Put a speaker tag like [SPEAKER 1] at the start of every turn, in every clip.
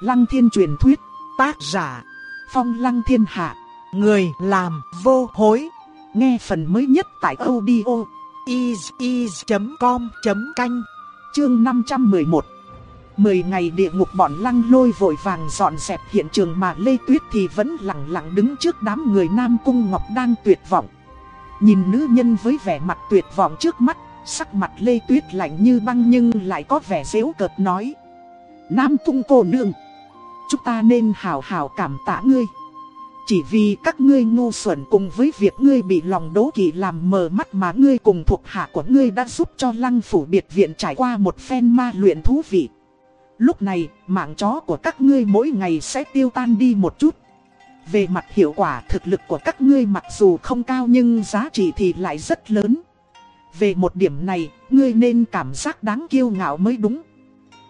[SPEAKER 1] Lăng thiên truyền thuyết, tác giả, phong lăng thiên hạ, người làm vô hối. Nghe phần mới nhất tại audio is.com.canh, chương 511. Mười ngày địa ngục bọn lăng lôi vội vàng dọn dẹp hiện trường mà Lê Tuyết thì vẫn lặng lặng đứng trước đám người Nam Cung Ngọc đang tuyệt vọng. Nhìn nữ nhân với vẻ mặt tuyệt vọng trước mắt, sắc mặt Lê Tuyết lạnh như băng nhưng lại có vẻ dễu cợt nói. Nam Cung cô nương, chúng ta nên hào hào cảm tạ ngươi. Chỉ vì các ngươi ngu xuẩn cùng với việc ngươi bị lòng đố kỵ làm mờ mắt mà ngươi cùng thuộc hạ của ngươi đã giúp cho lăng phủ biệt viện trải qua một phen ma luyện thú vị. Lúc này, mạng chó của các ngươi mỗi ngày sẽ tiêu tan đi một chút. Về mặt hiệu quả thực lực của các ngươi mặc dù không cao nhưng giá trị thì lại rất lớn. Về một điểm này, ngươi nên cảm giác đáng kiêu ngạo mới đúng.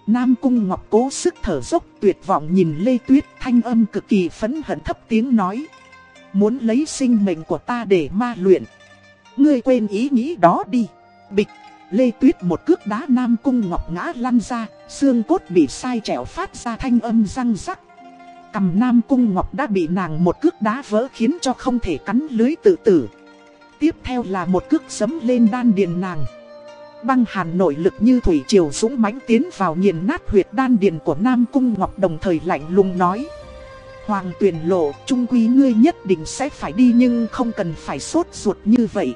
[SPEAKER 1] Nam Cung Ngọc cố sức thở dốc tuyệt vọng nhìn Lê Tuyết thanh âm cực kỳ phấn hận thấp tiếng nói. Muốn lấy sinh mệnh của ta để ma luyện. Ngươi quên ý nghĩ đó đi. Bịch, Lê Tuyết một cước đá Nam Cung Ngọc ngã lăn ra, xương cốt bị sai trẻo phát ra thanh âm răng rắc. Cầm Nam Cung Ngọc đã bị nàng một cước đá vỡ khiến cho không thể cắn lưới tự tử. Tiếp theo là một cước sấm lên đan điền nàng. Băng hàn nội lực như thủy triều dũng mãnh tiến vào nghiền nát huyệt đan điền của Nam Cung Ngọc đồng thời lạnh lùng nói. Hoàng tuyển lộ, trung quý ngươi nhất định sẽ phải đi nhưng không cần phải sốt ruột như vậy.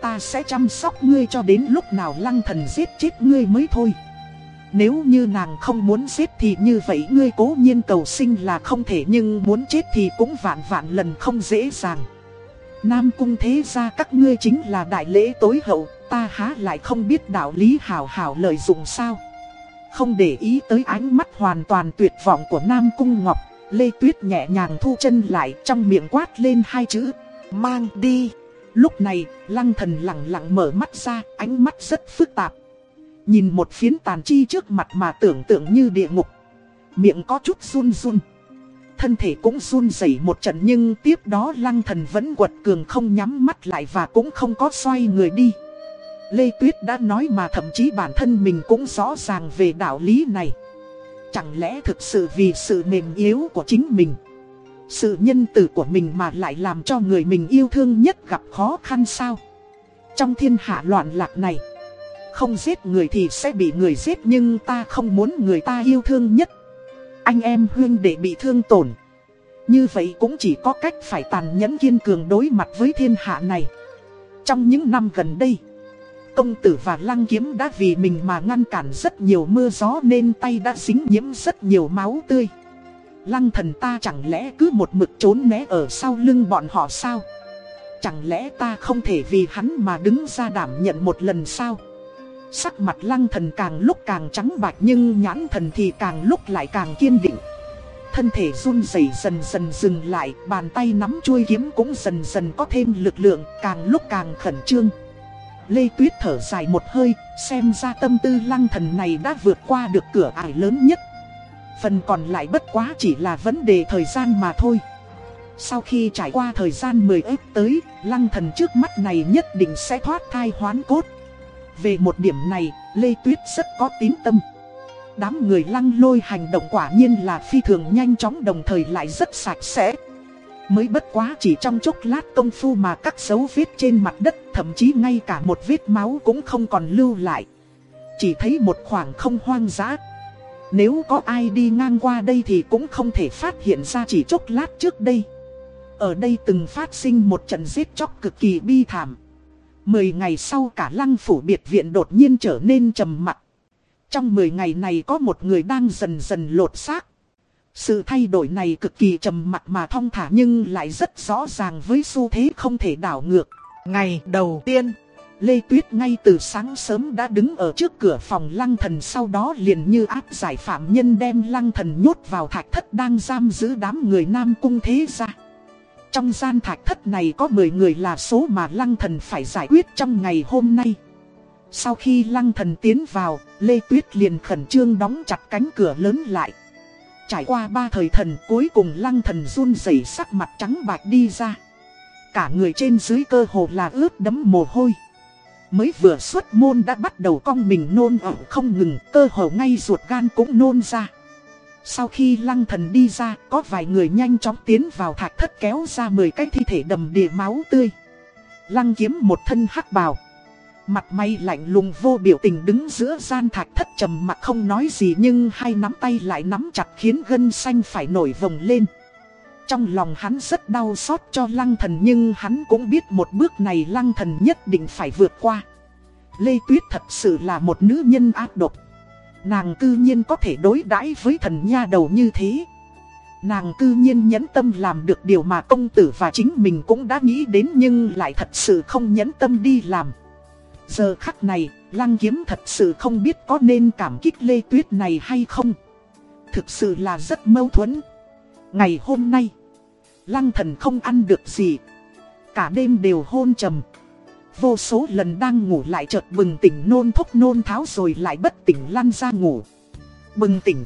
[SPEAKER 1] Ta sẽ chăm sóc ngươi cho đến lúc nào lăng thần giết chết ngươi mới thôi. Nếu như nàng không muốn giết thì như vậy ngươi cố nhiên cầu sinh là không thể nhưng muốn chết thì cũng vạn vạn lần không dễ dàng. Nam cung thế ra các ngươi chính là đại lễ tối hậu, ta há lại không biết đạo lý hảo hảo lợi dụng sao. Không để ý tới ánh mắt hoàn toàn tuyệt vọng của Nam cung Ngọc, Lê Tuyết nhẹ nhàng thu chân lại trong miệng quát lên hai chữ, mang đi. Lúc này, lăng thần lặng lặng mở mắt ra, ánh mắt rất phức tạp. Nhìn một phiến tàn chi trước mặt mà tưởng tượng như địa ngục. Miệng có chút run run. Thân thể cũng run rẩy một trận nhưng tiếp đó lăng thần vẫn quật cường không nhắm mắt lại và cũng không có xoay người đi. Lê Tuyết đã nói mà thậm chí bản thân mình cũng rõ ràng về đạo lý này. Chẳng lẽ thực sự vì sự mềm yếu của chính mình? Sự nhân từ của mình mà lại làm cho người mình yêu thương nhất gặp khó khăn sao? Trong thiên hạ loạn lạc này, Không giết người thì sẽ bị người giết nhưng ta không muốn người ta yêu thương nhất. Anh em huyên để bị thương tổn. Như vậy cũng chỉ có cách phải tàn nhẫn kiên cường đối mặt với thiên hạ này. Trong những năm gần đây Công tử và lăng kiếm đã vì mình mà ngăn cản rất nhiều mưa gió nên tay đã dính nhiễm rất nhiều máu tươi. Lăng thần ta chẳng lẽ cứ một mực trốn né ở sau lưng bọn họ sao? Chẳng lẽ ta không thể vì hắn mà đứng ra đảm nhận một lần sao? Sắc mặt lăng thần càng lúc càng trắng bạch nhưng nhãn thần thì càng lúc lại càng kiên định. Thân thể run rẩy dần dần dừng lại, bàn tay nắm chuôi kiếm cũng dần dần có thêm lực lượng, càng lúc càng khẩn trương. Lê Tuyết thở dài một hơi, xem ra tâm tư lăng thần này đã vượt qua được cửa ải lớn nhất. Phần còn lại bất quá chỉ là vấn đề thời gian mà thôi. Sau khi trải qua thời gian 10 ếp tới, lăng thần trước mắt này nhất định sẽ thoát thai hoán cốt. Về một điểm này, Lê Tuyết rất có tín tâm. Đám người lăng lôi hành động quả nhiên là phi thường nhanh chóng đồng thời lại rất sạch sẽ. Mới bất quá chỉ trong chốc lát công phu mà các dấu vết trên mặt đất, Thậm chí ngay cả một vết máu cũng không còn lưu lại. Chỉ thấy một khoảng không hoang dã. Nếu có ai đi ngang qua đây thì cũng không thể phát hiện ra chỉ chốc lát trước đây. Ở đây từng phát sinh một trận giết chóc cực kỳ bi thảm. Mười ngày sau cả lăng phủ biệt viện đột nhiên trở nên trầm mặc. Trong mười ngày này có một người đang dần dần lột xác sự thay đổi này cực kỳ trầm mặc mà thong thả nhưng lại rất rõ ràng với xu thế không thể đảo ngược. Ngày đầu tiên, Lê Tuyết ngay từ sáng sớm đã đứng ở trước cửa phòng lăng thần sau đó liền như áp giải phạm nhân đem lăng thần nhốt vào thạch thất đang giam giữ đám người nam cung thế ra. Trong gian thạch thất này có 10 người là số mà lăng thần phải giải quyết trong ngày hôm nay. Sau khi lăng thần tiến vào, Lê Tuyết liền khẩn trương đóng chặt cánh cửa lớn lại. Trải qua ba thời thần cuối cùng lăng thần run rẩy sắc mặt trắng bạch đi ra. Cả người trên dưới cơ hồ là ướt đấm mồ hôi. Mới vừa xuất môn đã bắt đầu cong mình nôn ẩm không ngừng, cơ hồ ngay ruột gan cũng nôn ra. Sau khi lăng thần đi ra, có vài người nhanh chóng tiến vào thạch thất kéo ra 10 cái thi thể đầm đìa máu tươi. Lăng kiếm một thân hắc bào. Mặt may lạnh lùng vô biểu tình đứng giữa gian thạch thất trầm mặc không nói gì nhưng hai nắm tay lại nắm chặt khiến gân xanh phải nổi vồng lên. Trong lòng hắn rất đau xót cho lăng thần nhưng hắn cũng biết một bước này lăng thần nhất định phải vượt qua. Lê Tuyết thật sự là một nữ nhân ác độc. Nàng cư nhiên có thể đối đãi với thần nha đầu như thế. Nàng cư nhiên nhẫn tâm làm được điều mà công tử và chính mình cũng đã nghĩ đến nhưng lại thật sự không nhẫn tâm đi làm. Giờ khắc này, Lăng Kiếm thật sự không biết có nên cảm kích Lê Tuyết này hay không. Thực sự là rất mâu thuẫn. Ngày hôm nay, Lăng thần không ăn được gì. Cả đêm đều hôn trầm. Vô số lần đang ngủ lại chợt bừng tỉnh nôn thốc nôn tháo rồi lại bất tỉnh lăn ra ngủ. Bừng tỉnh.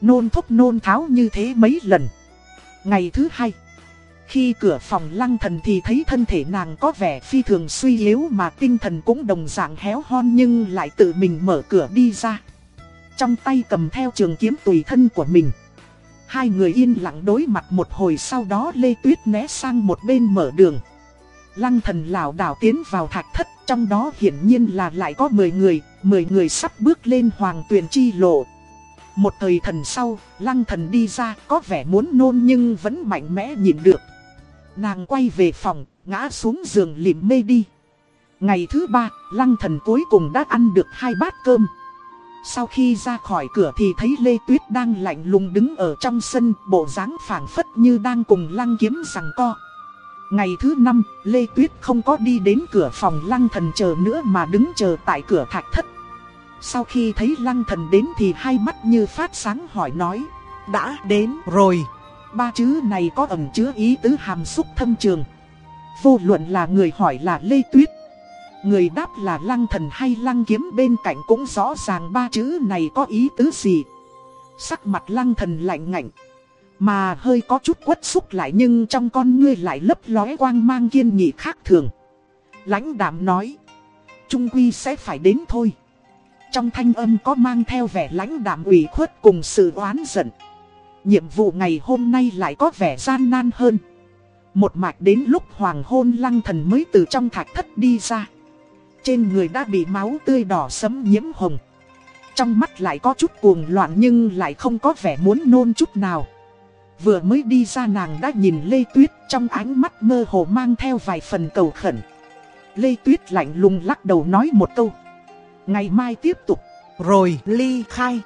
[SPEAKER 1] Nôn thốc nôn tháo như thế mấy lần. Ngày thứ hai. Khi cửa phòng lăng thần thì thấy thân thể nàng có vẻ phi thường suy yếu mà tinh thần cũng đồng dạng héo hon nhưng lại tự mình mở cửa đi ra. Trong tay cầm theo trường kiếm tùy thân của mình. Hai người yên lặng đối mặt một hồi sau đó Lê Tuyết né sang một bên mở đường. Lăng thần lảo đảo tiến vào thạch thất, trong đó hiển nhiên là lại có 10 người, 10 người sắp bước lên hoàng tuyển chi lộ. Một thời thần sau, lăng thần đi ra, có vẻ muốn nôn nhưng vẫn mạnh mẽ nhìn được. Nàng quay về phòng, ngã xuống giường lìm mê đi. Ngày thứ ba, lăng thần cuối cùng đã ăn được hai bát cơm. Sau khi ra khỏi cửa thì thấy Lê Tuyết đang lạnh lùng đứng ở trong sân, bộ dáng phảng phất như đang cùng lăng kiếm rằng co. Ngày thứ năm, Lê Tuyết không có đi đến cửa phòng lăng thần chờ nữa mà đứng chờ tại cửa thạch thất. Sau khi thấy lăng thần đến thì hai mắt như phát sáng hỏi nói, đã đến rồi. Ba chữ này có ẩn chứa ý tứ hàm xúc thâm trường. Vô luận là người hỏi là Lê Tuyết. Người đáp là lăng thần hay lăng kiếm bên cạnh cũng rõ ràng ba chữ này có ý tứ gì. Sắc mặt lăng thần lạnh ngạnh. Mà hơi có chút quất xúc lại nhưng trong con ngươi lại lấp lóe quang mang kiên nghị khác thường. Lãnh đạm nói. Trung quy sẽ phải đến thôi. Trong thanh âm có mang theo vẻ lãnh đạm ủy khuất cùng sự oán giận. Nhiệm vụ ngày hôm nay lại có vẻ gian nan hơn. Một mạch đến lúc hoàng hôn lăng thần mới từ trong thạch thất đi ra. Trên người đã bị máu tươi đỏ sấm nhiễm hồng. Trong mắt lại có chút cuồng loạn nhưng lại không có vẻ muốn nôn chút nào. Vừa mới đi ra nàng đã nhìn Lê Tuyết trong ánh mắt mơ hồ mang theo vài phần cầu khẩn. Lê Tuyết lạnh lùng lắc đầu nói một câu. Ngày mai tiếp tục, rồi ly khai.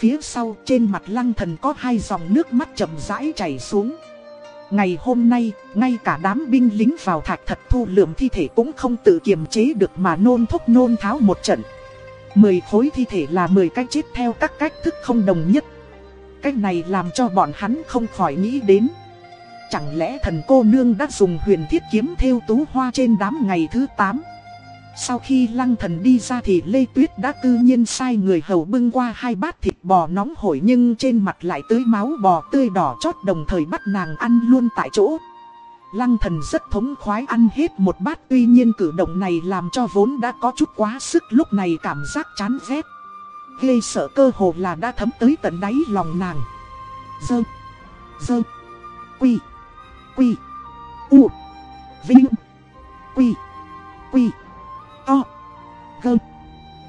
[SPEAKER 1] Phía sau trên mặt lăng thần có hai dòng nước mắt chậm rãi chảy xuống. Ngày hôm nay, ngay cả đám binh lính vào thạch thật thu lượm thi thể cũng không tự kiềm chế được mà nôn thúc nôn tháo một trận. Mười khối thi thể là mười cách chết theo các cách thức không đồng nhất. Cách này làm cho bọn hắn không khỏi nghĩ đến. Chẳng lẽ thần cô nương đã dùng huyền thiết kiếm theo tú hoa trên đám ngày thứ 8? Sau khi lăng thần đi ra thì Lê Tuyết đã tự nhiên sai người hầu bưng qua hai bát thịt bò nóng hổi nhưng trên mặt lại tưới máu bò tươi đỏ chót đồng thời bắt nàng ăn luôn tại chỗ. Lăng thần rất thống khoái ăn hết một bát, tuy nhiên cử động này làm cho vốn đã có chút quá sức, lúc này cảm giác chán ghét. gây sợ cơ hồ là đã thấm tới tận đáy lòng nàng. Dơ. Dơ. Quy. Quy. U. Vinh. Quy. Quy. O. Gơ.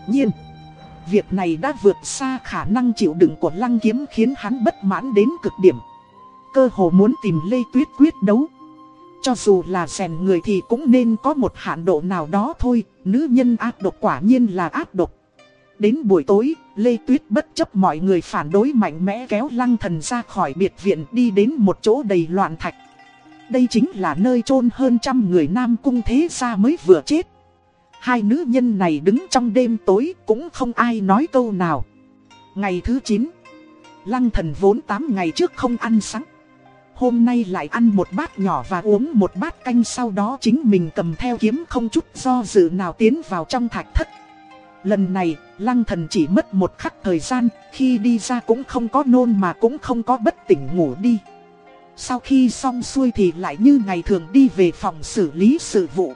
[SPEAKER 1] Nhiên. Việc này đã vượt xa khả năng chịu đựng của lăng kiếm khiến hắn bất mãn đến cực điểm. Cơ hồ muốn tìm Lê Tuyết quyết đấu. Cho dù là rèn người thì cũng nên có một hạn độ nào đó thôi, nữ nhân ác độc quả nhiên là ác độc. Đến buổi tối, Lê Tuyết bất chấp mọi người phản đối mạnh mẽ kéo lăng thần ra khỏi biệt viện đi đến một chỗ đầy loạn thạch. Đây chính là nơi chôn hơn trăm người nam cung thế gia mới vừa chết. Hai nữ nhân này đứng trong đêm tối cũng không ai nói câu nào. Ngày thứ 9, lăng thần vốn 8 ngày trước không ăn sáng. Hôm nay lại ăn một bát nhỏ và uống một bát canh sau đó chính mình cầm theo kiếm không chút do dự nào tiến vào trong thạch thất. Lần này, lăng thần chỉ mất một khắc thời gian, khi đi ra cũng không có nôn mà cũng không có bất tỉnh ngủ đi. Sau khi xong xuôi thì lại như ngày thường đi về phòng xử lý sự vụ.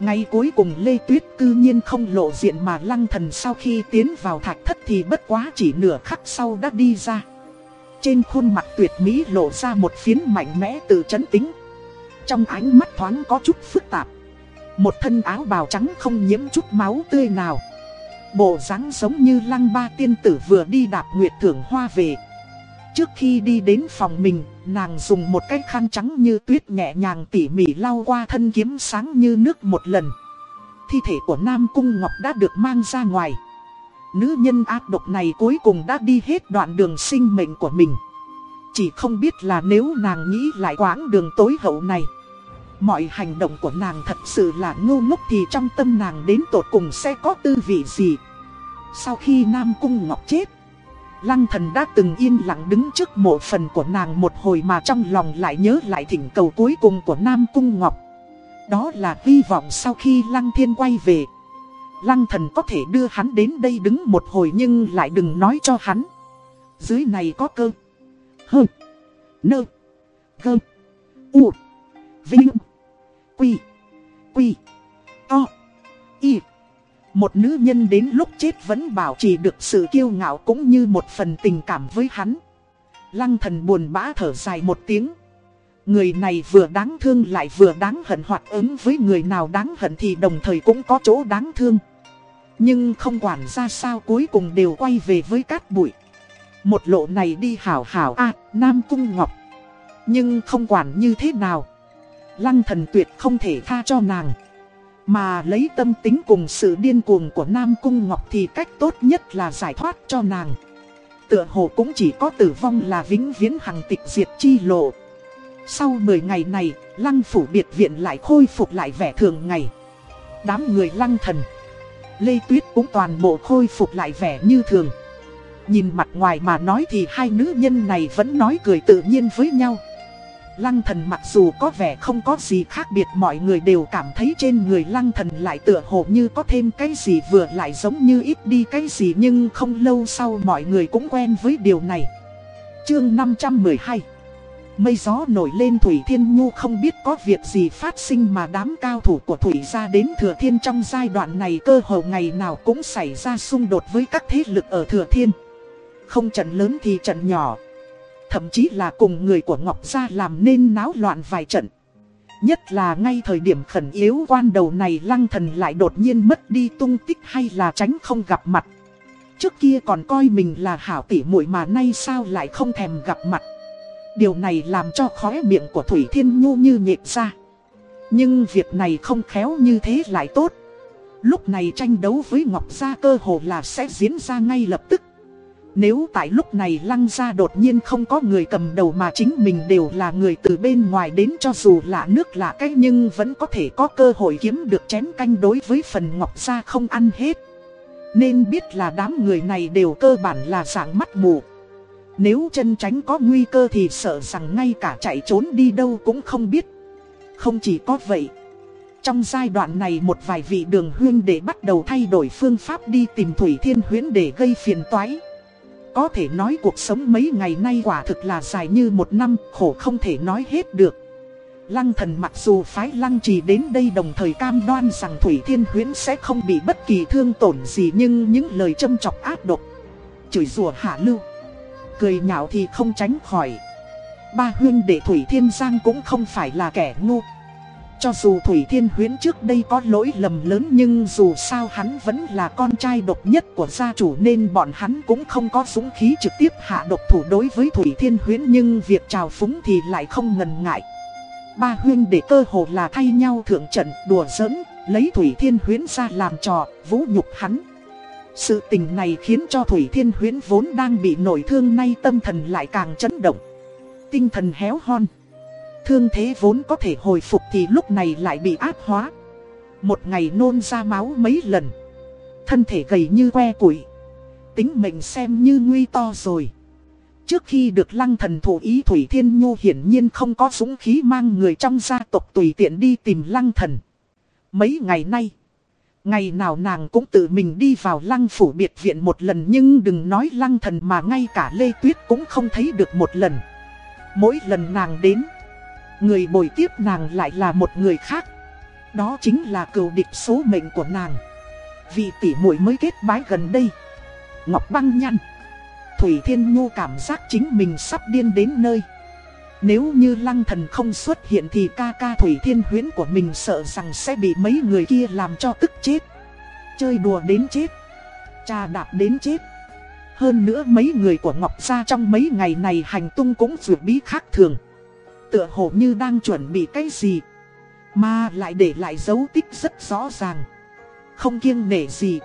[SPEAKER 1] Ngay cuối cùng Lê Tuyết cư nhiên không lộ diện mà lăng thần sau khi tiến vào thạch thất thì bất quá chỉ nửa khắc sau đã đi ra. Trên khuôn mặt tuyệt mỹ lộ ra một phiến mạnh mẽ từ chấn tính Trong ánh mắt thoáng có chút phức tạp. Một thân áo bào trắng không nhiễm chút máu tươi nào. Bộ dáng giống như lăng ba tiên tử vừa đi đạp nguyệt thưởng hoa về. Trước khi đi đến phòng mình, nàng dùng một cái khăn trắng như tuyết nhẹ nhàng tỉ mỉ lau qua thân kiếm sáng như nước một lần. Thi thể của Nam Cung Ngọc đã được mang ra ngoài. Nữ nhân ác độc này cuối cùng đã đi hết đoạn đường sinh mệnh của mình. Chỉ không biết là nếu nàng nghĩ lại quãng đường tối hậu này. Mọi hành động của nàng thật sự là ngu ngốc thì trong tâm nàng đến tột cùng sẽ có tư vị gì. Sau khi Nam Cung Ngọc chết, Lăng thần đã từng yên lặng đứng trước mộ phần của nàng một hồi mà trong lòng lại nhớ lại thỉnh cầu cuối cùng của Nam Cung Ngọc. Đó là hy vọng sau khi Lăng Thiên quay về. Lăng thần có thể đưa hắn đến đây đứng một hồi nhưng lại đừng nói cho hắn. Dưới này có cơ. Hơ. Nơ. Gơ. U. Vinh. Quy. Quy. To. Y. Một nữ nhân đến lúc chết vẫn bảo trì được sự kiêu ngạo cũng như một phần tình cảm với hắn. Lăng thần buồn bã thở dài một tiếng. Người này vừa đáng thương lại vừa đáng hận hoặc ứng với người nào đáng hận thì đồng thời cũng có chỗ đáng thương. Nhưng không quản ra sao cuối cùng đều quay về với cát bụi. Một lộ này đi hảo hảo a, Nam Cung Ngọc. Nhưng không quản như thế nào. Lăng thần tuyệt không thể tha cho nàng. Mà lấy tâm tính cùng sự điên cuồng của Nam Cung Ngọc thì cách tốt nhất là giải thoát cho nàng. Tựa hồ cũng chỉ có tử vong là vĩnh viễn hằng tịch diệt chi lộ. Sau 10 ngày này, lăng phủ biệt viện lại khôi phục lại vẻ thường ngày. Đám người lăng thần. Lê Tuyết cũng toàn bộ khôi phục lại vẻ như thường. Nhìn mặt ngoài mà nói thì hai nữ nhân này vẫn nói cười tự nhiên với nhau. Lăng thần mặc dù có vẻ không có gì khác biệt, mọi người đều cảm thấy trên người lăng thần lại tựa hồ như có thêm cái gì vừa lại giống như ít đi cái gì, nhưng không lâu sau mọi người cũng quen với điều này. Chương 512 Mây gió nổi lên Thủy Thiên Nhu không biết có việc gì phát sinh mà đám cao thủ của Thủy ra đến Thừa Thiên trong giai đoạn này cơ hồ ngày nào cũng xảy ra xung đột với các thế lực ở Thừa Thiên. Không trận lớn thì trận nhỏ. Thậm chí là cùng người của Ngọc Gia làm nên náo loạn vài trận. Nhất là ngay thời điểm khẩn yếu quan đầu này lăng thần lại đột nhiên mất đi tung tích hay là tránh không gặp mặt. Trước kia còn coi mình là hảo tỷ muội mà nay sao lại không thèm gặp mặt. Điều này làm cho khóe miệng của Thủy Thiên Nhu như nhịp ra. Nhưng việc này không khéo như thế lại tốt. Lúc này tranh đấu với Ngọc Gia cơ hồ là sẽ diễn ra ngay lập tức. Nếu tại lúc này lăng ra đột nhiên không có người cầm đầu mà chính mình đều là người từ bên ngoài đến cho dù lạ nước lạ cách nhưng vẫn có thể có cơ hội kiếm được chén canh đối với phần ngọc ra không ăn hết. Nên biết là đám người này đều cơ bản là dạng mắt mù. Nếu chân tránh có nguy cơ thì sợ rằng ngay cả chạy trốn đi đâu cũng không biết. Không chỉ có vậy. Trong giai đoạn này một vài vị đường huyên để bắt đầu thay đổi phương pháp đi tìm Thủy Thiên Huyến để gây phiền toái. Có thể nói cuộc sống mấy ngày nay quả thực là dài như một năm, khổ không thể nói hết được. Lăng thần mặc dù phái lăng trì đến đây đồng thời cam đoan rằng Thủy Thiên Huyến sẽ không bị bất kỳ thương tổn gì nhưng những lời châm chọc ác độc, chửi rủa hạ lưu, cười nhạo thì không tránh khỏi. Ba huyên đệ Thủy Thiên Giang cũng không phải là kẻ ngu. Cho dù Thủy Thiên Huyến trước đây có lỗi lầm lớn nhưng dù sao hắn vẫn là con trai độc nhất của gia chủ nên bọn hắn cũng không có dũng khí trực tiếp hạ độc thủ đối với Thủy Thiên Huyến nhưng việc trào phúng thì lại không ngần ngại. Ba huyên để cơ hồ là thay nhau thượng trận đùa giỡn, lấy Thủy Thiên Huyến ra làm trò, vũ nhục hắn. Sự tình này khiến cho Thủy Thiên Huyến vốn đang bị nổi thương nay tâm thần lại càng chấn động. Tinh thần héo hon. Thương thế vốn có thể hồi phục thì lúc này lại bị áp hóa. Một ngày nôn ra máu mấy lần. Thân thể gầy như que củi. Tính mệnh xem như nguy to rồi. Trước khi được lăng thần thủ ý Thủy Thiên Nhu hiển nhiên không có súng khí mang người trong gia tộc tùy tiện đi tìm lăng thần. Mấy ngày nay, ngày nào nàng cũng tự mình đi vào lăng phủ biệt viện một lần nhưng đừng nói lăng thần mà ngay cả Lê Tuyết cũng không thấy được một lần. Mỗi lần nàng đến, Người bồi tiếp nàng lại là một người khác Đó chính là cựu địch số mệnh của nàng Vì tỷ muội mới kết bái gần đây Ngọc Băng Nhăn Thủy Thiên Nhu cảm giác chính mình sắp điên đến nơi. Nếu như lăng thần không xuất hiện thì ca ca Thủy Thiên Huyến của mình sợ rằng sẽ bị mấy người kia làm cho tức chết. Chơi đùa đến chết. Cha đạp đến chết. Hơn nữa mấy người của Ngọc Gia trong mấy ngày này hành tung cũng vượt bí khác thường. Tựa hồ như đang chuẩn bị cái gì. Mà lại để lại dấu tích rất rõ ràng. Không kiêng nể gì.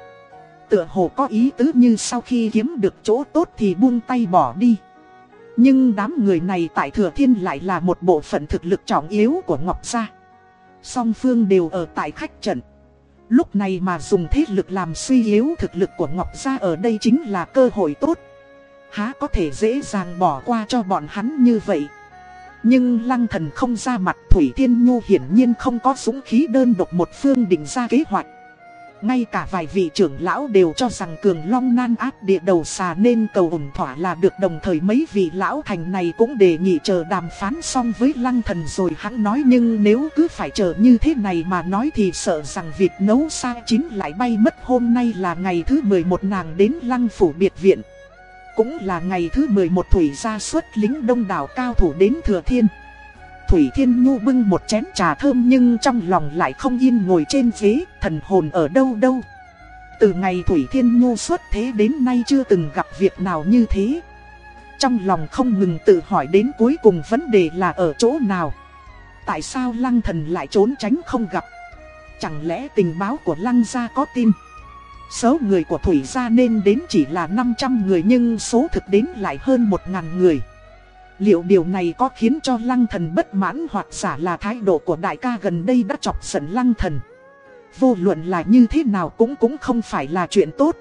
[SPEAKER 1] Tựa hồ có ý tứ như sau khi kiếm được chỗ tốt thì buông tay bỏ đi. Nhưng đám người này tại Thừa Thiên lại là một bộ phận thực lực trọng yếu của Ngọc Gia. Song phương đều ở tại khách trận. Lúc này mà dùng thế lực làm suy yếu thực lực của Ngọc Gia ở đây chính là cơ hội tốt. Há có thể dễ dàng bỏ qua cho bọn hắn như vậy. Nhưng lăng thần không ra mặt, Thủy Thiên Nhu hiển nhiên không có súng khí đơn độc một phương định ra kế hoạch. Ngay cả vài vị trưởng lão đều cho rằng cường long nan áp địa đầu xà nên cầu ủng thỏa là được đồng thời mấy vị lão thành này cũng đề nghị chờ đàm phán xong với lăng thần rồi hắn nói nhưng nếu cứ phải chờ như thế này mà nói thì sợ rằng việc nấu xa chín lại bay mất hôm nay là ngày thứ 11 nàng đến lăng phủ biệt viện. Cũng là ngày thứ 11 thủy gia xuất lính đông đảo cao thủ đến thừa thiên. Thủy Thiên Nhu bưng một chén trà thơm nhưng trong lòng lại không yên ngồi trên ghế, thần hồn ở đâu đâu. Từ ngày Thủy Thiên Nhu xuất thế đến nay chưa từng gặp việc nào như thế. Trong lòng không ngừng tự hỏi đến cuối cùng vấn đề là ở chỗ nào. Tại sao Lăng Thần lại trốn tránh không gặp? Chẳng lẽ tình báo của Lăng gia có tin? Số người của Thủy gia nên đến chỉ là 500 người nhưng số thực đến lại hơn 1.000 người. Liệu điều này có khiến cho lăng thần bất mãn hoặc giả là thái độ của đại ca gần đây đã chọc giận lăng thần. Vô luận là như thế nào cũng cũng không phải là chuyện tốt.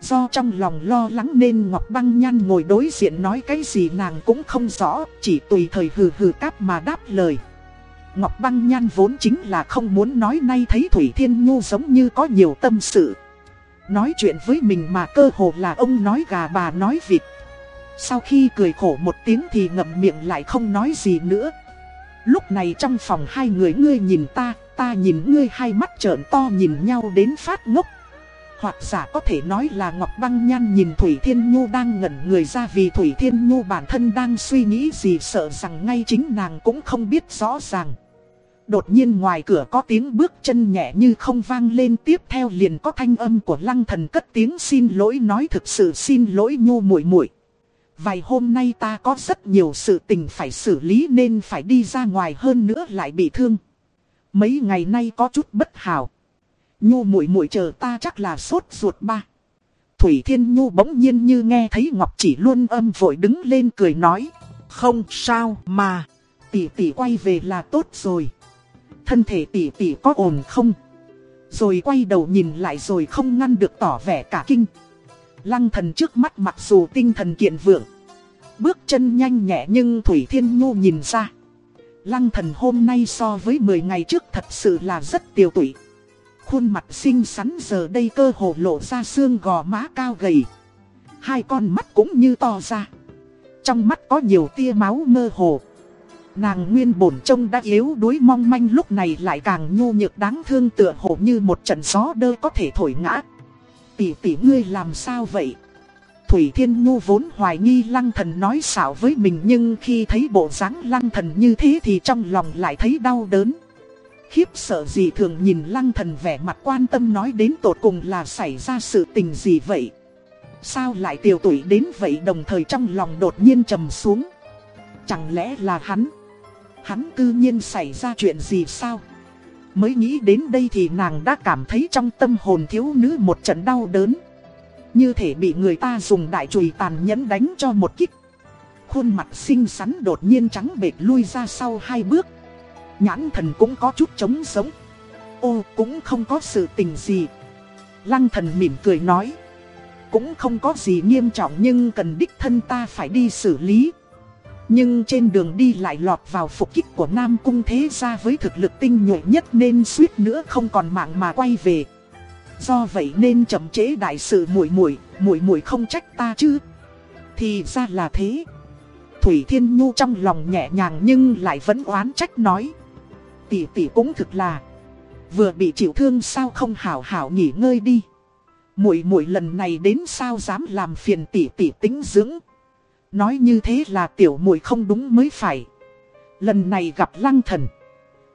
[SPEAKER 1] Do trong lòng lo lắng nên Ngọc Băng nhan ngồi đối diện nói cái gì nàng cũng không rõ, chỉ tùy thời hừ hừ cáp mà đáp lời. Ngọc Băng Nhan vốn chính là không muốn nói nay thấy Thủy Thiên Nhu giống như có nhiều tâm sự. Nói chuyện với mình mà cơ hồ là ông nói gà bà nói vịt. Sau khi cười khổ một tiếng thì ngậm miệng lại không nói gì nữa. Lúc này trong phòng hai người ngươi nhìn ta, ta nhìn ngươi hai mắt trợn to nhìn nhau đến phát ngốc. Hoặc giả có thể nói là Ngọc Băng Nhan nhìn Thủy Thiên Nhu đang ngẩn người ra vì Thủy Thiên Nhu bản thân đang suy nghĩ gì sợ rằng ngay chính nàng cũng không biết rõ ràng. Đột nhiên ngoài cửa có tiếng bước chân nhẹ như không vang lên tiếp theo liền có thanh âm của lăng thần cất tiếng xin lỗi nói thực sự xin lỗi Nhu muội muội. Vài hôm nay ta có rất nhiều sự tình phải xử lý nên phải đi ra ngoài hơn nữa lại bị thương. Mấy ngày nay có chút bất hảo. Nhu muội muội chờ ta chắc là sốt ruột ba. Thủy Thiên Nhu bỗng nhiên như nghe thấy Ngọc Chỉ luôn âm vội đứng lên cười nói. Không sao mà. Tỷ tỷ quay về là tốt rồi. Thân thể tỷ tỷ có ổn không? Rồi quay đầu nhìn lại rồi không ngăn được tỏ vẻ cả kinh. Lăng thần trước mắt mặc dù tinh thần kiện vượng. Bước chân nhanh nhẹ nhưng Thủy Thiên Nhu nhìn ra. Lăng thần hôm nay so với 10 ngày trước thật sự là rất tiêu tụy. Khuôn mặt xinh xắn giờ đây cơ hồ lộ ra xương gò má cao gầy. Hai con mắt cũng như to ra. Trong mắt có nhiều tia máu mơ hồ. Nàng nguyên bổn trông đã yếu đuối mong manh lúc này lại càng nhu nhược đáng thương tựa hồ như một trận gió đơ có thể thổi ngã. Tỷ tỷ ngươi làm sao vậy? Thủy Thiên Nhu vốn hoài nghi lăng thần nói xạo với mình nhưng khi thấy bộ dáng lăng thần như thế thì trong lòng lại thấy đau đớn. Khiếp sợ gì thường nhìn lăng thần vẻ mặt quan tâm nói đến tột cùng là xảy ra sự tình gì vậy? Sao lại tiểu tuổi đến vậy đồng thời trong lòng đột nhiên trầm xuống? Chẳng lẽ là hắn? Hắn cư nhiên xảy ra chuyện gì sao? Mới nghĩ đến đây thì nàng đã cảm thấy trong tâm hồn thiếu nữ một trận đau đớn. Như thể bị người ta dùng đại chùy tàn nhẫn đánh cho một kích. Khuôn mặt xinh xắn đột nhiên trắng bệt lui ra sau hai bước. Nhãn thần cũng có chút trống sống. Ô, cũng không có sự tình gì. Lăng thần mỉm cười nói. Cũng không có gì nghiêm trọng nhưng cần đích thân ta phải đi xử lý. Nhưng trên đường đi lại lọt vào phục kích của Nam Cung Thế Gia với thực lực tinh nhuệ nhất nên suýt nữa không còn mạng mà quay về. Do vậy nên chậm chế đại sự muội muội, muội muội không trách ta chứ. Thì ra là thế. Thủy Thiên Nhu trong lòng nhẹ nhàng nhưng lại vẫn oán trách nói. Tỷ tỷ cũng thực là vừa bị chịu thương sao không hảo hảo nghỉ ngơi đi. muội muội lần này đến sao dám làm phiền tỷ tỷ tính dưỡng. Nói như thế là tiểu muội không đúng mới phải. Lần này gặp lăng thần.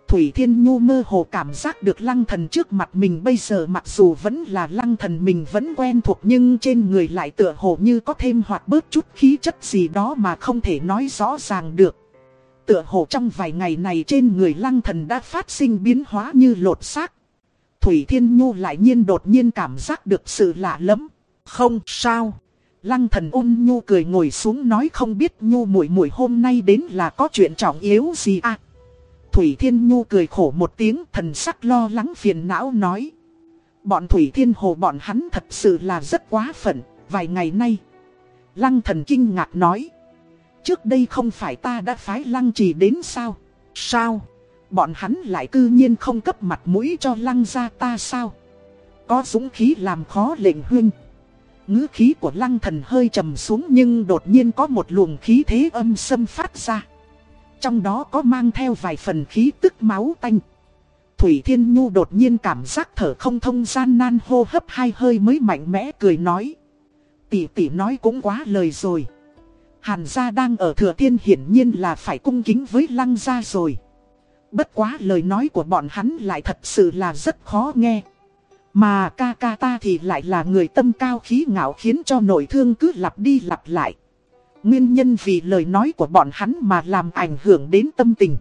[SPEAKER 1] Thủy Thiên Nhu mơ hồ cảm giác được lăng thần trước mặt mình bây giờ mặc dù vẫn là lăng thần mình vẫn quen thuộc nhưng trên người lại tựa hồ như có thêm hoặc bớt chút khí chất gì đó mà không thể nói rõ ràng được. Tựa hồ trong vài ngày này trên người lăng thần đã phát sinh biến hóa như lột xác. Thủy Thiên Nhu lại nhiên đột nhiên cảm giác được sự lạ lẫm. Không sao. Lăng thần ôn nhu cười ngồi xuống nói không biết nhu muội muội hôm nay đến là có chuyện trọng yếu gì à. Thủy Thiên Nhu cười khổ một tiếng thần sắc lo lắng phiền não nói. Bọn Thủy Thiên Hồ bọn hắn thật sự là rất quá phận, vài ngày nay. Lăng thần kinh ngạc nói. Trước đây không phải ta đã phái lăng trì đến sao? Sao? Bọn hắn lại cư nhiên không cấp mặt mũi cho lăng ra ta sao? Có dũng khí làm khó lệnh huynh ngữ khí của lăng thần hơi trầm xuống nhưng đột nhiên có một luồng khí thế âm xâm phát ra. Trong đó có mang theo vài phần khí tức máu tanh. Thủy Thiên Nhu đột nhiên cảm giác thở không thông gian nan hô hấp hai hơi mới mạnh mẽ cười nói. Tỷ tỷ nói cũng quá lời rồi. Hàn gia đang ở thừa thiên hiển nhiên là phải cung kính với lăng gia rồi. Bất quá lời nói của bọn hắn lại thật sự là rất khó nghe. Mà ca ca ta thì lại là người tâm cao khí ngạo khiến cho nội thương cứ lặp đi lặp lại. Nguyên nhân vì lời nói của bọn hắn mà làm ảnh hưởng đến tâm tình.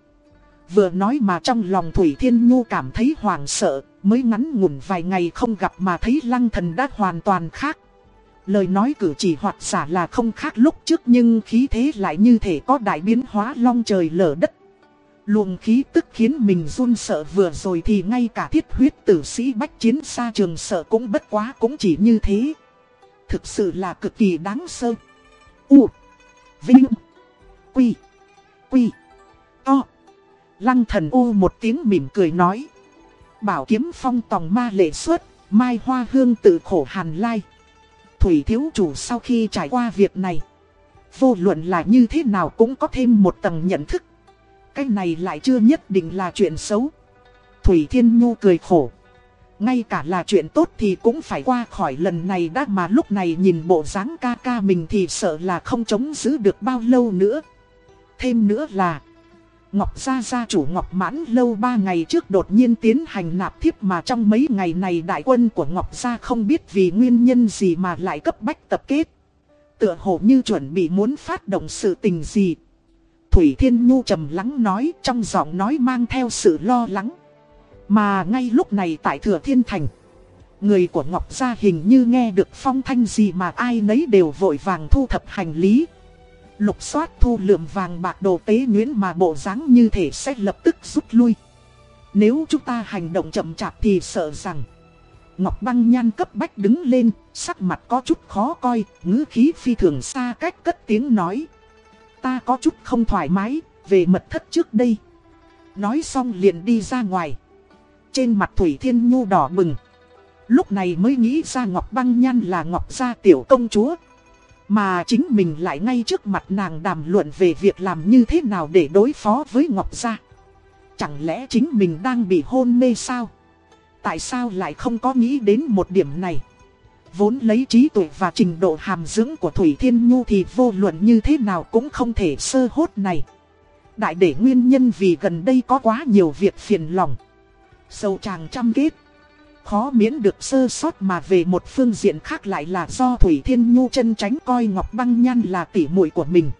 [SPEAKER 1] Vừa nói mà trong lòng Thủy Thiên Nhu cảm thấy hoàng sợ, mới ngắn ngủn vài ngày không gặp mà thấy lăng thần đã hoàn toàn khác. Lời nói cử chỉ hoặc giả là không khác lúc trước nhưng khí thế lại như thể có đại biến hóa long trời lở đất. Luồng khí tức khiến mình run sợ vừa rồi thì ngay cả thiết huyết tử sĩ bách chiến xa trường sợ cũng bất quá cũng chỉ như thế. Thực sự là cực kỳ đáng sơ. U. Vinh. Quy. Quy. To. Lăng thần u một tiếng mỉm cười nói. Bảo kiếm phong tòng ma lệ xuất, mai hoa hương tự khổ hàn lai. Thủy thiếu chủ sau khi trải qua việc này. Vô luận là như thế nào cũng có thêm một tầng nhận thức. Cái này lại chưa nhất định là chuyện xấu. Thủy Thiên Nhu cười khổ. Ngay cả là chuyện tốt thì cũng phải qua khỏi lần này đã mà lúc này nhìn bộ dáng ca ca mình thì sợ là không chống giữ được bao lâu nữa. Thêm nữa là, Ngọc Gia Gia chủ Ngọc Mãn lâu ba ngày trước đột nhiên tiến hành nạp thiếp mà trong mấy ngày này đại quân của Ngọc Gia không biết vì nguyên nhân gì mà lại cấp bách tập kết. Tựa hồ như chuẩn bị muốn phát động sự tình gì. Thủy Thiên Nhu trầm lắng nói trong giọng nói mang theo sự lo lắng. Mà ngay lúc này tại Thừa Thiên Thành, người của Ngọc Gia hình như nghe được phong thanh gì mà ai nấy đều vội vàng thu thập hành lý. Lục soát thu lượm vàng bạc đồ tế nhuyễn mà bộ dáng như thể sẽ lập tức rút lui. Nếu chúng ta hành động chậm chạp thì sợ rằng Ngọc băng nhan cấp bách đứng lên, sắc mặt có chút khó coi, ngữ khí phi thường xa cách cất tiếng nói. Ta có chút không thoải mái, về mật thất trước đây. Nói xong liền đi ra ngoài. Trên mặt Thủy Thiên Nhu đỏ bừng. Lúc này mới nghĩ ra Ngọc băng nhan là Ngọc gia tiểu công chúa. Mà chính mình lại ngay trước mặt nàng đàm luận về việc làm như thế nào để đối phó với Ngọc Gia. Chẳng lẽ chính mình đang bị hôn mê sao? Tại sao lại không có nghĩ đến một điểm này? Vốn lấy trí tuệ và trình độ hàm dưỡng của Thủy Thiên Nhu thì vô luận như thế nào cũng không thể sơ hốt này. Đại để nguyên nhân vì gần đây có quá nhiều việc phiền lòng. Sâu chàng chăm kết. Khó miễn được sơ sót mà về một phương diện khác lại là do Thủy Thiên Nhu chân tránh coi Ngọc Băng Nhan là tỉ muội của mình.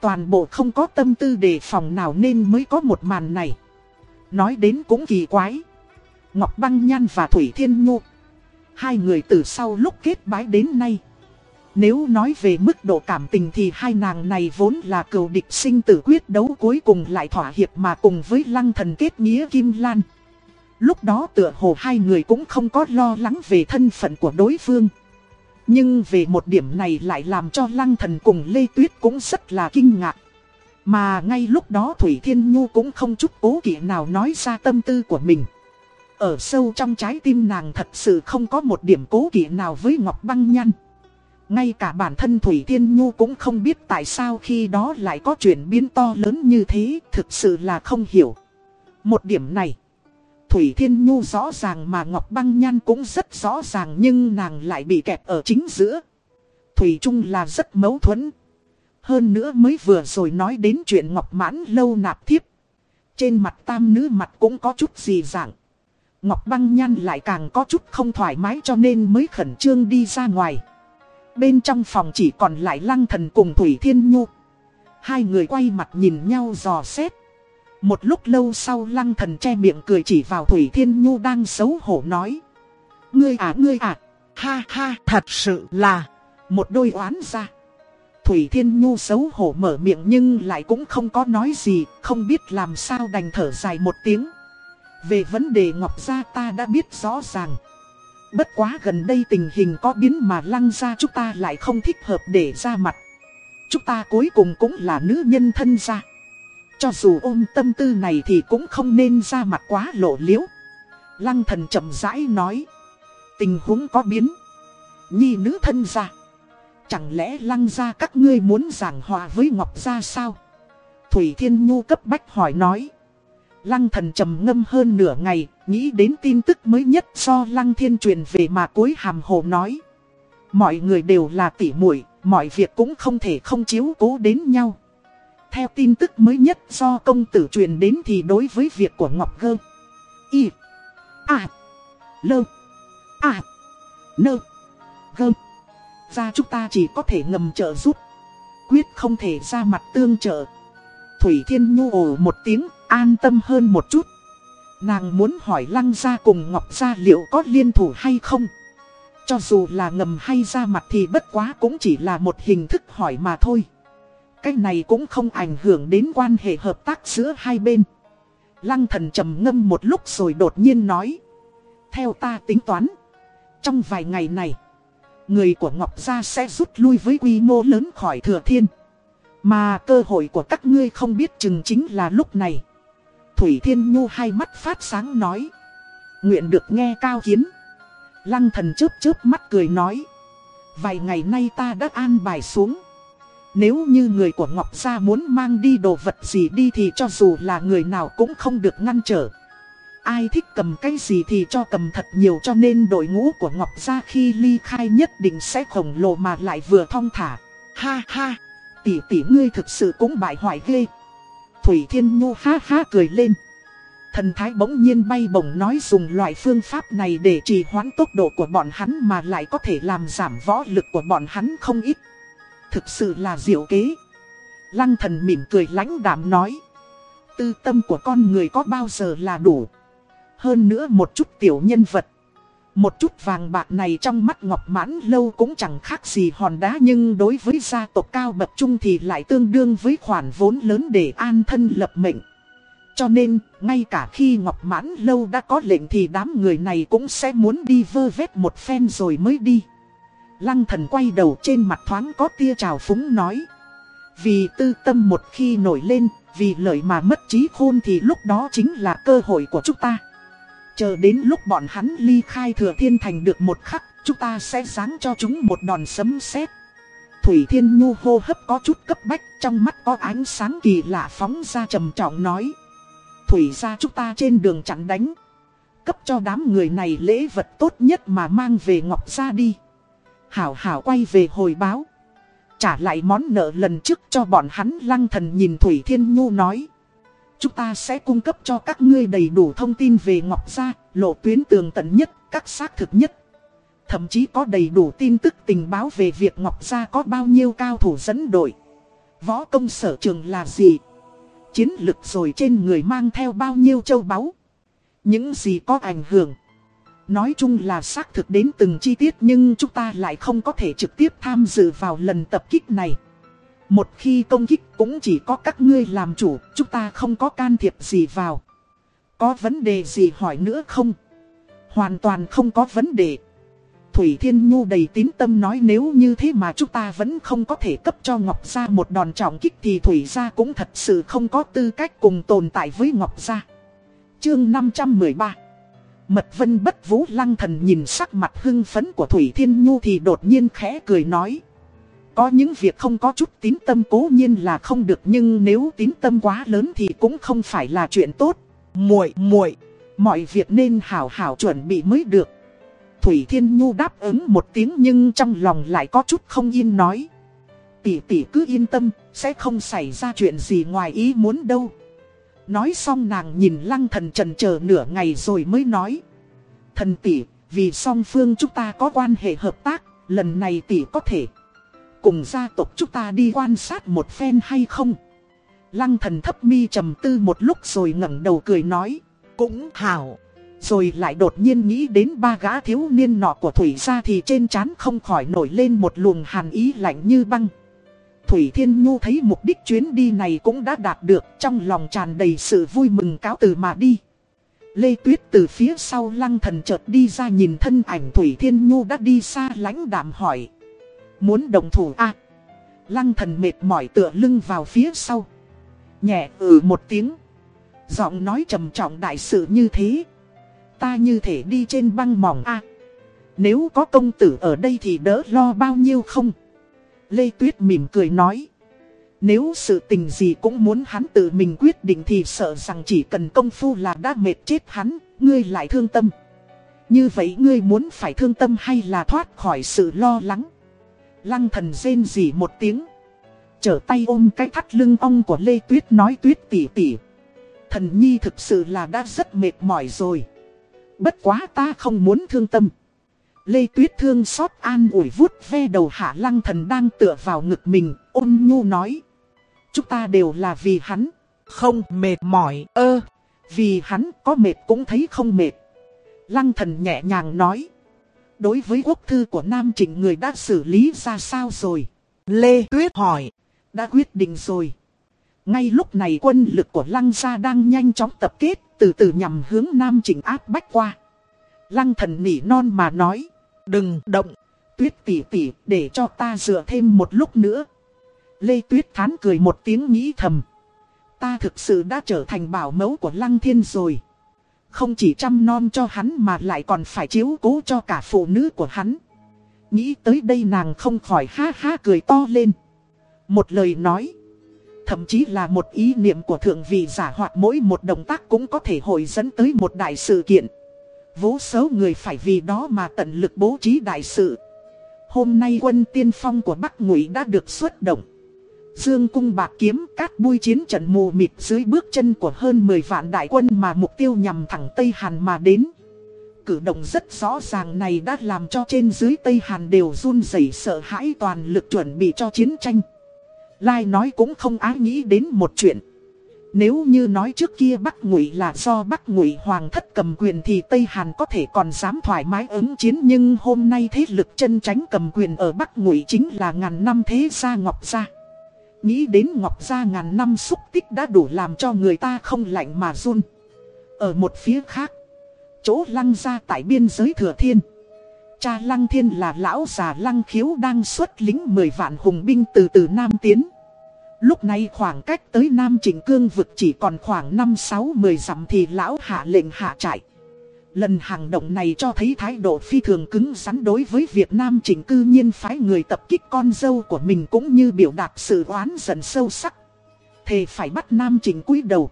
[SPEAKER 1] Toàn bộ không có tâm tư đề phòng nào nên mới có một màn này. Nói đến cũng kỳ quái. Ngọc Băng Nhan và Thủy Thiên Nhu. Hai người từ sau lúc kết bái đến nay. Nếu nói về mức độ cảm tình thì hai nàng này vốn là cựu địch sinh tử quyết đấu cuối cùng lại thỏa hiệp mà cùng với lăng thần kết nghĩa Kim Lan. Lúc đó tựa hồ hai người cũng không có lo lắng về thân phận của đối phương. Nhưng về một điểm này lại làm cho Lăng Thần cùng Lê Tuyết cũng rất là kinh ngạc. Mà ngay lúc đó Thủy Thiên Nhu cũng không chút cố kỵ nào nói ra tâm tư của mình. Ở sâu trong trái tim nàng thật sự không có một điểm cố kỵ nào với Ngọc Băng Nhăn. Ngay cả bản thân Thủy Thiên Nhu cũng không biết tại sao khi đó lại có chuyển biến to lớn như thế, thực sự là không hiểu. Một điểm này, Thủy Thiên Nhu rõ ràng mà Ngọc Băng Nhan cũng rất rõ ràng nhưng nàng lại bị kẹp ở chính giữa. Thủy Trung là rất mâu thuẫn. Hơn nữa mới vừa rồi nói đến chuyện Ngọc Mãn lâu nạp thiếp. Trên mặt tam nữ mặt cũng có chút gì dạng. Ngọc Băng Nhan lại càng có chút không thoải mái cho nên mới khẩn trương đi ra ngoài. Bên trong phòng chỉ còn lại Lăng Thần cùng Thủy Thiên Nhu. Hai người quay mặt nhìn nhau dò xét. Một lúc lâu sau Lăng Thần che miệng cười chỉ vào Thủy Thiên Nhu đang xấu hổ nói. Ngươi à ngươi à, ha ha, thật sự là một đôi oán ra. Thủy Thiên Nhu xấu hổ mở miệng nhưng lại cũng không có nói gì, không biết làm sao đành thở dài một tiếng. Về vấn đề Ngọc Gia ta đã biết rõ ràng. Bất quá gần đây tình hình có biến mà lăng ra chúng ta lại không thích hợp để ra mặt. Chúng ta cuối cùng cũng là nữ nhân thân gia. Cho dù ôm tâm tư này thì cũng không nên ra mặt quá lộ liễu. Lăng thần chậm rãi nói. Tình huống có biến. Nhi nữ thân gia. Chẳng lẽ lăng ra các ngươi muốn giảng hòa với Ngọc gia sao? Thủy Thiên Nhu cấp bách hỏi nói. Lăng thần trầm ngâm hơn nửa ngày, nghĩ đến tin tức mới nhất do Lăng Thiên truyền về mà cuối hàm hồ nói. Mọi người đều là tỉ muội, mọi việc cũng không thể không chiếu cố đến nhau. Theo tin tức mới nhất do công tử truyền đến thì đối với việc của Ngọc Gơ, Y, A, Lơ, A, Nơ, Gơ, ra chúng ta chỉ có thể ngầm trợ giúp, quyết không thể ra mặt tương trợ. Thủy Thiên Nhu ồ một tiếng, an tâm hơn một chút. Nàng muốn hỏi Lăng gia cùng Ngọc gia liệu có liên thủ hay không? Cho dù là ngầm hay ra mặt thì bất quá cũng chỉ là một hình thức hỏi mà thôi. Cái này cũng không ảnh hưởng đến quan hệ hợp tác giữa hai bên. Lăng thần trầm ngâm một lúc rồi đột nhiên nói. Theo ta tính toán. Trong vài ngày này. Người của Ngọc Gia sẽ rút lui với quy mô lớn khỏi thừa thiên. Mà cơ hội của các ngươi không biết chừng chính là lúc này. Thủy Thiên Nhu hai mắt phát sáng nói. Nguyện được nghe cao kiến. Lăng thần chớp chớp mắt cười nói. Vài ngày nay ta đã an bài xuống. Nếu như người của Ngọc Gia muốn mang đi đồ vật gì đi thì cho dù là người nào cũng không được ngăn trở. Ai thích cầm cái gì thì cho cầm thật nhiều cho nên đội ngũ của Ngọc Gia khi ly khai nhất định sẽ khổng lồ mà lại vừa thong thả. Ha ha, tỷ tỷ ngươi thực sự cũng bại hoại ghê. Thủy Thiên Nhu ha ha cười lên. Thần thái bỗng nhiên bay bổng nói dùng loại phương pháp này để trì hoãn tốc độ của bọn hắn mà lại có thể làm giảm võ lực của bọn hắn không ít. Thực sự là diệu kế. Lăng thần mỉm cười lãnh đạm nói. Tư tâm của con người có bao giờ là đủ. Hơn nữa một chút tiểu nhân vật. Một chút vàng bạc này trong mắt Ngọc Mãn Lâu cũng chẳng khác gì hòn đá nhưng đối với gia tộc cao bậc trung thì lại tương đương với khoản vốn lớn để an thân lập mệnh. Cho nên, ngay cả khi Ngọc Mãn Lâu đã có lệnh thì đám người này cũng sẽ muốn đi vơ vét một phen rồi mới đi. Lăng thần quay đầu trên mặt thoáng có tia trào phúng nói. Vì tư tâm một khi nổi lên, vì lợi mà mất trí khôn thì lúc đó chính là cơ hội của chúng ta. Chờ đến lúc bọn hắn ly khai thừa thiên thành được một khắc, chúng ta sẽ sáng cho chúng một đòn sấm sét. Thủy Thiên Nhu hô hấp có chút cấp bách, trong mắt có ánh sáng kỳ lạ phóng ra trầm trọng nói. Thủy ra chúng ta trên đường chặn đánh. Cấp cho đám người này lễ vật tốt nhất mà mang về Ngọc ra đi. Hảo hảo quay về hồi báo. Trả lại món nợ lần trước cho bọn hắn lăng thần nhìn Thủy Thiên Nhu nói. Chúng ta sẽ cung cấp cho các ngươi đầy đủ thông tin về Ngọc Gia, lộ tuyến tường tận nhất, các xác thực nhất. Thậm chí có đầy đủ tin tức tình báo về việc Ngọc Gia có bao nhiêu cao thủ dẫn đội. Võ công sở trường là gì? Chiến lực rồi trên người mang theo bao nhiêu châu báu? Những gì có ảnh hưởng? Nói chung là xác thực đến từng chi tiết nhưng chúng ta lại không có thể trực tiếp tham dự vào lần tập kích này. Một khi công kích cũng chỉ có các ngươi làm chủ, chúng ta không có can thiệp gì vào. Có vấn đề gì hỏi nữa không? Hoàn toàn không có vấn đề. Thủy Thiên Nhu đầy tín tâm nói nếu như thế mà chúng ta vẫn không có thể cấp cho Ngọc Gia một đòn trọng kích thì Thủy Gia cũng thật sự không có tư cách cùng tồn tại với Ngọc Gia. Chương 513 Mật Vân bất vũ lăng thần nhìn sắc mặt hưng phấn của Thủy Thiên Nhu thì đột nhiên khẽ cười nói. Có những việc không có chút tín tâm cố nhiên là không được nhưng nếu tín tâm quá lớn thì cũng không phải là chuyện tốt. Muội muội Mọi việc nên hảo hảo chuẩn bị mới được. Thủy Thiên Nhu đáp ứng một tiếng nhưng trong lòng lại có chút không yên nói. Tỷ tỷ cứ yên tâm, sẽ không xảy ra chuyện gì ngoài ý muốn đâu. Nói xong nàng nhìn lăng thần trần chờ nửa ngày rồi mới nói. Thần tỷ, vì song phương chúng ta có quan hệ hợp tác, lần này tỷ có thể cùng gia tộc chúng ta đi quan sát một phen hay không? Lăng thần thấp mi trầm tư một lúc rồi ngẩng đầu cười nói, cũng hảo. Rồi lại đột nhiên nghĩ đến ba gã thiếu niên nọ của Thủy gia thì trên trán không khỏi nổi lên một luồng hàn ý lạnh như băng. Thủy Thiên Nhu thấy mục đích chuyến đi này cũng đã đạt được trong lòng tràn đầy sự vui mừng cáo từ mà đi. Lê Tuyết từ phía sau lăng thần chợt đi ra nhìn thân ảnh Thủy Thiên Nhu đã đi xa lãnh đạm hỏi. Muốn đồng thủ à? Lăng thần mệt mỏi tựa lưng vào phía sau. Nhẹ ừ một tiếng. Giọng nói trầm trọng đại sự như thế. Ta như thể đi trên băng mỏng a Nếu có công tử ở đây thì đỡ lo bao nhiêu không? Lê Tuyết mỉm cười nói. Nếu sự tình gì cũng muốn hắn tự mình quyết định thì sợ rằng chỉ cần công phu là đã mệt chết hắn, ngươi lại thương tâm. Như vậy ngươi muốn phải thương tâm hay là thoát khỏi sự lo lắng? Lăng thần rên rỉ một tiếng. Trở tay ôm cái thắt lưng ong của Lê Tuyết nói Tuyết tỉ tỉ. Thần nhi thực sự là đã rất mệt mỏi rồi. Bất quá ta không muốn thương tâm. Lê Tuyết thương xót an ủi vuốt ve đầu hạ lăng thần đang tựa vào ngực mình, ôn nhu nói. Chúng ta đều là vì hắn, không mệt mỏi, ơ, vì hắn có mệt cũng thấy không mệt. Lăng thần nhẹ nhàng nói. Đối với quốc thư của Nam Trịnh người đã xử lý ra sao rồi? Lê Tuyết hỏi. Đã quyết định rồi. Ngay lúc này quân lực của Lăng gia đang nhanh chóng tập kết, từ từ nhằm hướng Nam Trịnh áp bách qua. Lăng thần nỉ non mà nói. Đừng động, tuyết tỉ tỉ, để cho ta dựa thêm một lúc nữa. Lê Tuyết thán cười một tiếng nghĩ thầm. Ta thực sự đã trở thành bảo mẫu của Lăng Thiên rồi. Không chỉ chăm nom cho hắn mà lại còn phải chiếu cố cho cả phụ nữ của hắn. Nghĩ tới đây nàng không khỏi ha ha cười to lên. Một lời nói. Thậm chí là một ý niệm của thượng vị giả hoặc mỗi một động tác cũng có thể hồi dẫn tới một đại sự kiện. Vô số người phải vì đó mà tận lực bố trí đại sự. Hôm nay quân tiên phong của Bắc Ngụy đã được xuất động. Dương cung bạc kiếm cát bui chiến trận mù mịt dưới bước chân của hơn 10 vạn đại quân mà mục tiêu nhằm thẳng Tây Hàn mà đến. Cử động rất rõ ràng này đã làm cho trên dưới Tây Hàn đều run rẩy sợ hãi toàn lực chuẩn bị cho chiến tranh. Lai nói cũng không ái nghĩ đến một chuyện. Nếu như nói trước kia Bắc Ngụy là do Bắc Ngụy Hoàng thất cầm quyền thì Tây Hàn có thể còn dám thoải mái ứng chiến, nhưng hôm nay thế lực chân tránh cầm quyền ở Bắc Ngụy chính là ngàn năm thế gia Ngọc Gia. Nghĩ đến Ngọc Gia ngàn năm xúc tích đã đủ làm cho người ta không lạnh mà run. Ở một phía khác, chỗ lăng gia tại biên giới Thừa Thiên. Cha lăng thiên là lão già lăng khiếu đang xuất lính 10 vạn hùng binh từ từ Nam Tiến. Lúc này khoảng cách tới Nam Trịnh Cương vực chỉ còn khoảng 5-6-10 dặm thì lão hạ lệnh hạ trại. Lần hành động này cho thấy thái độ phi thường cứng rắn đối với Việt Nam Trịnh cư nhiên phái người tập kích con dâu của mình cũng như biểu đạt sự oán giận sâu sắc. Thề phải bắt Nam Trịnh cúi đầu.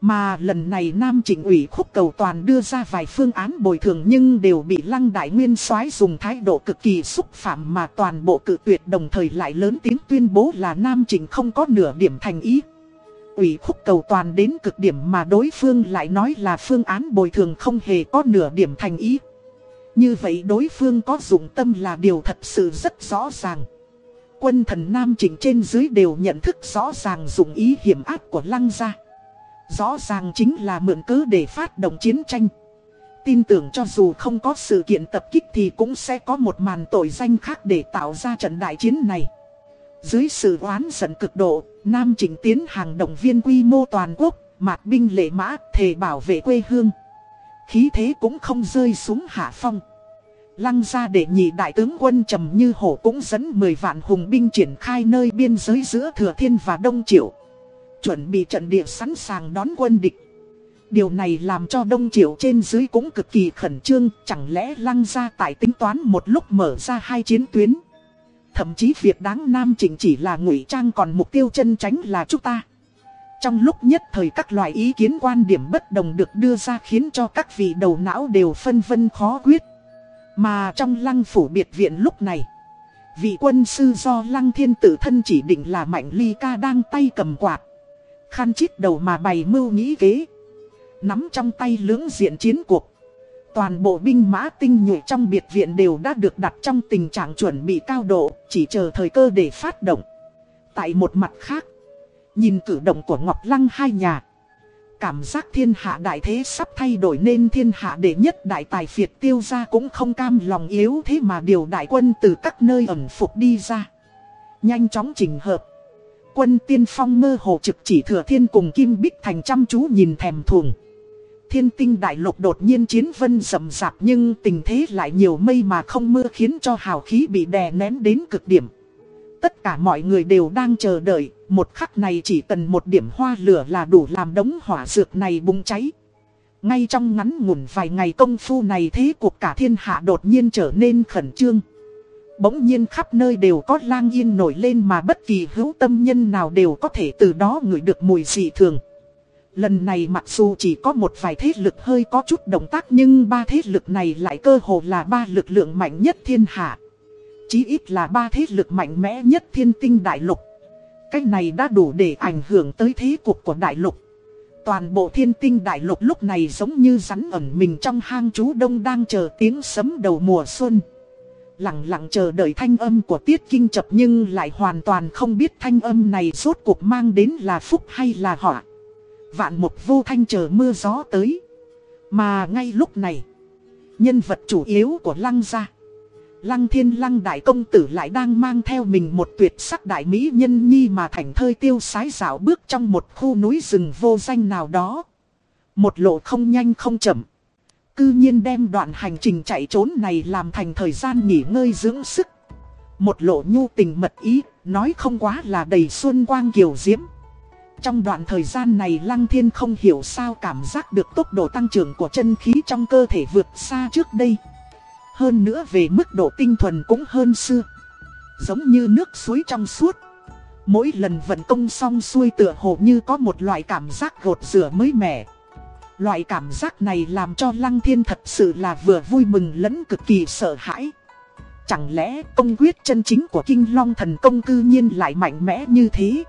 [SPEAKER 1] Mà lần này Nam Trịnh ủy khúc cầu toàn đưa ra vài phương án bồi thường nhưng đều bị Lăng Đại Nguyên soái dùng thái độ cực kỳ xúc phạm mà toàn bộ cự tuyệt đồng thời lại lớn tiếng tuyên bố là Nam Trịnh không có nửa điểm thành ý. Ủy khúc cầu toàn đến cực điểm mà đối phương lại nói là phương án bồi thường không hề có nửa điểm thành ý. Như vậy đối phương có dụng tâm là điều thật sự rất rõ ràng. Quân thần Nam Trịnh trên dưới đều nhận thức rõ ràng dụng ý hiểm ác của Lăng gia. Rõ ràng chính là mượn cớ để phát động chiến tranh Tin tưởng cho dù không có sự kiện tập kích thì cũng sẽ có một màn tội danh khác để tạo ra trận đại chiến này dưới sự oán giận cực độ, Nam Trịnh tiến hàng động viên quy mô toàn quốc, mạc binh lệ mã, thề bảo vệ quê hương Khí thế cũng không rơi xuống hạ phong Lăng ra để nhị đại tướng quân trầm như hổ cũng dẫn 10 vạn hùng binh triển khai nơi biên giới giữa Thừa Thiên và Đông Triệu chuẩn bị trận địa sẵn sàng đón quân địch. Điều này làm cho Đông Triệu trên dưới cũng cực kỳ khẩn trương, chẳng lẽ lăng ra tại tính toán một lúc mở ra hai chiến tuyến. Thậm chí việc đáng Nam chỉnh chỉ là ngụy trang còn mục tiêu chân tránh là chúng ta. Trong lúc nhất thời các loại ý kiến quan điểm bất đồng được đưa ra khiến cho các vị đầu não đều phân vân khó quyết. Mà trong lăng phủ biệt viện lúc này, vị quân sư do lăng thiên tử thân chỉ định là Mạnh Ly Ca đang tay cầm quạt. Khăn chít đầu mà bày mưu nghĩ kế. Nắm trong tay lưỡng diện chiến cuộc. Toàn bộ binh mã tinh nhuệ trong biệt viện đều đã được đặt trong tình trạng chuẩn bị cao độ, chỉ chờ thời cơ để phát động. Tại một mặt khác, nhìn cử động của Ngọc Lăng hai nhà. Cảm giác thiên hạ đại thế sắp thay đổi nên thiên hạ đệ nhất đại tài phiệt tiêu ra cũng không cam lòng yếu thế mà điều đại quân từ các nơi ẩn phục đi ra. Nhanh chóng chỉnh hợp. Quân tiên phong mơ hồ trực chỉ thừa thiên cùng Kim Bích Thành chăm chú nhìn thèm thuồng thiên tinh đại lục đột nhiên chiến vân rầm rạp nhưng tình thế lại nhiều mây mà không mưa khiến cho hào khí bị đè nén đến cực điểm. Tất cả mọi người đều đang chờ đợi, một khắc này chỉ cần một điểm hoa lửa là đủ làm đống hỏa dược này bùng cháy. Ngay trong ngắn ngủn vài ngày công phu này thế cuộc cả thiên hạ đột nhiên trở nên khẩn trương. Bỗng nhiên khắp nơi đều có lang yên nổi lên mà bất kỳ hữu tâm nhân nào đều có thể từ đó ngửi được mùi dị thường. Lần này mặc dù chỉ có một vài thế lực hơi có chút động tác nhưng ba thế lực này lại cơ hồ là ba lực lượng mạnh nhất thiên hạ. Chí ít là ba thế lực mạnh mẽ nhất thiên tinh đại lục. Cách này đã đủ để ảnh hưởng tới thế cục của đại lục. Toàn bộ thiên tinh đại lục lúc này giống như rắn ẩn mình trong hang chú đông đang chờ tiếng sấm đầu mùa xuân. Lặng lặng chờ đợi thanh âm của tiết kinh chập nhưng lại hoàn toàn không biết thanh âm này rốt cuộc mang đến là phúc hay là họa. Vạn một vô thanh chờ mưa gió tới. Mà ngay lúc này, nhân vật chủ yếu của lăng gia. Lăng thiên lăng đại công tử lại đang mang theo mình một tuyệt sắc đại mỹ nhân nhi mà thành thơi tiêu sái dạo bước trong một khu núi rừng vô danh nào đó. Một lộ không nhanh không chậm. Cư nhiên đem đoạn hành trình chạy trốn này làm thành thời gian nghỉ ngơi dưỡng sức. Một lộ nhu tình mật ý, nói không quá là đầy xuân quang kiều diễm. Trong đoạn thời gian này Lăng Thiên không hiểu sao cảm giác được tốc độ tăng trưởng của chân khí trong cơ thể vượt xa trước đây. Hơn nữa về mức độ tinh thuần cũng hơn xưa. Giống như nước suối trong suốt. Mỗi lần vận công xong xuôi tựa hồ như có một loại cảm giác gột rửa mới mẻ. Loại cảm giác này làm cho Lăng Thiên thật sự là vừa vui mừng lẫn cực kỳ sợ hãi. Chẳng lẽ công quyết chân chính của Kinh Long thần công cư nhiên lại mạnh mẽ như thế?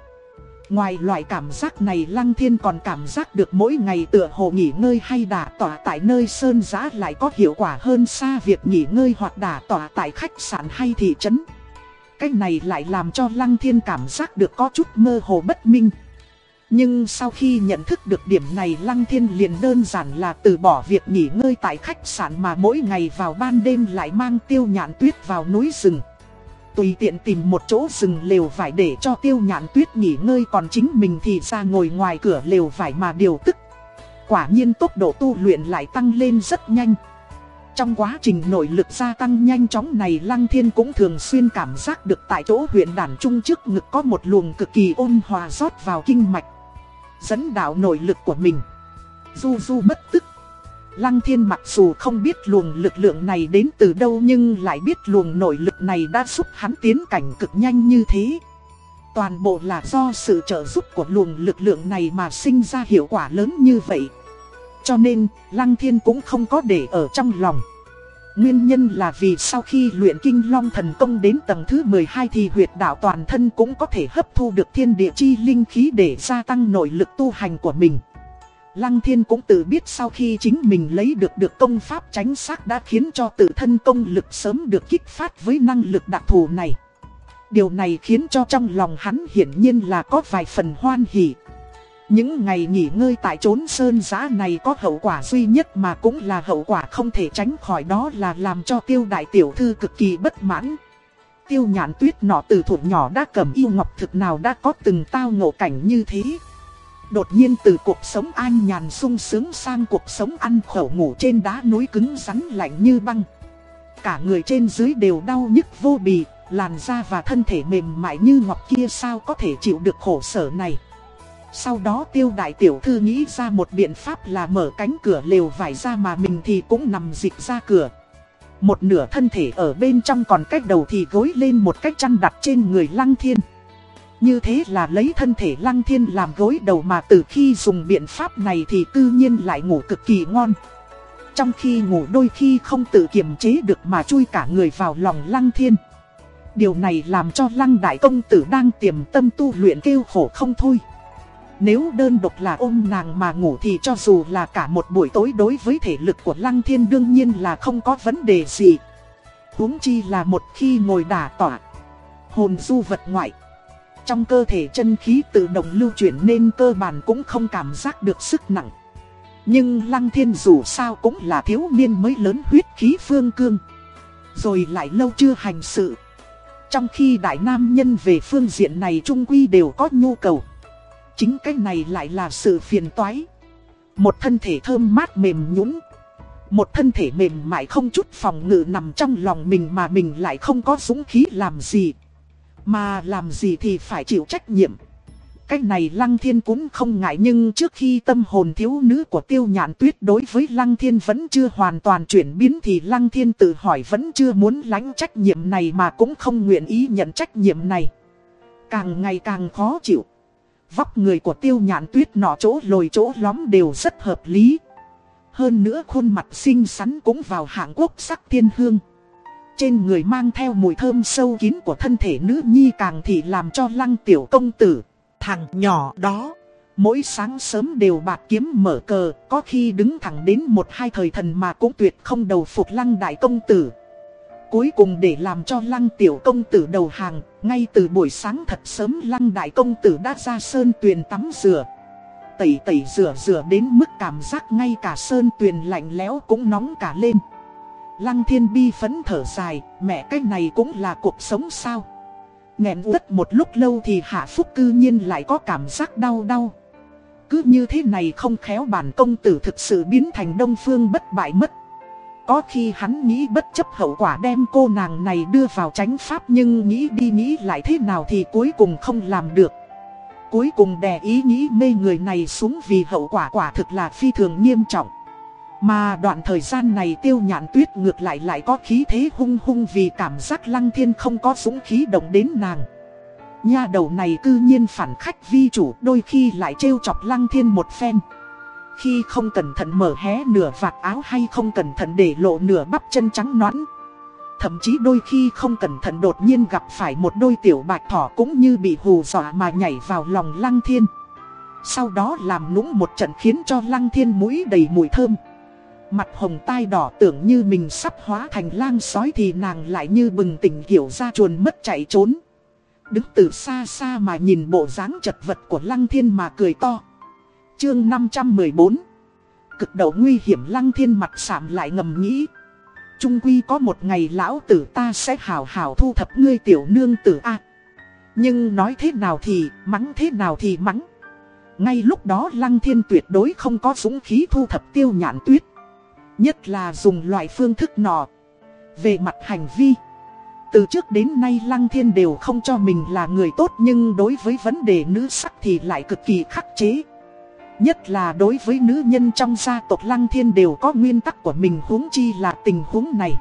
[SPEAKER 1] Ngoài loại cảm giác này, Lăng Thiên còn cảm giác được mỗi ngày tựa hồ nghỉ ngơi hay đả tỏa tại nơi sơn giá lại có hiệu quả hơn xa việc nghỉ ngơi hoặc đả tỏa tại khách sạn hay thị trấn. Cái này lại làm cho Lăng Thiên cảm giác được có chút mơ hồ bất minh. Nhưng sau khi nhận thức được điểm này, Lăng Thiên liền đơn giản là từ bỏ việc nghỉ ngơi tại khách sạn mà mỗi ngày vào ban đêm lại mang tiêu nhạn tuyết vào núi rừng. Tùy tiện tìm một chỗ rừng lều vải để cho tiêu nhạn tuyết nghỉ ngơi còn chính mình thì ra ngồi ngoài cửa lều vải mà điều tức. Quả nhiên tốc độ tu luyện lại tăng lên rất nhanh. Trong quá trình nội lực gia tăng nhanh chóng này Lăng Thiên cũng thường xuyên cảm giác được tại chỗ huyện đàn trung trước ngực có một luồng cực kỳ ôn hòa rót vào kinh mạch. Dẫn đạo nội lực của mình. Du du bất tức. Lăng thiên mặc dù không biết luồng lực lượng này đến từ đâu nhưng lại biết luồng nội lực này đã giúp hắn tiến cảnh cực nhanh như thế. Toàn bộ là do sự trợ giúp của luồng lực lượng này mà sinh ra hiệu quả lớn như vậy. Cho nên, Lăng Thiên cũng không có để ở trong lòng. Nguyên nhân là vì sau khi luyện kinh long thần công đến tầng thứ 12 thì huyệt đạo toàn thân cũng có thể hấp thu được thiên địa chi linh khí để gia tăng nội lực tu hành của mình. Lăng thiên cũng tự biết sau khi chính mình lấy được được công pháp tránh xác đã khiến cho tự thân công lực sớm được kích phát với năng lực đặc thù này. Điều này khiến cho trong lòng hắn hiển nhiên là có vài phần hoan hỉ. Những ngày nghỉ ngơi tại trốn sơn Giá này có hậu quả duy nhất mà cũng là hậu quả không thể tránh khỏi đó là làm cho tiêu đại tiểu thư cực kỳ bất mãn. Tiêu nhãn tuyết nọ từ thủ nhỏ đã cầm yêu ngọc thực nào đã có từng tao ngộ cảnh như thế. Đột nhiên từ cuộc sống an nhàn sung sướng sang cuộc sống ăn khẩu ngủ trên đá núi cứng rắn lạnh như băng. Cả người trên dưới đều đau nhức vô bì, làn da và thân thể mềm mại như ngọc kia sao có thể chịu được khổ sở này. Sau đó tiêu đại tiểu thư nghĩ ra một biện pháp là mở cánh cửa lều vải ra mà mình thì cũng nằm dịch ra cửa. Một nửa thân thể ở bên trong còn cách đầu thì gối lên một cách chăn đặt trên người lăng thiên. Như thế là lấy thân thể lăng thiên làm gối đầu mà từ khi dùng biện pháp này thì tự nhiên lại ngủ cực kỳ ngon. Trong khi ngủ đôi khi không tự kiềm chế được mà chui cả người vào lòng lăng thiên. Điều này làm cho lăng đại công tử đang tiềm tâm tu luyện kêu khổ không thôi. Nếu đơn độc là ôm nàng mà ngủ thì cho dù là cả một buổi tối đối với thể lực của lăng thiên đương nhiên là không có vấn đề gì. huống chi là một khi ngồi đả tỏa. Hồn du vật ngoại. Trong cơ thể chân khí tự động lưu chuyển nên cơ bản cũng không cảm giác được sức nặng. Nhưng Lăng Thiên dù sao cũng là thiếu niên mới lớn huyết khí phương cương. Rồi lại lâu chưa hành sự. Trong khi đại nam nhân về phương diện này trung quy đều có nhu cầu. Chính cái này lại là sự phiền toái. Một thân thể thơm mát mềm nhũn Một thân thể mềm mại không chút phòng ngự nằm trong lòng mình mà mình lại không có dũng khí làm gì. Mà làm gì thì phải chịu trách nhiệm. Cái này Lăng Thiên cũng không ngại nhưng trước khi tâm hồn thiếu nữ của tiêu nhạn tuyết đối với Lăng Thiên vẫn chưa hoàn toàn chuyển biến thì Lăng Thiên tự hỏi vẫn chưa muốn lãnh trách nhiệm này mà cũng không nguyện ý nhận trách nhiệm này. Càng ngày càng khó chịu. Vóc người của tiêu nhạn tuyết nọ chỗ lồi chỗ lóm đều rất hợp lý. Hơn nữa khuôn mặt xinh xắn cũng vào hạng quốc sắc thiên hương. Trên người mang theo mùi thơm sâu kín của thân thể nữ nhi càng thì làm cho lăng tiểu công tử thằng nhỏ đó. Mỗi sáng sớm đều bạc kiếm mở cờ, có khi đứng thẳng đến một hai thời thần mà cũng tuyệt không đầu phục lăng đại công tử. Cuối cùng để làm cho lăng tiểu công tử đầu hàng, ngay từ buổi sáng thật sớm lăng đại công tử đã ra sơn tuyền tắm rửa. Tẩy tẩy rửa rửa đến mức cảm giác ngay cả sơn tuyền lạnh lẽo cũng nóng cả lên. Lăng thiên bi phấn thở dài, mẹ cái này cũng là cuộc sống sao? nghẹn uất một lúc lâu thì Hạ Phúc cư nhiên lại có cảm giác đau đau. Cứ như thế này không khéo bản công tử thực sự biến thành đông phương bất bại mất. Có khi hắn nghĩ bất chấp hậu quả đem cô nàng này đưa vào tránh pháp nhưng nghĩ đi nghĩ lại thế nào thì cuối cùng không làm được. Cuối cùng đè ý nghĩ mê người này xuống vì hậu quả quả thực là phi thường nghiêm trọng. Mà đoạn thời gian này tiêu nhạn tuyết ngược lại lại có khí thế hung hung vì cảm giác lăng thiên không có dũng khí động đến nàng. Nha đầu này cư nhiên phản khách vi chủ, đôi khi lại trêu chọc lăng thiên một phen. Khi không cẩn thận mở hé nửa vạt áo hay không cẩn thận để lộ nửa bắp chân trắng nõn. Thậm chí đôi khi không cẩn thận đột nhiên gặp phải một đôi tiểu bạch thỏ cũng như bị hù dọa mà nhảy vào lòng lăng thiên. Sau đó làm nũng một trận khiến cho lăng thiên mũi đầy mùi thơm. Mặt hồng tai đỏ tưởng như mình sắp hóa thành lang sói thì nàng lại như bừng tỉnh hiểu ra chuồn mất chạy trốn. Đứng từ xa xa mà nhìn bộ dáng chật vật của lăng thiên mà cười to. Chương 514 Cực đầu nguy hiểm lăng thiên mặt sạm lại ngầm nghĩ. Trung quy có một ngày lão tử ta sẽ hào hào thu thập ngươi tiểu nương tử A. Nhưng nói thế nào thì mắng thế nào thì mắng. Ngay lúc đó lăng thiên tuyệt đối không có dũng khí thu thập tiêu nhạn tuyết. Nhất là dùng loại phương thức nọ. Về mặt hành vi. Từ trước đến nay Lăng Thiên đều không cho mình là người tốt nhưng đối với vấn đề nữ sắc thì lại cực kỳ khắc chế. Nhất là đối với nữ nhân trong gia tộc Lăng Thiên đều có nguyên tắc của mình huống chi là tình huống này.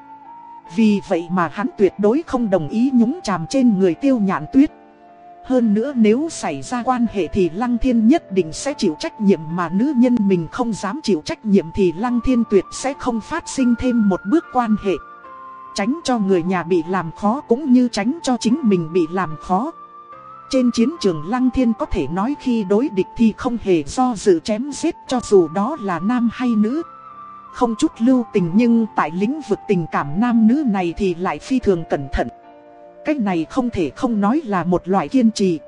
[SPEAKER 1] Vì vậy mà hắn tuyệt đối không đồng ý nhúng chàm trên người tiêu nhạn tuyết. Hơn nữa nếu xảy ra quan hệ thì Lăng Thiên nhất định sẽ chịu trách nhiệm mà nữ nhân mình không dám chịu trách nhiệm thì Lăng Thiên tuyệt sẽ không phát sinh thêm một bước quan hệ. Tránh cho người nhà bị làm khó cũng như tránh cho chính mình bị làm khó. Trên chiến trường Lăng Thiên có thể nói khi đối địch thì không hề do dự chém giết cho dù đó là nam hay nữ. Không chút lưu tình nhưng tại lĩnh vực tình cảm nam nữ này thì lại phi thường cẩn thận. Cách này không thể không nói là một loại kiên trì.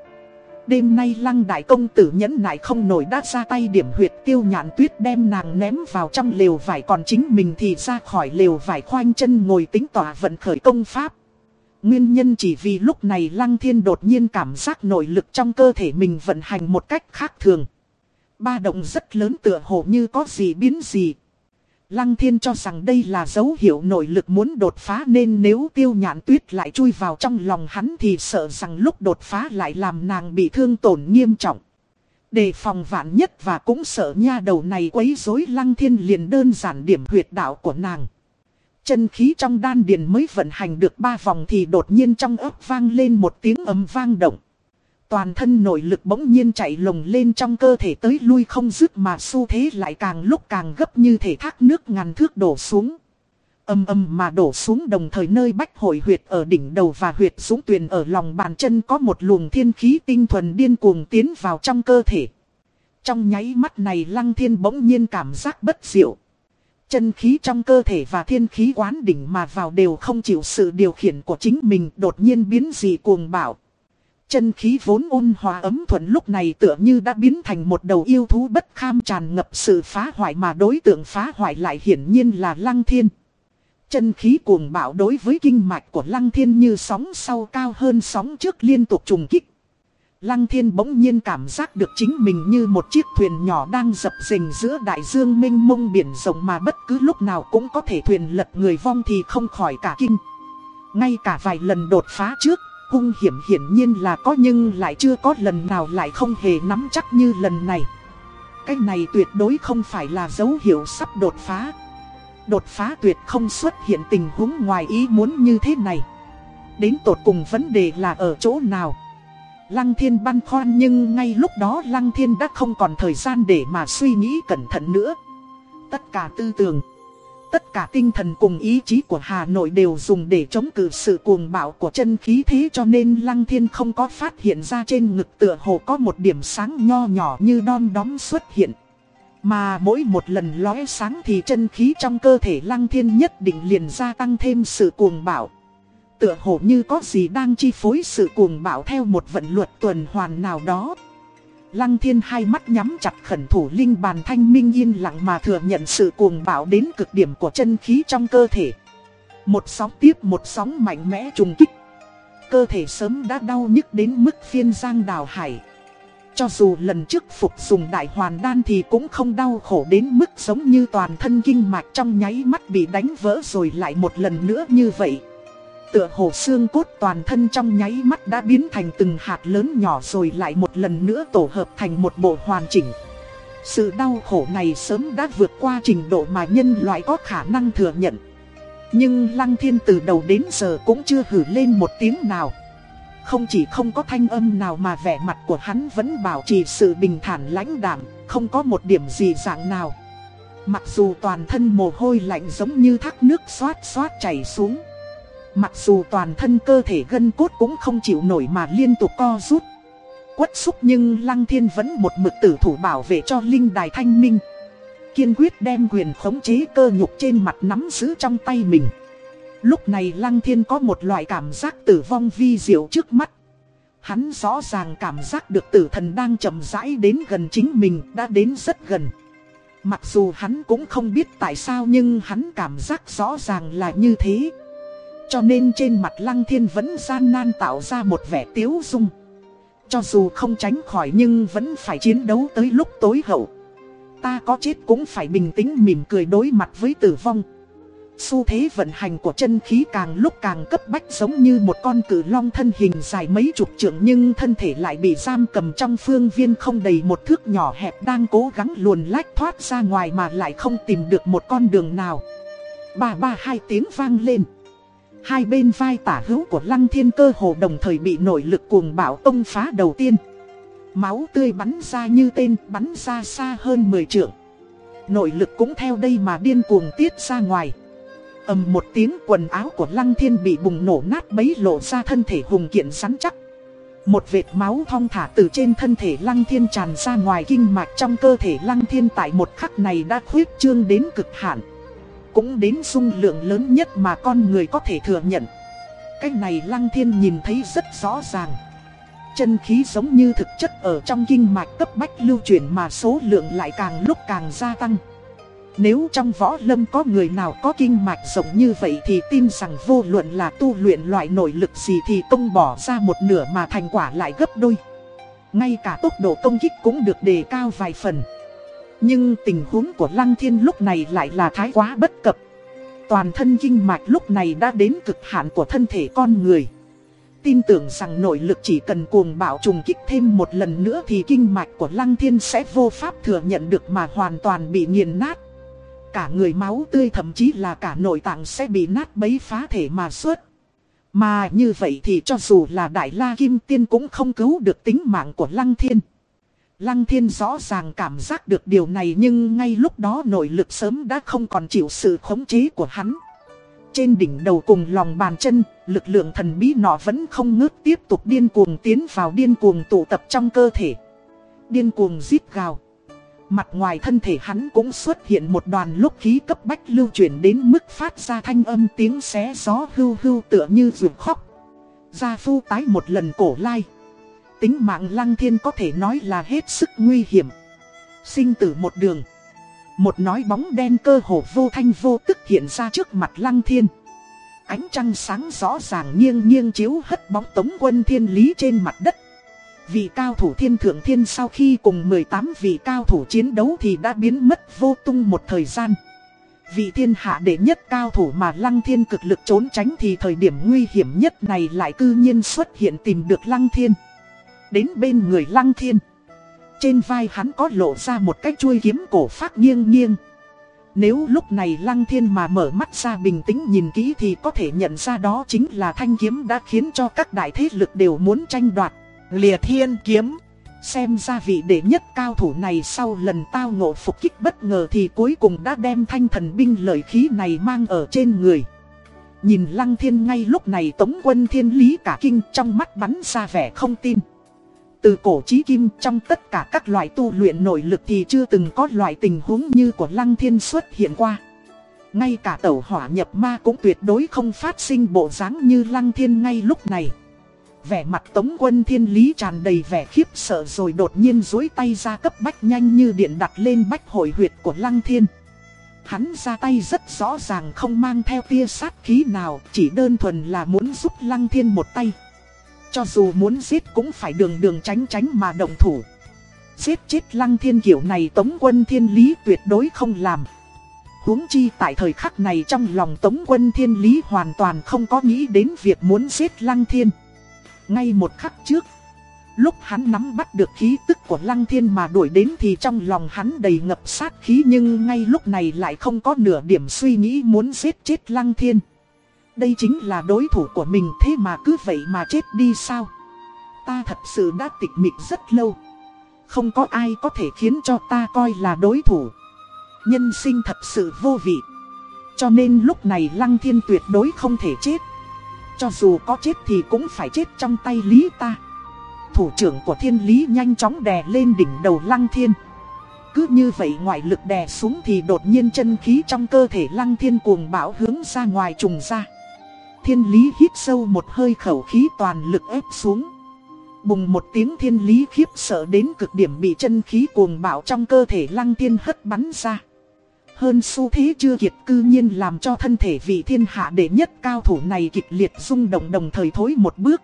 [SPEAKER 1] Đêm nay lăng đại công tử nhẫn nại không nổi đã ra tay điểm huyệt tiêu nhạn tuyết đem nàng ném vào trong lều vải còn chính mình thì ra khỏi lều vải khoanh chân ngồi tính tỏa vận khởi công pháp. Nguyên nhân chỉ vì lúc này lăng thiên đột nhiên cảm giác nội lực trong cơ thể mình vận hành một cách khác thường. Ba động rất lớn tựa hồ như có gì biến gì. Lăng thiên cho rằng đây là dấu hiệu nội lực muốn đột phá nên nếu tiêu nhạn tuyết lại chui vào trong lòng hắn thì sợ rằng lúc đột phá lại làm nàng bị thương tổn nghiêm trọng. Đề phòng vạn nhất và cũng sợ nha đầu này quấy rối, lăng thiên liền đơn giản điểm huyệt đạo của nàng. Chân khí trong đan điền mới vận hành được ba vòng thì đột nhiên trong ấp vang lên một tiếng ấm vang động toàn thân nội lực bỗng nhiên chạy lồng lên trong cơ thể tới lui không dứt mà xu thế lại càng lúc càng gấp như thể thác nước ngàn thước đổ xuống. Âm âm mà đổ xuống đồng thời nơi bách hội huyệt ở đỉnh đầu và huyệt dũng tuyền ở lòng bàn chân có một luồng thiên khí tinh thuần điên cuồng tiến vào trong cơ thể. Trong nháy mắt này lăng thiên bỗng nhiên cảm giác bất diệu. Chân khí trong cơ thể và thiên khí quán đỉnh mà vào đều không chịu sự điều khiển của chính mình đột nhiên biến dị cuồng bạo. Chân khí vốn ôn hòa ấm thuận lúc này tựa như đã biến thành một đầu yêu thú bất kham tràn ngập sự phá hoại mà đối tượng phá hoại lại hiển nhiên là lăng thiên. Chân khí cuồng bạo đối với kinh mạch của lăng thiên như sóng sau cao hơn sóng trước liên tục trùng kích. Lăng thiên bỗng nhiên cảm giác được chính mình như một chiếc thuyền nhỏ đang dập dình giữa đại dương mênh mông biển rộng mà bất cứ lúc nào cũng có thể thuyền lật người vong thì không khỏi cả kinh. Ngay cả vài lần đột phá trước, hung hiểm hiển nhiên là có nhưng lại chưa có lần nào lại không hề nắm chắc như lần này. Cái này tuyệt đối không phải là dấu hiệu sắp đột phá. Đột phá tuyệt không xuất hiện tình huống ngoài ý muốn như thế này. Đến tột cùng vấn đề là ở chỗ nào? Lăng thiên băn khoăn nhưng ngay lúc đó Lăng thiên đã không còn thời gian để mà suy nghĩ cẩn thận nữa. Tất cả tư tưởng, tất cả tinh thần cùng ý chí của Hà Nội đều dùng để chống cự sự cuồng bạo của chân khí thế cho nên Lăng thiên không có phát hiện ra trên ngực tựa hồ có một điểm sáng nho nhỏ như đom đóm xuất hiện. Mà mỗi một lần lóe sáng thì chân khí trong cơ thể Lăng thiên nhất định liền gia tăng thêm sự cuồng bạo. Tựa hồ như có gì đang chi phối sự cuồng bạo theo một vận luật tuần hoàn nào đó. Lăng thiên hai mắt nhắm chặt khẩn thủ linh bàn thanh minh yên lặng mà thừa nhận sự cuồng bạo đến cực điểm của chân khí trong cơ thể. Một sóng tiếp một sóng mạnh mẽ trùng kích. Cơ thể sớm đã đau nhức đến mức phiên giang đào hải. Cho dù lần trước phục dùng đại hoàn đan thì cũng không đau khổ đến mức giống như toàn thân kinh mạch trong nháy mắt bị đánh vỡ rồi lại một lần nữa như vậy. Tựa hồ xương cốt toàn thân trong nháy mắt đã biến thành từng hạt lớn nhỏ rồi lại một lần nữa tổ hợp thành một bộ hoàn chỉnh. Sự đau khổ này sớm đã vượt qua trình độ mà nhân loại có khả năng thừa nhận. Nhưng Lăng Thiên từ đầu đến giờ cũng chưa hử lên một tiếng nào. Không chỉ không có thanh âm nào mà vẻ mặt của hắn vẫn bảo trì sự bình thản lãnh đạm, không có một điểm gì dạng nào. Mặc dù toàn thân mồ hôi lạnh giống như thác nước xoát xoát chảy xuống. Mặc dù toàn thân cơ thể gân cốt cũng không chịu nổi mà liên tục co rút. Quất xúc nhưng Lăng Thiên vẫn một mực tử thủ bảo vệ cho Linh Đài Thanh Minh. Kiên quyết đem quyền khống chế cơ nhục trên mặt nắm giữ trong tay mình. Lúc này Lăng Thiên có một loại cảm giác tử vong vi diệu trước mắt. Hắn rõ ràng cảm giác được tử thần đang chậm rãi đến gần chính mình, đã đến rất gần. Mặc dù hắn cũng không biết tại sao nhưng hắn cảm giác rõ ràng là như thế. Cho nên trên mặt Lăng Thiên vẫn gian nan tạo ra một vẻ tiếu dung. Cho dù không tránh khỏi nhưng vẫn phải chiến đấu tới lúc tối hậu. Ta có chết cũng phải bình tĩnh mỉm cười đối mặt với tử vong. Xu thế vận hành của chân khí càng lúc càng cấp bách giống như một con cử long thân hình dài mấy chục trượng nhưng thân thể lại bị giam cầm trong phương viên không đầy một thước nhỏ hẹp đang cố gắng luồn lách thoát ra ngoài mà lại không tìm được một con đường nào. Ba ba hai tiếng vang lên. Hai bên vai tả hữu của lăng thiên cơ hồ đồng thời bị nội lực cuồng bạo tông phá đầu tiên. Máu tươi bắn ra như tên, bắn ra xa hơn 10 trượng. Nội lực cũng theo đây mà điên cuồng tiết ra ngoài ầm một tiếng quần áo của lăng thiên bị bùng nổ nát bấy lộ ra thân thể hùng kiện rắn chắc. Một vệt máu thong thả từ trên thân thể lăng thiên tràn ra ngoài kinh mạch trong cơ thể lăng thiên tại một khắc này đã khuyết trương đến cực hạn. Cũng đến dung lượng lớn nhất mà con người có thể thừa nhận. Cái này lăng thiên nhìn thấy rất rõ ràng. Chân khí giống như thực chất ở trong kinh mạch cấp bách lưu chuyển mà số lượng lại càng lúc càng gia tăng. Nếu trong võ lâm có người nào có kinh mạch rộng như vậy thì tin rằng vô luận là tu luyện loại nội lực gì thì công bỏ ra một nửa mà thành quả lại gấp đôi. Ngay cả tốc độ công kích cũng được đề cao vài phần. Nhưng tình huống của Lăng Thiên lúc này lại là thái quá bất cập. Toàn thân kinh mạch lúc này đã đến cực hạn của thân thể con người. Tin tưởng rằng nội lực chỉ cần cuồng bạo trùng kích thêm một lần nữa thì kinh mạch của Lăng Thiên sẽ vô pháp thừa nhận được mà hoàn toàn bị nghiền nát cả người máu tươi thậm chí là cả nội tạng sẽ bị nát bấy phá thể mà suốt. Mà như vậy thì cho dù là Đại La Kim Tiên cũng không cứu được tính mạng của Lăng Thiên. Lăng Thiên rõ ràng cảm giác được điều này nhưng ngay lúc đó nội lực sớm đã không còn chịu sự khống chế của hắn. Trên đỉnh đầu cùng lòng bàn chân, lực lượng thần bí nọ vẫn không ngớt tiếp tục điên cuồng tiến vào điên cuồng tụ tập trong cơ thể. Điên cuồng giết gào. Mặt ngoài thân thể hắn cũng xuất hiện một đoàn lúc khí cấp bách lưu chuyển đến mức phát ra thanh âm tiếng xé gió hưu hưu tựa như ruột khóc. Gia phu tái một lần cổ lai. Tính mạng lăng thiên có thể nói là hết sức nguy hiểm. Sinh tử một đường. Một nói bóng đen cơ hồ vô thanh vô tức hiện ra trước mặt lăng thiên. Ánh trăng sáng rõ ràng nghiêng nghiêng chiếu hất bóng tống quân thiên lý trên mặt đất. Vị cao thủ thiên thượng thiên sau khi cùng 18 vị cao thủ chiến đấu thì đã biến mất vô tung một thời gian. Vị thiên hạ đệ nhất cao thủ mà lăng thiên cực lực trốn tránh thì thời điểm nguy hiểm nhất này lại cư nhiên xuất hiện tìm được lăng thiên. Đến bên người lăng thiên. Trên vai hắn có lộ ra một cái chuôi kiếm cổ phát nghiêng nghiêng. Nếu lúc này lăng thiên mà mở mắt ra bình tĩnh nhìn kỹ thì có thể nhận ra đó chính là thanh kiếm đã khiến cho các đại thế lực đều muốn tranh đoạt. Lìa thiên kiếm. Xem ra vị đệ nhất cao thủ này sau lần tao ngộ phục kích bất ngờ thì cuối cùng đã đem thanh thần binh lợi khí này mang ở trên người. Nhìn lăng thiên ngay lúc này tống quân thiên lý cả kinh trong mắt bắn ra vẻ không tin. Từ cổ chí kim trong tất cả các loại tu luyện nội lực thì chưa từng có loại tình huống như của lăng thiên xuất hiện qua. Ngay cả tẩu hỏa nhập ma cũng tuyệt đối không phát sinh bộ dáng như lăng thiên ngay lúc này. Vẻ mặt tống quân thiên lý tràn đầy vẻ khiếp sợ rồi đột nhiên dối tay ra cấp bách nhanh như điện đặt lên bách hồi huyệt của lăng thiên. Hắn ra tay rất rõ ràng không mang theo tia sát khí nào, chỉ đơn thuần là muốn giúp lăng thiên một tay. Cho dù muốn giết cũng phải đường đường tránh tránh mà động thủ. Giết chết lăng thiên kiểu này tống quân thiên lý tuyệt đối không làm. huống chi tại thời khắc này trong lòng tống quân thiên lý hoàn toàn không có nghĩ đến việc muốn giết lăng thiên. Ngay một khắc trước, lúc hắn nắm bắt được khí tức của lăng thiên mà đuổi đến thì trong lòng hắn đầy ngập sát khí nhưng ngay lúc này lại không có nửa điểm suy nghĩ muốn giết chết lăng thiên. Đây chính là đối thủ của mình, thế mà cứ vậy mà chết đi sao? Ta thật sự đã tịch mịch rất lâu. Không có ai có thể khiến cho ta coi là đối thủ. Nhân sinh thật sự vô vị. Cho nên lúc này Lăng Thiên tuyệt đối không thể chết. Cho dù có chết thì cũng phải chết trong tay Lý ta. Thủ trưởng của thiên lý nhanh chóng đè lên đỉnh đầu Lăng Thiên. Cứ như vậy ngoại lực đè xuống thì đột nhiên chân khí trong cơ thể Lăng Thiên cuồng bão hướng ra ngoài trùng ra. Thiên lý hít sâu một hơi khẩu khí toàn lực ép xuống. Bùng một tiếng thiên lý khiếp sợ đến cực điểm bị chân khí cuồng bạo trong cơ thể lăng thiên hất bắn ra. Hơn xu thế chưa kiệt cư nhiên làm cho thân thể vị thiên hạ đệ nhất cao thủ này kịch liệt rung động đồng thời thối một bước.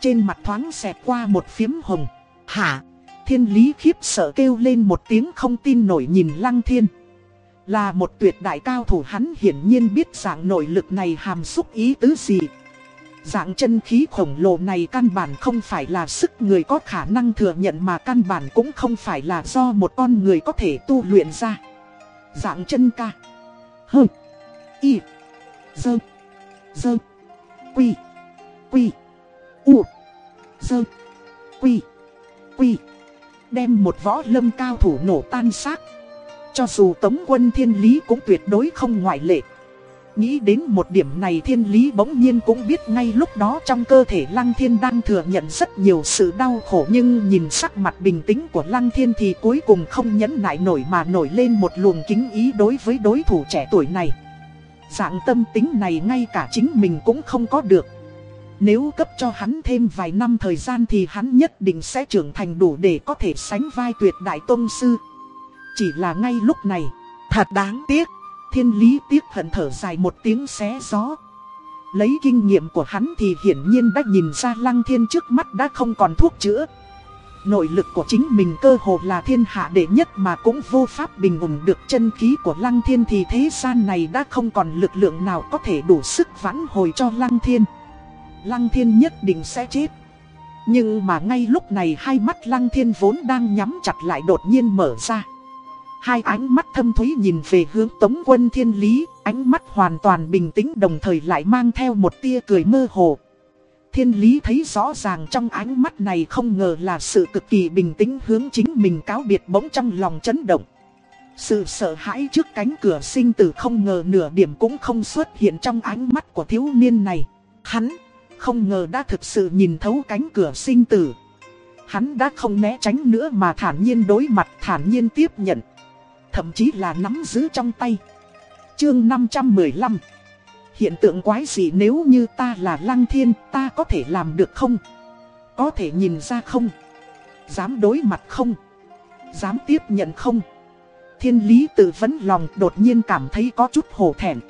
[SPEAKER 1] Trên mặt thoáng xẹt qua một phiếm hồng. Hả? Thiên lý khiếp sợ kêu lên một tiếng không tin nổi nhìn lăng thiên. Là một tuyệt đại cao thủ, hắn hiển nhiên biết dạng nội lực này hàm xúc ý tứ gì. Dạng chân khí khổng lồ này căn bản không phải là sức người có khả năng thừa nhận mà căn bản cũng không phải là do một con người có thể tu luyện ra. Dạng chân ca. Hơ. Y. Dơ. Dơ. Quy. Quy. U. Dơ. Quy. Quy. Đem một võ lâm cao thủ nổ tan xác. Cho dù tống quân thiên lý cũng tuyệt đối không ngoại lệ. Nghĩ đến một điểm này thiên lý bỗng nhiên cũng biết ngay lúc đó trong cơ thể lăng thiên đang thừa nhận rất nhiều sự đau khổ nhưng nhìn sắc mặt bình tĩnh của lăng thiên thì cuối cùng không nhẫn nại nổi mà nổi lên một luồng kính ý đối với đối thủ trẻ tuổi này. Dạng tâm tính này ngay cả chính mình cũng không có được. Nếu cấp cho hắn thêm vài năm thời gian thì hắn nhất định sẽ trưởng thành đủ để có thể sánh vai tuyệt đại tôn sư. Chỉ là ngay lúc này, thật đáng tiếc. Thiên lý tiếc hận thở dài một tiếng xé gió. Lấy kinh nghiệm của hắn thì hiển nhiên đã nhìn ra lăng thiên trước mắt đã không còn thuốc chữa. Nội lực của chính mình cơ hồ là thiên hạ đệ nhất mà cũng vô pháp bình ổn được chân khí của lăng thiên thì thế gian này đã không còn lực lượng nào có thể đủ sức vãn hồi cho lăng thiên. Lăng thiên nhất định sẽ chết. Nhưng mà ngay lúc này hai mắt lăng thiên vốn đang nhắm chặt lại đột nhiên mở ra. Hai ánh mắt thâm thúy nhìn về hướng tống quân thiên lý, ánh mắt hoàn toàn bình tĩnh đồng thời lại mang theo một tia cười mơ hồ. Thiên lý thấy rõ ràng trong ánh mắt này không ngờ là sự cực kỳ bình tĩnh hướng chính mình cáo biệt bỗng trong lòng chấn động. Sự sợ hãi trước cánh cửa sinh tử không ngờ nửa điểm cũng không xuất hiện trong ánh mắt của thiếu niên này. Hắn không ngờ đã thực sự nhìn thấu cánh cửa sinh tử. Hắn đã không né tránh nữa mà thản nhiên đối mặt thản nhiên tiếp nhận. Thậm chí là nắm giữ trong tay. Chương 515 Hiện tượng quái gì nếu như ta là lăng thiên, ta có thể làm được không? Có thể nhìn ra không? Dám đối mặt không? Dám tiếp nhận không? Thiên lý tự vấn lòng đột nhiên cảm thấy có chút hổ thẹn.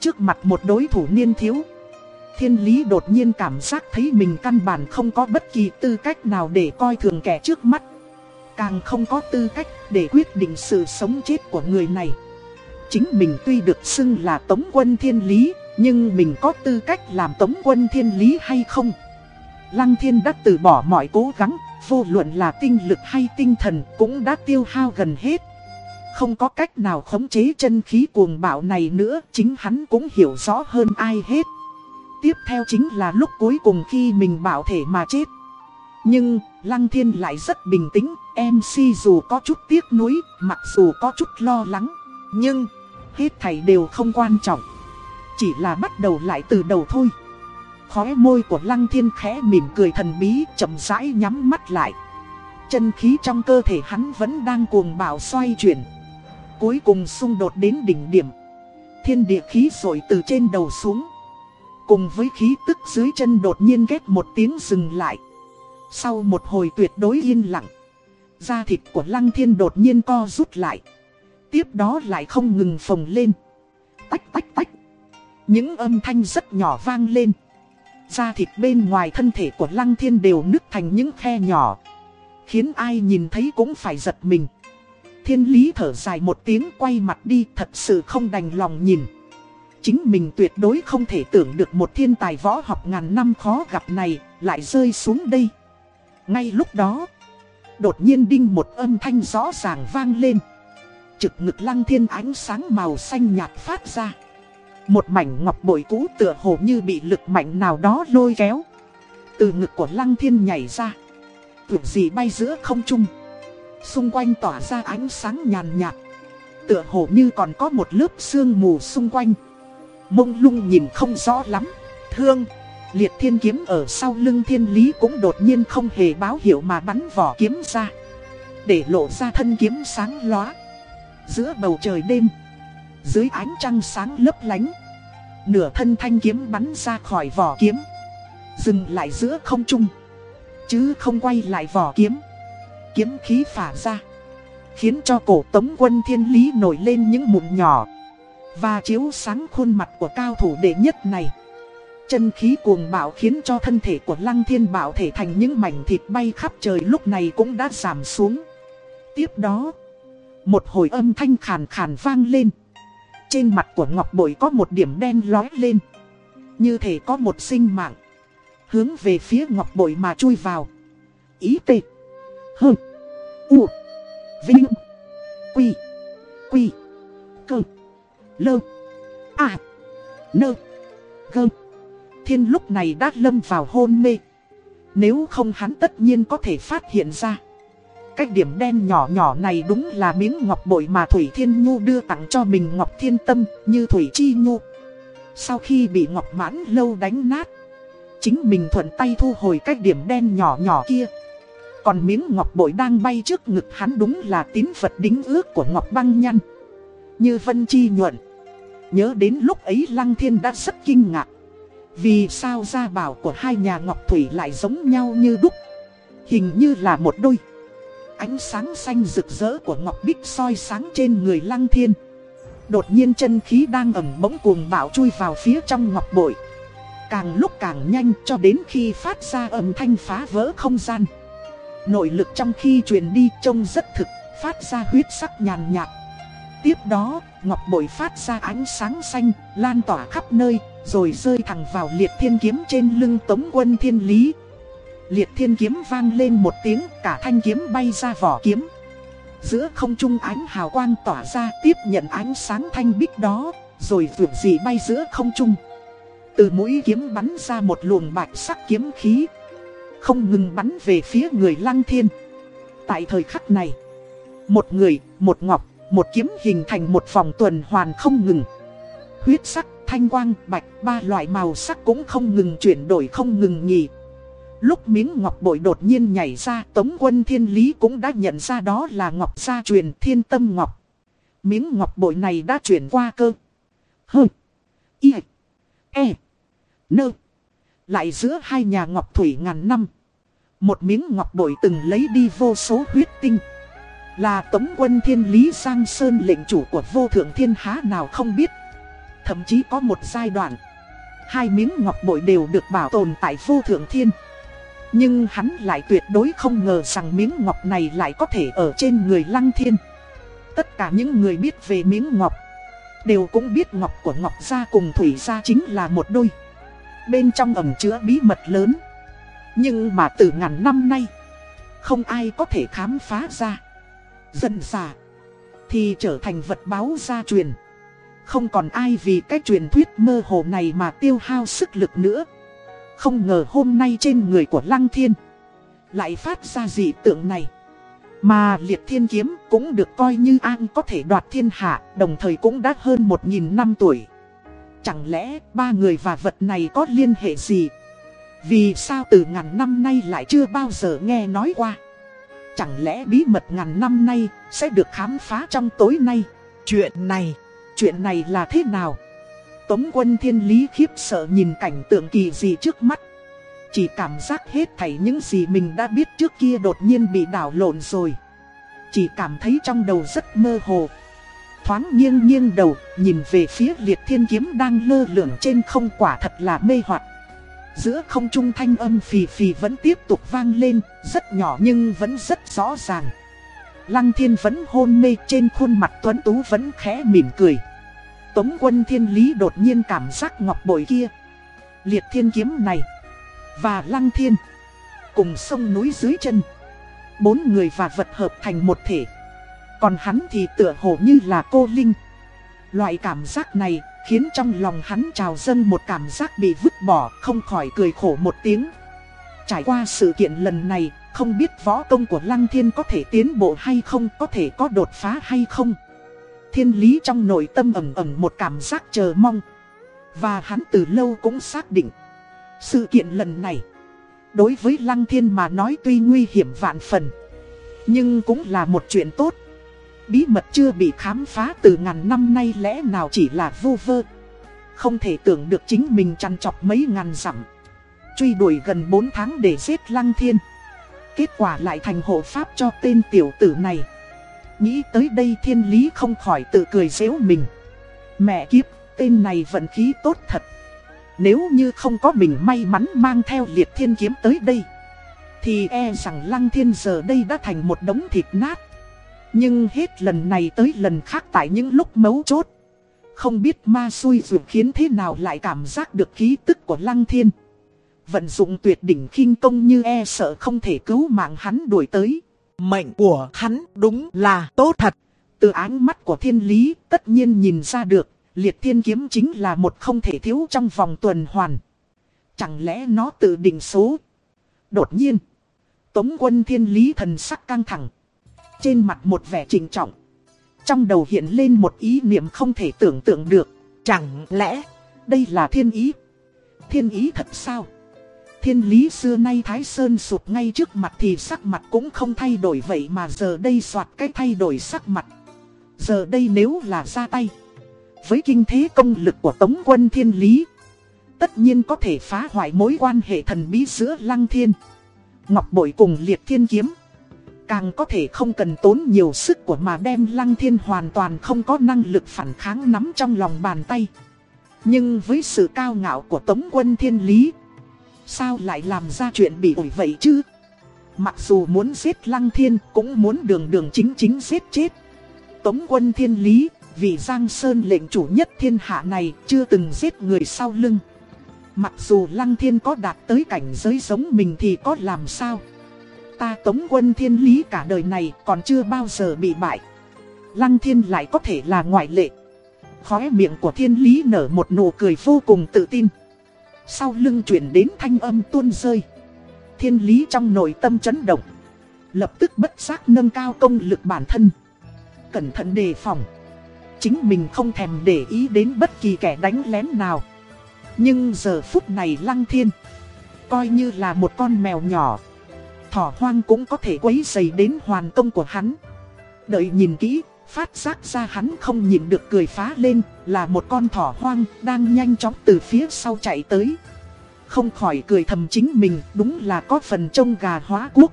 [SPEAKER 1] Trước mặt một đối thủ niên thiếu. Thiên lý đột nhiên cảm giác thấy mình căn bản không có bất kỳ tư cách nào để coi thường kẻ trước mắt. Càng không có tư cách để quyết định sự sống chết của người này. Chính mình tuy được xưng là tống quân thiên lý, nhưng mình có tư cách làm tống quân thiên lý hay không? Lăng thiên đã từ bỏ mọi cố gắng, vô luận là tinh lực hay tinh thần cũng đã tiêu hao gần hết. Không có cách nào khống chế chân khí cuồng bạo này nữa, chính hắn cũng hiểu rõ hơn ai hết. Tiếp theo chính là lúc cuối cùng khi mình bảo thể mà chết. Nhưng, Lăng Thiên lại rất bình tĩnh, MC dù có chút tiếc nuối, mặc dù có chút lo lắng. Nhưng, hết thảy đều không quan trọng. Chỉ là bắt đầu lại từ đầu thôi. Khóe môi của Lăng Thiên khẽ mỉm cười thần bí, chậm rãi nhắm mắt lại. Chân khí trong cơ thể hắn vẫn đang cuồng bạo xoay chuyển. Cuối cùng xung đột đến đỉnh điểm. Thiên địa khí rồi từ trên đầu xuống. Cùng với khí tức dưới chân đột nhiên ghét một tiếng dừng lại. Sau một hồi tuyệt đối yên lặng. Da thịt của lăng thiên đột nhiên co rút lại. Tiếp đó lại không ngừng phồng lên. Tách tách tách. Những âm thanh rất nhỏ vang lên. Da thịt bên ngoài thân thể của lăng thiên đều nứt thành những khe nhỏ. Khiến ai nhìn thấy cũng phải giật mình. Thiên lý thở dài một tiếng quay mặt đi thật sự không đành lòng nhìn. Chính mình tuyệt đối không thể tưởng được một thiên tài võ học ngàn năm khó gặp này lại rơi xuống đây. Ngay lúc đó, đột nhiên đinh một âm thanh rõ ràng vang lên. Trực ngực lăng thiên ánh sáng màu xanh nhạt phát ra. Một mảnh ngọc bội cũ tựa hồ như bị lực mạnh nào đó lôi kéo. Từ ngực của lăng thiên nhảy ra. Tưởng gì bay giữa không trung. Xung quanh tỏa ra ánh sáng nhàn nhạt. Tựa hồ như còn có một lớp sương mù xung quanh. Mông lung nhìn không rõ lắm. Thương. Liệt thiên kiếm ở sau lưng thiên lý cũng đột nhiên không hề báo hiệu mà bắn vỏ kiếm ra. Để lộ ra thân kiếm sáng lóa. Giữa bầu trời đêm. Dưới ánh trăng sáng lấp lánh. Nửa thân thanh kiếm bắn ra khỏi vỏ kiếm. Dừng lại giữa không trung. Chứ không quay lại vỏ kiếm. Kiếm khí phả ra. Khiến cho cổ tống quân thiên lý nổi lên những mụn nhỏ. Và chiếu sáng khuôn mặt của cao thủ đệ nhất này. Chân khí cuồng bạo khiến cho thân thể của lăng thiên bảo thể thành những mảnh thịt bay khắp trời lúc này cũng đã giảm xuống. Tiếp đó, một hồi âm thanh khàn khàn vang lên. Trên mặt của Ngọc Bội có một điểm đen lói lên. Như thể có một sinh mạng. Hướng về phía Ngọc Bội mà chui vào. Ý tê. Hơ. U. Vinh. Quy. Quy. Cơ. Lơ. À. Nơ. Gơ. Thiên lúc này đã lâm vào hôn mê. Nếu không hắn tất nhiên có thể phát hiện ra. Cái điểm đen nhỏ nhỏ này đúng là miếng ngọc bội mà Thủy Thiên Nhu đưa tặng cho mình Ngọc Thiên Tâm như Thủy Chi Nhu. Sau khi bị Ngọc Mãn lâu đánh nát, chính mình thuận tay thu hồi cái điểm đen nhỏ nhỏ kia. Còn miếng ngọc bội đang bay trước ngực hắn đúng là tín vật đính ước của Ngọc Băng Nhăn. Như Vân Chi nhuận. Nhớ đến lúc ấy Lăng Thiên đã rất kinh ngạc. Vì sao gia bảo của hai nhà Ngọc Thủy lại giống nhau như đúc? Hình như là một đôi. Ánh sáng xanh rực rỡ của Ngọc Bích soi sáng trên người Lăng Thiên. Đột nhiên chân khí đang ẩm bỗng cuồng bạo chui vào phía trong Ngọc Bội. Càng lúc càng nhanh cho đến khi phát ra âm thanh phá vỡ không gian. Nội lực trong khi truyền đi trông rất thực Phát ra huyết sắc nhàn nhạt. Tiếp đó, Ngọc Bội phát ra ánh sáng xanh, lan tỏa khắp nơi, rồi rơi thẳng vào liệt thiên kiếm trên lưng tống quân thiên lý. Liệt thiên kiếm vang lên một tiếng, cả thanh kiếm bay ra vỏ kiếm. Giữa không trung ánh hào quang tỏa ra tiếp nhận ánh sáng thanh bích đó Rồi vượt dị bay giữa không trung Từ mũi kiếm bắn ra một luồng bạch sắc kiếm khí Không ngừng bắn về phía người lăng thiên Tại thời khắc này Một người, một ngọc, một kiếm hình thành một vòng tuần hoàn không ngừng Huyết sắc, thanh quang, bạch, ba loại màu sắc cũng không ngừng chuyển đổi không ngừng nghỉ. Lúc miếng ngọc bội đột nhiên nhảy ra Tống quân thiên lý cũng đã nhận ra đó là ngọc gia truyền thiên tâm ngọc. Miếng ngọc bội này đã chuyển qua cơ. Hơ Y E Nơ Lại giữa hai nhà ngọc thủy ngàn năm. Một miếng ngọc bội từng lấy đi vô số huyết tinh. Là tống quân thiên lý Giang Sơn lệnh chủ của vô thượng thiên há nào không biết. Thậm chí có một giai đoạn Hai miếng ngọc bội đều được bảo tồn tại vô thượng thiên nhưng hắn lại tuyệt đối không ngờ rằng miếng ngọc này lại có thể ở trên người lăng thiên. Tất cả những người biết về miếng ngọc, đều cũng biết ngọc của ngọc gia cùng thủy gia chính là một đôi. Bên trong ẩm chứa bí mật lớn. Nhưng mà từ ngàn năm nay, không ai có thể khám phá ra. Dần dà, thì trở thành vật báo gia truyền. Không còn ai vì cái truyền thuyết mơ hồ này mà tiêu hao sức lực nữa. Không ngờ hôm nay trên người của Lăng Thiên Lại phát ra dị tượng này. Mà liệt thiên kiếm cũng được coi như an có thể đoạt thiên hạ Đồng thời cũng đã hơn một nghìn năm tuổi. Chẳng lẽ ba người và vật này có liên hệ gì? Vì sao từ ngàn năm nay lại chưa bao giờ nghe nói qua? Chẳng lẽ bí mật ngàn năm nay sẽ được khám phá trong tối nay? Chuyện này, chuyện này là thế nào Tống quân thiên lý khiếp sợ nhìn cảnh tượng kỳ dị trước mắt. Chỉ cảm giác hết thảy những gì mình đã biết trước kia đột nhiên bị đảo lộn rồi. Chỉ cảm thấy trong đầu rất mơ hồ. Thoáng nghiêng nghiêng đầu, nhìn về phía liệt thiên kiếm đang lơ lửng trên không quả thật là mê hoặc. Giữa không trung thanh âm phì phì vẫn tiếp tục vang lên, rất nhỏ nhưng vẫn rất rõ ràng. Lăng thiên vẫn hôn mê trên khuôn mặt tuấn tú vẫn khẽ mỉm cười. Tống quân thiên lý đột nhiên cảm giác ngọc bội kia. Liệt thiên kiếm này Và lăng thiên Cùng sông núi dưới chân. Bốn người và vật hợp thành một thể. Còn hắn thì tựa hồ như là cô Linh. Loại cảm giác này khiến trong lòng hắn trào dâng một cảm giác bị vứt bỏ Không khỏi cười khổ một tiếng. Trải qua sự kiện lần này không biết võ công của Lăng Thiên có thể tiến bộ hay không Có thể có đột phá hay không thiên lý trong nội tâm ẩm ẩm một cảm giác chờ mong. Và hắn từ lâu cũng xác định. Sự kiện lần này, đối với Lăng Thiên mà nói tuy nguy hiểm vạn phần. Nhưng cũng là một chuyện tốt. Bí mật chưa bị khám phá từ ngàn năm nay lẽ nào chỉ là vô vơ. Không thể tưởng được chính mình chăn chọc mấy ngàn dặm. Truy đuổi gần 4 tháng để giết Lăng Thiên. Kết quả lại thành hộ pháp cho tên tiểu tử này. Nghĩ tới đây thiên lý không khỏi tự cười dễu mình. Mẹ kiếp, tên này vận khí tốt thật. Nếu như không có mình may mắn mang theo liệt thiên kiếm tới đây. Thì e rằng lăng thiên giờ đây đã thành một đống thịt nát. Nhưng hết lần này tới lần khác tại những lúc mấu chốt. Không biết ma xui dù khiến thế nào lại cảm giác được khí tức của lăng thiên. Vận dụng tuyệt đỉnh khinh công như e sợ không thể cứu mạng hắn đuổi tới. Mệnh của hắn đúng là tốt thật. Từ ánh mắt của thiên lý tất nhiên nhìn ra được, liệt thiên kiếm chính là một không thể thiếu trong vòng tuần hoàn. Chẳng lẽ nó tự định số? Đột nhiên, tống quân thiên lý thần sắc căng thẳng. Trên mặt một vẻ trình trọng. Trong đầu hiện lên một ý niệm không thể tưởng tượng được. Chẳng lẽ đây là thiên ý? Thiên ý thật sao? Thiên lý xưa nay Thái Sơn sụp ngay trước mặt thì sắc mặt cũng không thay đổi vậy mà giờ đây soạt cái thay đổi sắc mặt. Giờ đây nếu là ra tay. Với kinh thế công lực của Tống quân Thiên Lý. Tất nhiên có thể phá hoại mối quan hệ thần bí giữa Lăng Thiên. Ngọc Bội cùng Liệt Thiên Kiếm. Càng có thể không cần tốn nhiều sức của mà đem Lăng Thiên hoàn toàn không có năng lực phản kháng nắm trong lòng bàn tay. Nhưng với sự cao ngạo của Tống quân Thiên Lý Sao lại làm ra chuyện bị ổi vậy chứ? Mặc dù muốn giết Lăng Thiên cũng muốn đường đường chính chính giết chết. Tống quân thiên lý, vì Giang Sơn lệnh chủ nhất thiên hạ này chưa từng giết người sau lưng. Mặc dù Lăng Thiên có đạt tới cảnh giới giống mình thì có làm sao? Ta tống quân thiên lý cả đời này còn chưa bao giờ bị bại. Lăng thiên lại có thể là ngoại lệ. Khóe miệng của thiên lý nở một nụ cười vô cùng tự tin. Sau lưng chuyển đến thanh âm tuôn rơi. Thiên lý trong nội tâm chấn động. Lập tức bất giác nâng cao công lực bản thân. Cẩn thận đề phòng. Chính mình không thèm để ý đến bất kỳ kẻ đánh lén nào. Nhưng giờ phút này lăng thiên. Coi như là một con mèo nhỏ. Thỏ hoang cũng có thể quấy dày đến hoàn công của hắn. Đợi nhìn kỹ, phát giác ra hắn không nhịn được cười phá lên, là một con thỏ hoang đang nhanh chóng từ phía sau chạy tới. Không khỏi cười thầm chính mình, đúng là có phần trông gà hóa quốc.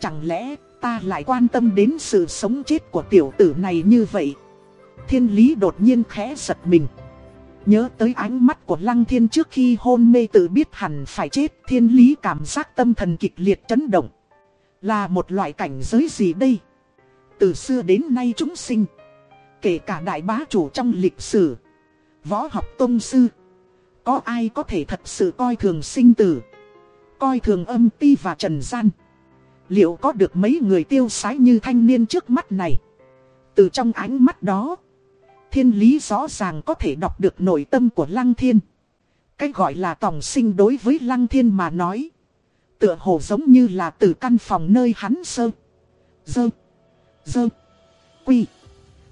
[SPEAKER 1] Chẳng lẽ ta lại quan tâm đến sự sống chết của tiểu tử này như vậy? Thiên lý đột nhiên khẽ giật mình. Nhớ tới ánh mắt của lăng thiên trước khi hôn mê tự biết hẳn phải chết Thiên lý cảm giác tâm thần kịch liệt chấn động Là một loại cảnh giới gì đây từ xưa đến nay chúng sinh, Kể cả đại bá chủ trong lịch sử, Võ học tôn sư, Có ai có thể thật sự coi thường sinh tử, Coi thường âm ti và trần gian Liệu có được mấy người tiêu sái như thanh niên trước mắt này Từ trong ánh mắt đó, Thiên lý rõ ràng có thể đọc được nội tâm của Lăng Thiên. Cái gọi là tổng sinh đối với Lăng Thiên mà nói. Tựa hồ giống như là từ căn phòng nơi hắn sơ. Dơ. Dơ. Quy.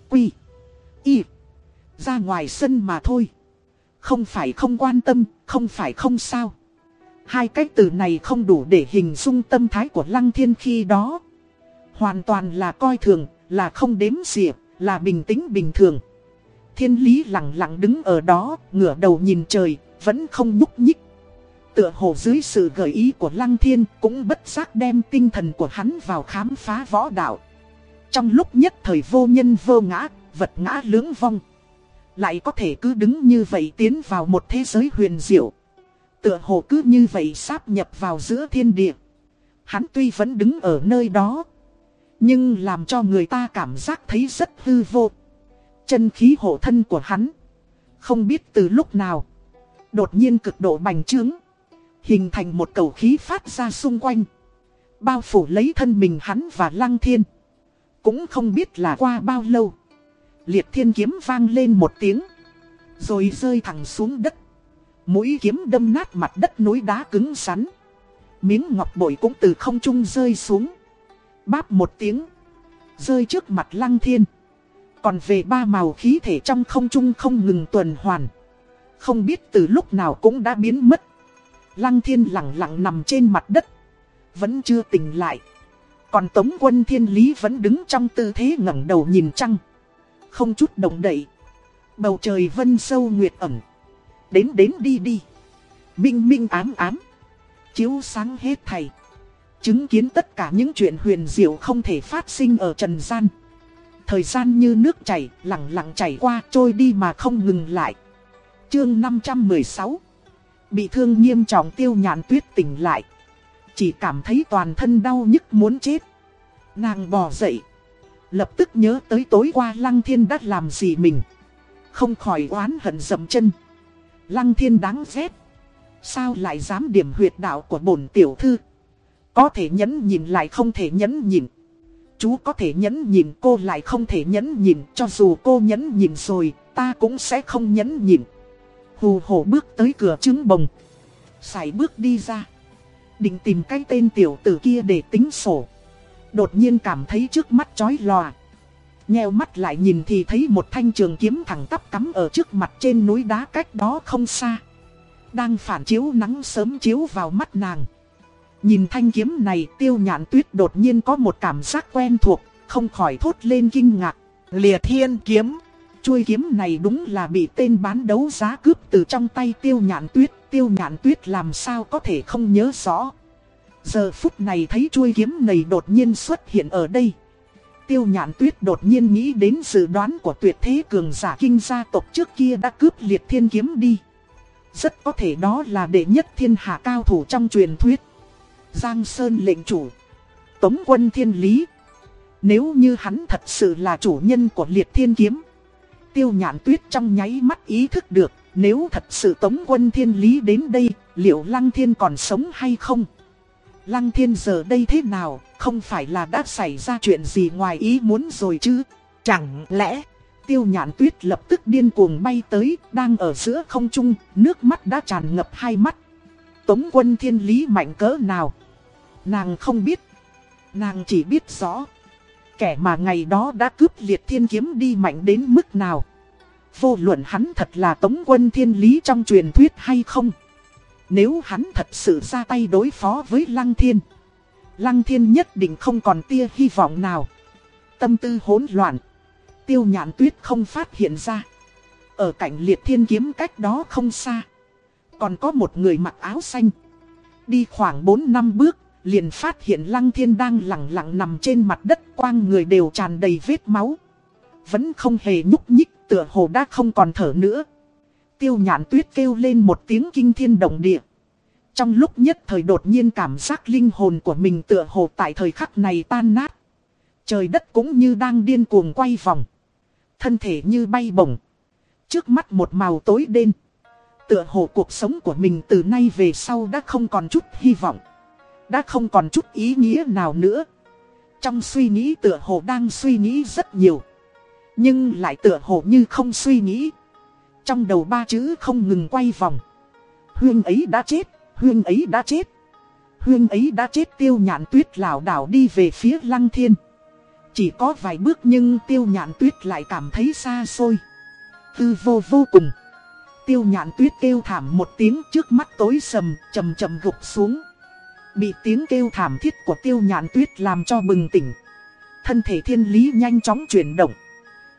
[SPEAKER 1] Quy. Y. Ra ngoài sân mà thôi. Không phải không quan tâm, không phải không sao. Hai cách từ này không đủ để hình dung tâm thái của Lăng Thiên khi đó. Hoàn toàn là coi thường, là không đếm xỉa, là bình tĩnh bình thường. Thiên lý lặng lặng đứng ở đó, ngửa đầu nhìn trời, vẫn không nhúc nhích. Tựa hồ dưới sự gợi ý của Lăng Thiên cũng bất giác đem tinh thần của hắn vào khám phá võ đạo. Trong lúc nhất thời vô nhân vô ngã, vật ngã lưỡng vong. Lại có thể cứ đứng như vậy tiến vào một thế giới huyền diệu. Tựa hồ cứ như vậy sáp nhập vào giữa thiên địa. Hắn tuy vẫn đứng ở nơi đó. Nhưng làm cho người ta cảm giác thấy rất hư vô. Chân khí hộ thân của hắn. Không biết từ lúc nào. Đột nhiên cực độ bành trướng. Hình thành một cầu khí phát ra xung quanh. Bao phủ lấy thân mình hắn và lăng thiên. Cũng không biết là qua bao lâu. Liệt thiên kiếm vang lên một tiếng. Rồi rơi thẳng xuống đất. Mũi kiếm đâm nát mặt đất núi đá cứng rắn. Miếng ngọc bội cũng từ không trung rơi xuống. Báp một tiếng. Rơi trước mặt lăng thiên. Còn về ba màu khí thể trong không trung không ngừng tuần hoàn. Không biết từ lúc nào cũng đã biến mất. Lăng thiên lặng lặng nằm trên mặt đất. Vẫn chưa tỉnh lại. Còn tống quân thiên lý vẫn đứng trong tư thế ngẩng đầu nhìn trăng. Không chút động đậy. Bầu trời vân sâu nguyệt ẩm. Đến đến đi đi. Minh minh ám ám. Chiếu sáng hết thầy. Chứng kiến tất cả những chuyện huyền diệu không thể phát sinh ở trần gian. Thời gian như nước chảy, lặng lặng chảy qua, trôi đi mà không ngừng lại. Chương 516 Bị thương nghiêm trọng tiêu nhàn tuyết tỉnh lại. Chỉ cảm thấy toàn thân đau nhức muốn chết. Nàng bò dậy. Lập tức nhớ tới tối qua Lăng Thiên đã làm gì mình. Không khỏi oán hận dầm chân. Lăng Thiên đáng ghét. Sao lại dám điểm huyệt đạo của bổn tiểu thư. Có thể nhẫn nhìn lại không thể nhẫn nhìn. Chú có thể nhẫn nhìn cô lại không thể nhẫn nhìn Cho dù cô nhẫn nhìn rồi, Ta cũng sẽ không nhẫn nhìn Hù hổ bước tới cửa trứng bồng Sải bước đi ra Định tìm cái tên tiểu tử kia để tính sổ Đột nhiên cảm thấy trước mắt chói lòa Nheo mắt lại nhìn thì thấy một thanh trường kiếm thẳng tắp cắm ở trước mặt trên núi đá cách đó không xa Đang phản chiếu nắng sớm chiếu vào mắt nàng Nhìn thanh kiếm này tiêu nhạn tuyết đột nhiên có một cảm giác quen thuộc, không khỏi thốt lên kinh ngạc. Lìa thiên kiếm. Chuôi kiếm này đúng là bị tên bán đấu giá cướp từ trong tay tiêu nhạn tuyết. Tiêu nhạn tuyết làm sao có thể không nhớ rõ. Giờ phút này thấy chuôi kiếm này đột nhiên xuất hiện ở đây. Tiêu nhạn tuyết đột nhiên nghĩ đến dự đoán của tuyệt thế cường giả kinh gia tộc trước kia đã cướp liệt thiên kiếm đi. Rất có thể đó là đệ nhất thiên hạ cao thủ trong truyền thuyết. Giang Sơn lệnh chủ. Tống quân thiên lý. Nếu như hắn thật sự là chủ nhân của liệt thiên kiếm. Tiêu nhạn tuyết trong nháy mắt ý thức được. Nếu thật sự tống quân thiên lý đến đây, liệu lăng thiên còn sống hay không? Lăng thiên giờ đây thế nào, không phải là đã xảy ra chuyện gì ngoài ý muốn rồi chứ? Chẳng lẽ, tiêu nhạn tuyết lập tức điên cuồng bay tới, đang ở giữa không trung, nước mắt đã tràn ngập hai mắt. Tống quân thiên lý mạnh cỡ nào? Nàng không biết. Nàng chỉ biết rõ. Kẻ mà ngày đó đã cướp liệt thiên kiếm đi mạnh đến mức nào. Vô luận hắn thật là tống quân thiên lý trong truyền thuyết hay không. Nếu hắn thật sự ra tay đối phó với Lăng Thiên. Lăng Thiên nhất định không còn tia hy vọng nào. Tâm tư hỗn loạn. Tiêu nhạn tuyết không phát hiện ra. Ở cạnh liệt thiên kiếm cách đó không xa. Còn có một người mặc áo xanh. Đi khoảng 4 năm bước, liền phát hiện Lăng Thiên đang lặng lặng nằm trên mặt đất quang người đều tràn đầy vết máu. Vẫn không hề nhúc nhích, tựa hồ đã không còn thở nữa. Tiêu nhạn tuyết kêu lên một tiếng kinh thiên động địa. Trong lúc nhất thời đột nhiên cảm giác linh hồn của mình tựa hồ tại thời khắc này tan nát. Trời đất cũng như đang điên cuồng quay vòng. Thân thể như bay bổng. Trước mắt một màu tối đen. Tựa hồ cuộc sống của mình từ nay về sau đã không còn chút hy vọng. Đã không còn chút ý nghĩa nào nữa. Trong suy nghĩ tựa hồ đang suy nghĩ rất nhiều. Nhưng lại tựa hồ như không suy nghĩ. Trong đầu ba chữ không ngừng quay vòng. Huyên ấy đã chết, huyên ấy đã chết. Huyên ấy đã chết tiêu nhạn tuyết lảo đảo đi về phía lăng thiên. Chỉ có vài bước nhưng tiêu nhạn tuyết lại cảm thấy xa xôi. Tư vô vô cùng. Tiêu nhạn tuyết kêu thảm một tiếng trước mắt tối sầm, chầm chầm gục xuống. Bị tiếng kêu thảm thiết của tiêu nhạn tuyết làm cho bừng tỉnh. Thân thể thiên lý nhanh chóng chuyển động.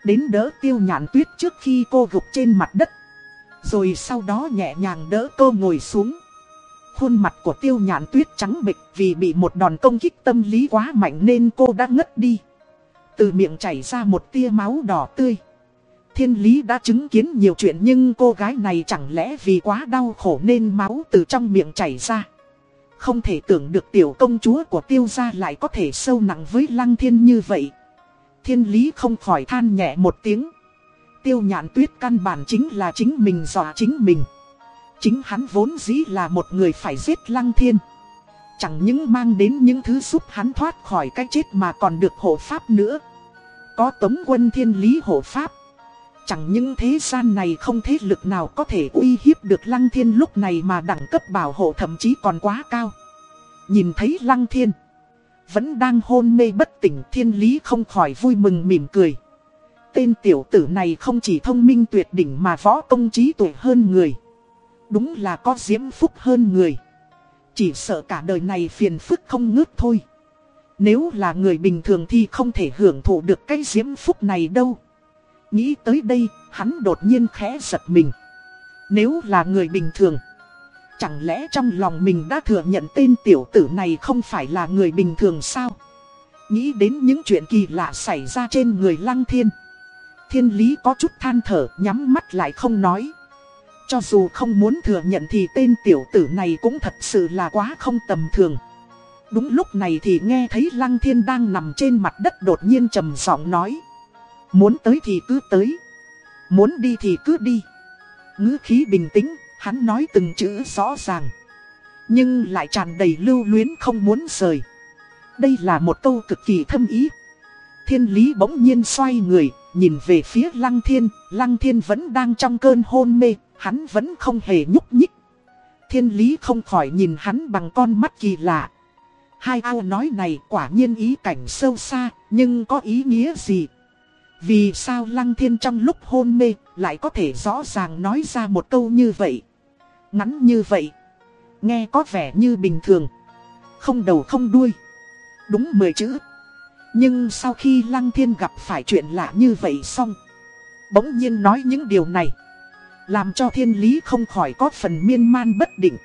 [SPEAKER 1] Đến đỡ tiêu nhạn tuyết trước khi cô gục trên mặt đất. Rồi sau đó nhẹ nhàng đỡ cô ngồi xuống. Khuôn mặt của tiêu nhạn tuyết trắng bịch vì bị một đòn công kích tâm lý quá mạnh nên cô đã ngất đi. Từ miệng chảy ra một tia máu đỏ tươi. Thiên lý đã chứng kiến nhiều chuyện nhưng cô gái này chẳng lẽ vì quá đau khổ nên máu từ trong miệng chảy ra. Không thể tưởng được tiểu công chúa của tiêu gia lại có thể sâu nặng với lăng thiên như vậy. Thiên lý không khỏi than nhẹ một tiếng. Tiêu nhạn tuyết căn bản chính là chính mình dọa chính mình. Chính hắn vốn dĩ là một người phải giết lăng thiên. Chẳng những mang đến những thứ giúp hắn thoát khỏi cái chết mà còn được hộ pháp nữa. Có tống quân thiên lý hộ pháp. Chẳng những thế gian này không thế lực nào có thể uy hiếp được Lăng Thiên lúc này mà đẳng cấp bảo hộ thậm chí còn quá cao. Nhìn thấy Lăng Thiên, vẫn đang hôn mê bất tỉnh thiên lý không khỏi vui mừng mỉm cười. Tên tiểu tử này không chỉ thông minh tuyệt đỉnh mà võ công trí tuệ hơn người. Đúng là có diễm phúc hơn người. Chỉ sợ cả đời này phiền phức không ngớt thôi. Nếu là người bình thường thì không thể hưởng thụ được cái diễm phúc này đâu. Nghĩ tới đây, hắn đột nhiên khẽ giật mình. Nếu là người bình thường, chẳng lẽ trong lòng mình đã thừa nhận tên tiểu tử này không phải là người bình thường sao? Nghĩ đến những chuyện kỳ lạ xảy ra trên người lăng thiên. Thiên lý có chút than thở, nhắm mắt lại không nói. Cho dù không muốn thừa nhận thì tên tiểu tử này cũng thật sự là quá không tầm thường. Đúng lúc này thì nghe thấy Lăng Thiên đang nằm trên mặt đất đột nhiên trầm giọng nói. Muốn tới thì cứ tới. Muốn đi thì cứ đi. ngữ khí bình tĩnh, hắn nói từng chữ rõ ràng. Nhưng lại tràn đầy lưu luyến không muốn rời. Đây là một câu cực kỳ thâm ý. Thiên lý bỗng nhiên xoay người, nhìn về phía lăng thiên. Lăng thiên vẫn đang trong cơn hôn mê, hắn vẫn không hề nhúc nhích. Thiên lý không khỏi nhìn hắn bằng con mắt kỳ lạ. Hai ao nói này quả nhiên ý cảnh sâu xa, nhưng có ý nghĩa gì? Vì sao Lăng Thiên trong lúc hôn mê lại có thể rõ ràng nói ra một câu như vậy? Ngắn như vậy. Nghe có vẻ như bình thường. Không đầu không đuôi. Đúng 10 chữ. Nhưng sau khi Lăng Thiên gặp phải chuyện lạ như vậy xong. Bỗng nhiên nói những điều này. Làm cho thiên lý không khỏi có phần miên man bất định.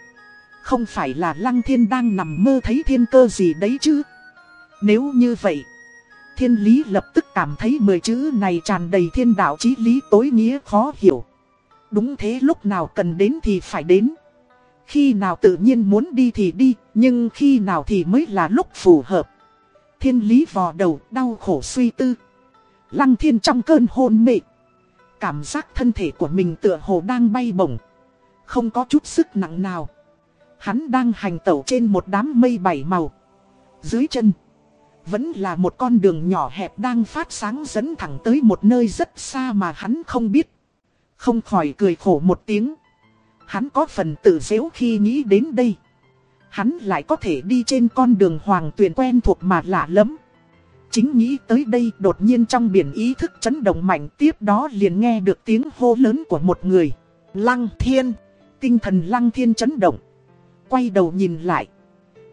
[SPEAKER 1] Không phải là Lăng Thiên đang nằm mơ thấy thiên cơ gì đấy chứ. Nếu như vậy, thiên lý lập tức cảm thấy mười chữ này tràn đầy thiên đạo chí lý tối nghĩa khó hiểu. Đúng thế lúc nào cần đến thì phải đến. Khi nào tự nhiên muốn đi thì đi, nhưng khi nào thì mới là lúc phù hợp. Thiên lý vò đầu, đau khổ suy tư. Lăng thiên trong cơn hôn mê. Cảm giác thân thể của mình tựa hồ đang bay bổng. Không có chút sức nặng nào. Hắn đang hành tẩu trên một đám mây bảy màu. Dưới chân, vẫn là một con đường nhỏ hẹp đang phát sáng dẫn thẳng tới một nơi rất xa mà hắn không biết. Không khỏi cười khổ một tiếng. Hắn có phần tự dễu khi nghĩ đến đây. Hắn lại có thể đi trên con đường hoàng tuyền quen thuộc mà lạ lắm. Chính nghĩ tới đây đột nhiên trong biển ý thức chấn động mạnh tiếp đó liền nghe được tiếng hô lớn của một người. Lăng thiên, tinh thần lăng thiên chấn động. Quay đầu nhìn lại.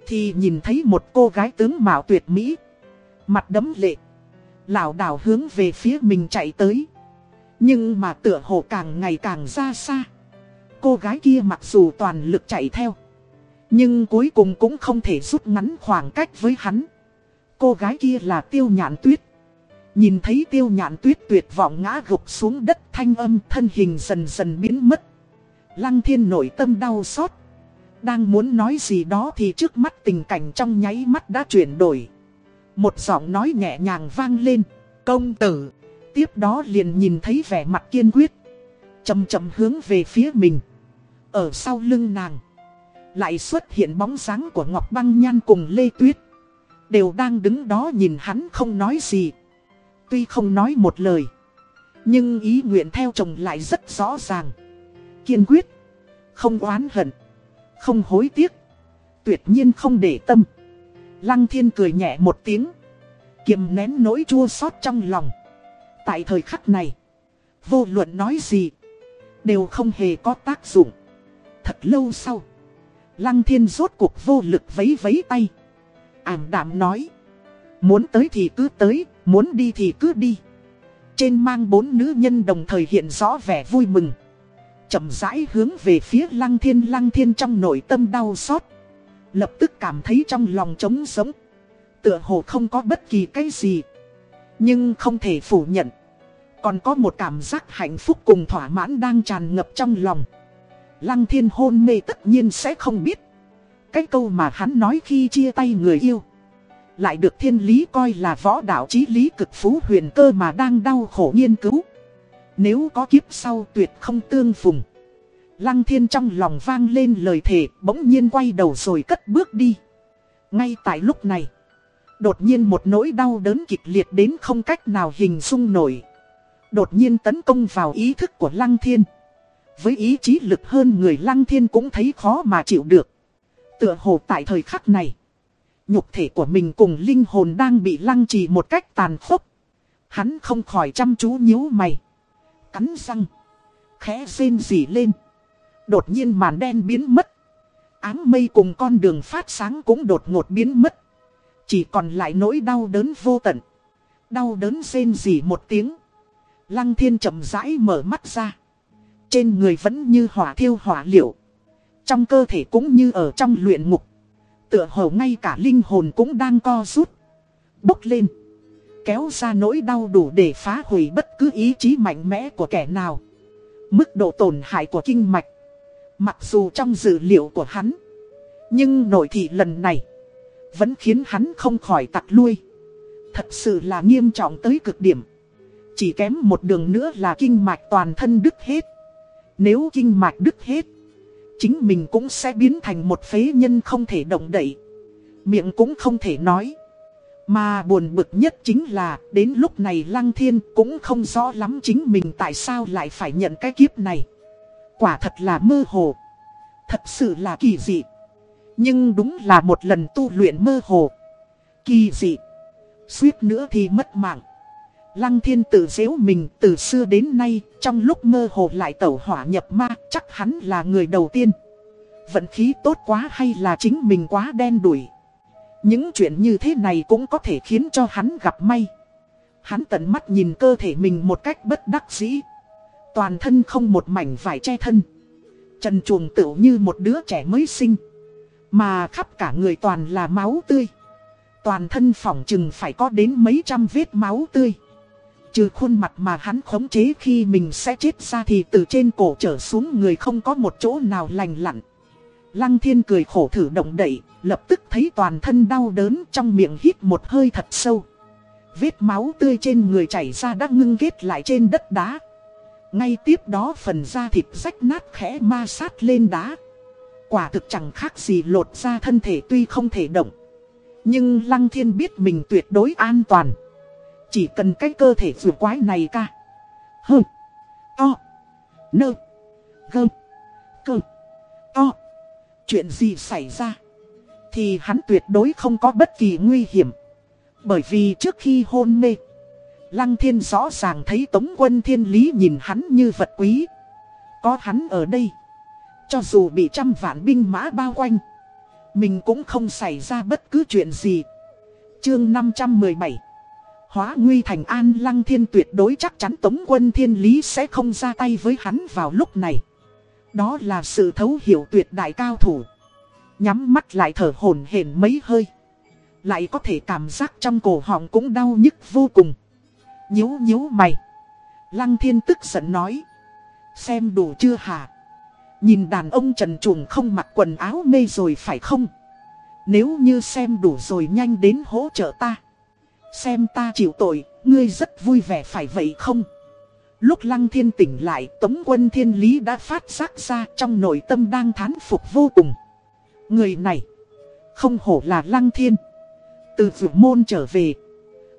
[SPEAKER 1] Thì nhìn thấy một cô gái tướng mạo tuyệt mỹ. Mặt đấm lệ. lảo đảo hướng về phía mình chạy tới. Nhưng mà tựa hồ càng ngày càng ra xa. Cô gái kia mặc dù toàn lực chạy theo. Nhưng cuối cùng cũng không thể rút ngắn khoảng cách với hắn. Cô gái kia là tiêu nhạn tuyết. Nhìn thấy tiêu nhạn tuyết tuyệt vọng ngã gục xuống đất, thanh âm thân hình dần dần biến mất. Lăng thiên nội tâm đau xót. Đang muốn nói gì đó thì trước mắt tình cảnh trong nháy mắt đã chuyển đổi. Một giọng nói nhẹ nhàng vang lên. Công tử. Tiếp đó liền nhìn thấy vẻ mặt kiên quyết. Chầm chầm hướng về phía mình. Ở sau lưng nàng. Lại xuất hiện bóng dáng của Ngọc Băng Nhan cùng Lê Tuyết. Đều đang đứng đó nhìn hắn không nói gì. Tuy không nói một lời. Nhưng ý nguyện theo chồng lại rất rõ ràng. Kiên quyết. Không oán hận. Không hối tiếc. Tuyệt nhiên không để tâm. Lăng thiên cười nhẹ một tiếng. Kiềm nén nỗi chua xót trong lòng. Tại thời khắc này. Vô luận nói gì. Đều không hề có tác dụng. Thật lâu sau. Lăng thiên rốt cuộc vô lực vấy vấy tay. Ảm đạm nói. Muốn tới thì cứ tới, muốn đi thì cứ đi. Trên mang bốn nữ nhân đồng thời hiện rõ vẻ vui mừng. chậm rãi hướng về phía lăng thiên lăng thiên trong nội tâm đau xót. Lập tức cảm thấy trong lòng trống sống. Tựa hồ không có bất kỳ cái gì. Nhưng không thể phủ nhận. Còn có một cảm giác hạnh phúc cùng thỏa mãn đang tràn ngập trong lòng. Lăng thiên hôn mê tất nhiên sẽ không biết. Cái câu mà hắn nói khi chia tay người yêu. Lại được thiên lý coi là võ đạo trí lý cực phú huyền cơ mà đang đau khổ nghiên cứu. Nếu có kiếp sau tuyệt không tương phùng. Lăng thiên trong lòng vang lên lời thề, bỗng nhiên quay đầu rồi cất bước đi. Ngay tại lúc này. Đột nhiên một nỗi đau đớn kịch liệt đến không cách nào hình dung nổi. Đột nhiên tấn công vào ý thức của Lăng Thiên. Với ý chí lực hơn người Lăng Thiên cũng thấy khó mà chịu được. Tựa hồ tại thời khắc này. Nhục thể của mình cùng linh hồn đang bị lăng trì một cách tàn khốc. Hắn không khỏi chăm chú nhíu mày. Cắn răng. Khẽ rên rỉ lên. Đột nhiên màn đen biến mất. Áng mây cùng con đường phát sáng cũng đột ngột biến mất. Chỉ còn lại nỗi đau đớn vô tận. Đau đớn rên rỉ một tiếng. Lăng thiên chậm rãi mở mắt ra. Trên người vẫn như hỏa thiêu hỏa liệu. Trong cơ thể cũng như ở trong luyện ngục. Tựa hồ ngay cả linh hồn cũng đang co rút. Bốc lên. Kéo ra nỗi đau đủ để phá hủy bất cứ ý chí mạnh mẽ của kẻ nào. Mức độ tổn hại của kinh mạch. Mặc dù trong dữ liệu của hắn. Nhưng nội thị lần này. Vẫn khiến hắn không khỏi tặc lui. Thật sự là nghiêm trọng tới cực điểm. Chỉ kém một đường nữa là kinh mạch toàn thân đứt hết. Nếu kinh mạch đứt hết, Chính mình cũng sẽ biến thành một phế nhân không thể động đậy Miệng cũng không thể nói Mà buồn bực nhất chính là, Đến lúc này Lăng Thiên cũng không rõ lắm chính mình tại sao lại phải nhận cái kiếp này Quả thật là mơ hồ Thật sự là kỳ dị nhưng đúng là một lần tu luyện mơ hồ Kỳ dị Suýt nữa thì mất mạng Lăng thiên tự dễu mình từ xưa đến nay, trong lúc mơ hồ lại tẩu hỏa nhập ma, chắc hắn là người đầu tiên. Vận khí tốt quá hay là chính mình quá đen đuổi. Những chuyện như thế này cũng có thể khiến cho hắn gặp may. Hắn tận mắt nhìn cơ thể mình một cách bất đắc dĩ. Toàn thân không một mảnh vải che thân. Trần chuồng tựu như một đứa trẻ mới sinh. Mà khắp cả người toàn là máu tươi. Toàn thân phỏng chừng phải có đến mấy trăm vết máu tươi. Trừ khuôn mặt mà hắn khống chế khi mình sẽ chết ra thì từ trên cổ trở xuống người không có một chỗ nào lành lặn. Lăng thiên cười khổ thử động đậy, lập tức thấy toàn thân đau đớn trong miệng hít một hơi thật sâu. Vết máu tươi trên người chảy ra đã ngưng kết lại trên đất đá. Ngay tiếp đó phần da thịt rách nát khẽ ma sát lên đá. Quả thực chẳng khác gì lột ra thân thể tuy không thể động. Nhưng Lăng Thiên biết mình tuyệt đối an toàn. Chỉ cần cái cơ thể vừa quái này ca. Hơn. To. Nơ. Gơ. Cơ. To. Chuyện gì xảy ra? Thì hắn tuyệt đối không có bất kỳ nguy hiểm. Bởi vì trước khi hôn mê. Lăng thiên rõ ràng thấy tống quân thiên lý nhìn hắn như vật quý. Có hắn ở đây. Cho dù bị trăm vạn binh mã bao quanh. Mình cũng không xảy ra bất cứ chuyện gì. Chương 517 Hóa nguy thành an lăng thiên tuyệt đối chắc chắn tống quân thiên lý sẽ không ra tay với hắn vào lúc này. Đó là sự thấu hiểu tuyệt đại cao thủ. Nhắm mắt lại thở hổn hển mấy hơi. Lại có thể cảm giác trong cổ họng cũng đau nhức vô cùng. Nhíu nhíu mày. Lăng thiên tức giận nói. Xem đủ chưa hả? Nhìn đàn ông trần truồng không mặc quần áo mê rồi phải không? Nếu như xem đủ rồi nhanh đến hỗ trợ ta. Xem ta chịu tội, ngươi rất vui vẻ phải vậy không? Lúc lăng thiên tỉnh lại, tống quân thiên lý đã phát giác ra trong nội tâm đang thán phục vô cùng. Người này, không hổ là lăng thiên. Từ vượt môn trở về.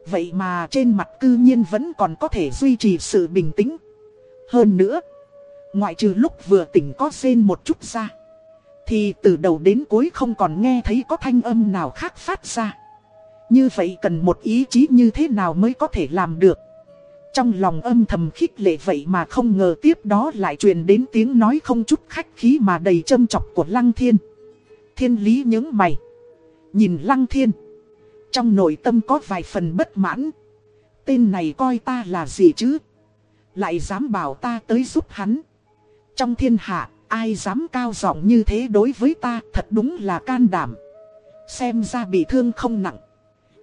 [SPEAKER 1] Vậy mà trên mặt cư nhiên vẫn còn có thể duy trì sự bình tĩnh. Hơn nữa, ngoại trừ lúc vừa tỉnh có rên một chút ra. Thì từ đầu đến cuối không còn nghe thấy có thanh âm nào khác phát ra. Như vậy cần một ý chí như thế nào mới có thể làm được. Trong lòng âm thầm khích lệ vậy mà không ngờ tiếp đó lại truyền đến tiếng nói không chút khách khí mà đầy châm chọc của Lăng Thiên. Thiên lý những mày. Nhìn Lăng Thiên. Trong nội tâm có vài phần bất mãn. Tên này coi ta là gì chứ? Lại dám bảo ta tới giúp hắn. Trong thiên hạ, ai dám cao giọng như thế đối với ta thật đúng là can đảm. Xem ra bị thương không nặng.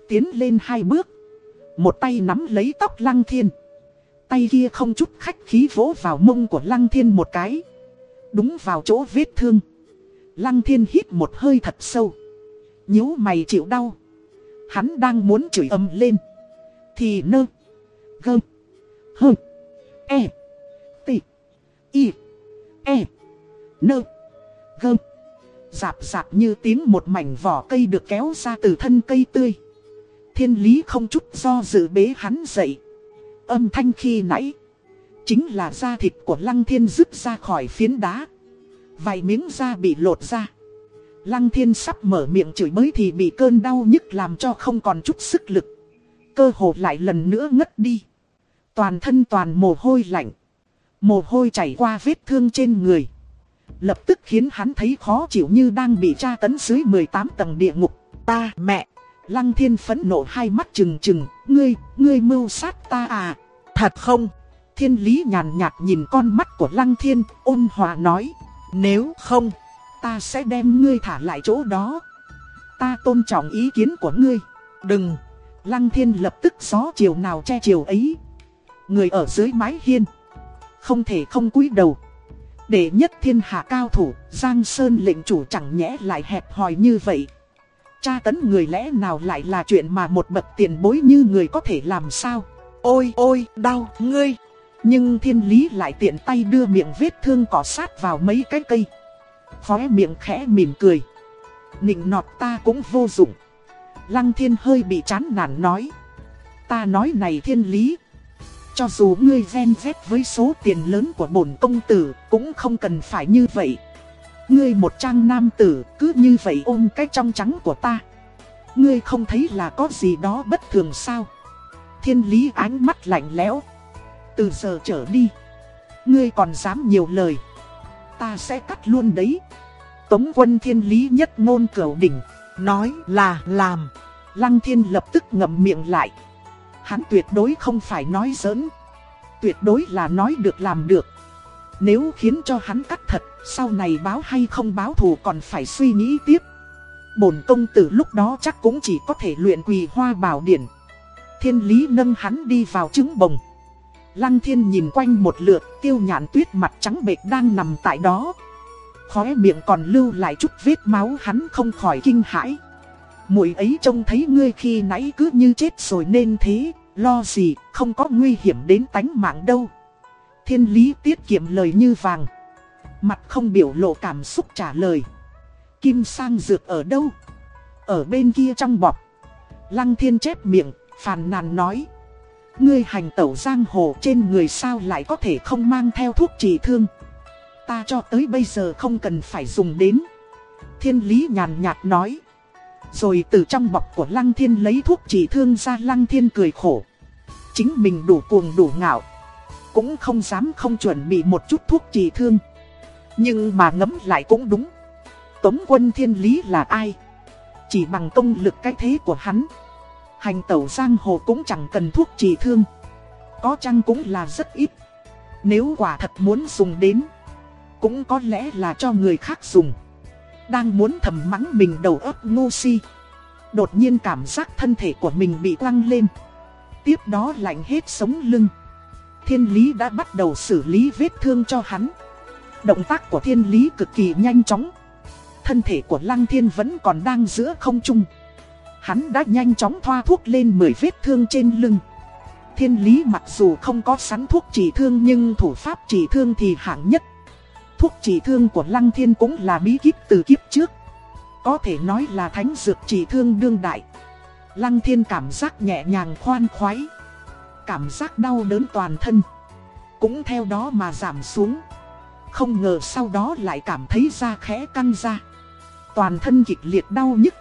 [SPEAKER 1] Tiến lên hai bước. Một tay nắm lấy tóc lăng thiên. Tay kia không chút khách khí vỗ vào mông của lăng thiên một cái. Đúng vào chỗ vết thương. Lăng thiên hít một hơi thật sâu. nhíu mày chịu đau. Hắn đang muốn chửi ầm lên. Thì nơ. Gơm. Hơ. E. T. Y. E. Nơ. Gơ. Rạp rạp như tiếng một mảnh vỏ cây được kéo ra từ thân cây tươi. Thiên lý không chút do dự bế hắn dậy. Âm thanh khi nãy. Chính là da thịt của lăng thiên rứt ra khỏi phiến đá. Vài miếng da bị lột ra. Lăng thiên sắp mở miệng chửi mới thì bị cơn đau nhức làm cho không còn chút sức lực. Cơ hồ lại lần nữa ngất đi. Toàn thân toàn mồ hôi lạnh. Mồ hôi chảy qua vết thương trên người. Lập tức khiến hắn thấy khó chịu như đang bị tra tấn dưới 18 tầng địa ngục. Ta, mẹ, Lăng thiên phẫn nộ hai mắt trừng trừng, ngươi, ngươi mưu sát ta à? Thật không? Thiên lý nhàn nhạt nhìn con mắt của lăng thiên, ôn hòa nói. Nếu không, ta sẽ đem ngươi thả lại chỗ đó. Ta tôn trọng ý kiến của ngươi. Đừng! Lăng thiên lập tức gió chiều nào che chiều ấy. Người ở dưới mái hiên. Không thể không cúi đầu. Để nhất thiên hạ cao thủ, Giang Sơn lệnh chủ chẳng nhẽ lại hẹp hòi như vậy tra tấn người lẽ nào lại là chuyện mà một bậc tiền bối như người có thể làm sao. Ôi ôi đau ngươi. Nhưng thiên lý lại tiện tay đưa miệng vết thương cỏ sát vào mấy cái cây. Khóe miệng khẽ mỉm cười. Nịnh nọt ta cũng vô dụng. Lăng thiên hơi bị chán nản nói. Ta nói này thiên lý. Cho dù ngươi ven vét với số tiền lớn của bổn công tử cũng không cần phải như vậy. Ngươi một trang nam tử cứ như vậy ôm cái trong trắng của ta. Ngươi không thấy là có gì đó bất thường sao? Thiên lý ánh mắt lạnh lẽo. Từ giờ trở đi, Ngươi còn dám nhiều lời. Ta sẽ cắt luôn đấy. Tống quân thiên lý nhất ngôn cửu đỉnh, Nói là làm. Lăng thiên lập tức ngậm miệng lại. Hắn tuyệt đối không phải nói giỡn. Tuyệt đối là nói được làm được. Nếu khiến cho hắn cắt thật, sau này báo hay không báo thù còn phải suy nghĩ tiếp. Bổn công tử lúc đó chắc cũng chỉ có thể luyện quỳ hoa bảo điển. Thiên lý nâng hắn đi vào trứng bồng. Lăng thiên nhìn quanh một lượt, tiêu nhạn tuyết mặt trắng bệch đang nằm tại đó. Khóe miệng còn lưu lại chút vết máu hắn không khỏi kinh hãi muội ấy trông thấy ngươi khi nãy cứ như chết rồi nên thế Lo gì không có nguy hiểm đến tánh mạng đâu Thiên lý tiết kiệm lời như vàng Mặt không biểu lộ cảm xúc trả lời. Kim sang dược ở đâu? Ở bên kia trong bọc. Lăng thiên chép miệng, phàn nàn nói. Ngươi hành tẩu giang hồ trên người sao lại có thể không mang theo thuốc trị thương. Ta cho tới bây giờ không cần phải dùng đến. Thiên lý nhàn nhạt nói. Rồi từ trong bọc của lăng thiên lấy thuốc trị thương ra lăng thiên cười khổ. Chính mình đủ cuồng đủ ngạo. Cũng không dám không chuẩn bị một chút thuốc trị thương. Nhưng mà ngấm lại cũng đúng. Tống quân thiên lý là ai? Chỉ bằng công lực cái thế của hắn. Hành tẩu giang hồ cũng chẳng cần thuốc trị thương. Có chăng cũng là rất ít. Nếu quả thật muốn dùng đến. Cũng có lẽ là cho người khác dùng. Đang muốn thầm mắng mình đầu óc ngu si. Đột nhiên cảm giác thân thể của mình bị quăng lên. Tiếp đó lạnh hết sống lưng. Thiên lý đã bắt đầu xử lý vết thương cho hắn. Động tác của thiên lý cực kỳ nhanh chóng. Thân thể của lăng thiên vẫn còn đang giữa không trung. Hắn đã nhanh chóng thoa thuốc lên 10 vết thương trên lưng. Thiên lý mặc dù không có sẵn thuốc trị thương nhưng thủ pháp trị thương thì hạng nhất. Thuốc trị thương của lăng thiên cũng là bí kíp từ kiếp trước. Có thể nói là thánh dược trị thương đương đại. Lăng thiên cảm giác nhẹ nhàng khoan khoái. Cảm giác đau đớn toàn thân. Cũng theo đó mà giảm xuống. Không ngờ sau đó lại cảm thấy da khẽ căng ra. Toàn thân kịch liệt đau nhức.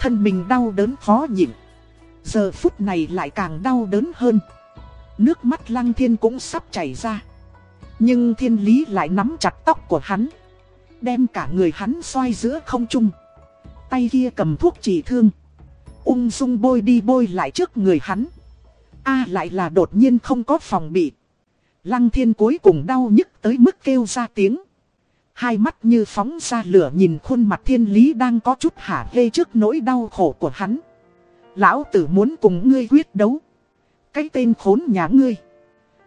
[SPEAKER 1] Thân mình đau đớn khó nhịn. Giờ phút này lại càng đau đớn hơn. Nước mắt lăng thiên cũng sắp chảy ra. Nhưng thiên lý lại nắm chặt tóc của hắn. Đem cả người hắn xoay giữa không trung. Tay kia cầm thuốc trị thương. Ung dung bôi đi bôi lại trước người hắn. A lại là đột nhiên không có phòng bị. Lăng thiên cuối cùng đau nhức tới mức kêu ra tiếng. Hai mắt như phóng ra lửa nhìn khuôn mặt thiên lý đang có chút hả hê trước nỗi đau khổ của hắn. Lão tử muốn cùng ngươi quyết đấu. Cái tên khốn nhà ngươi.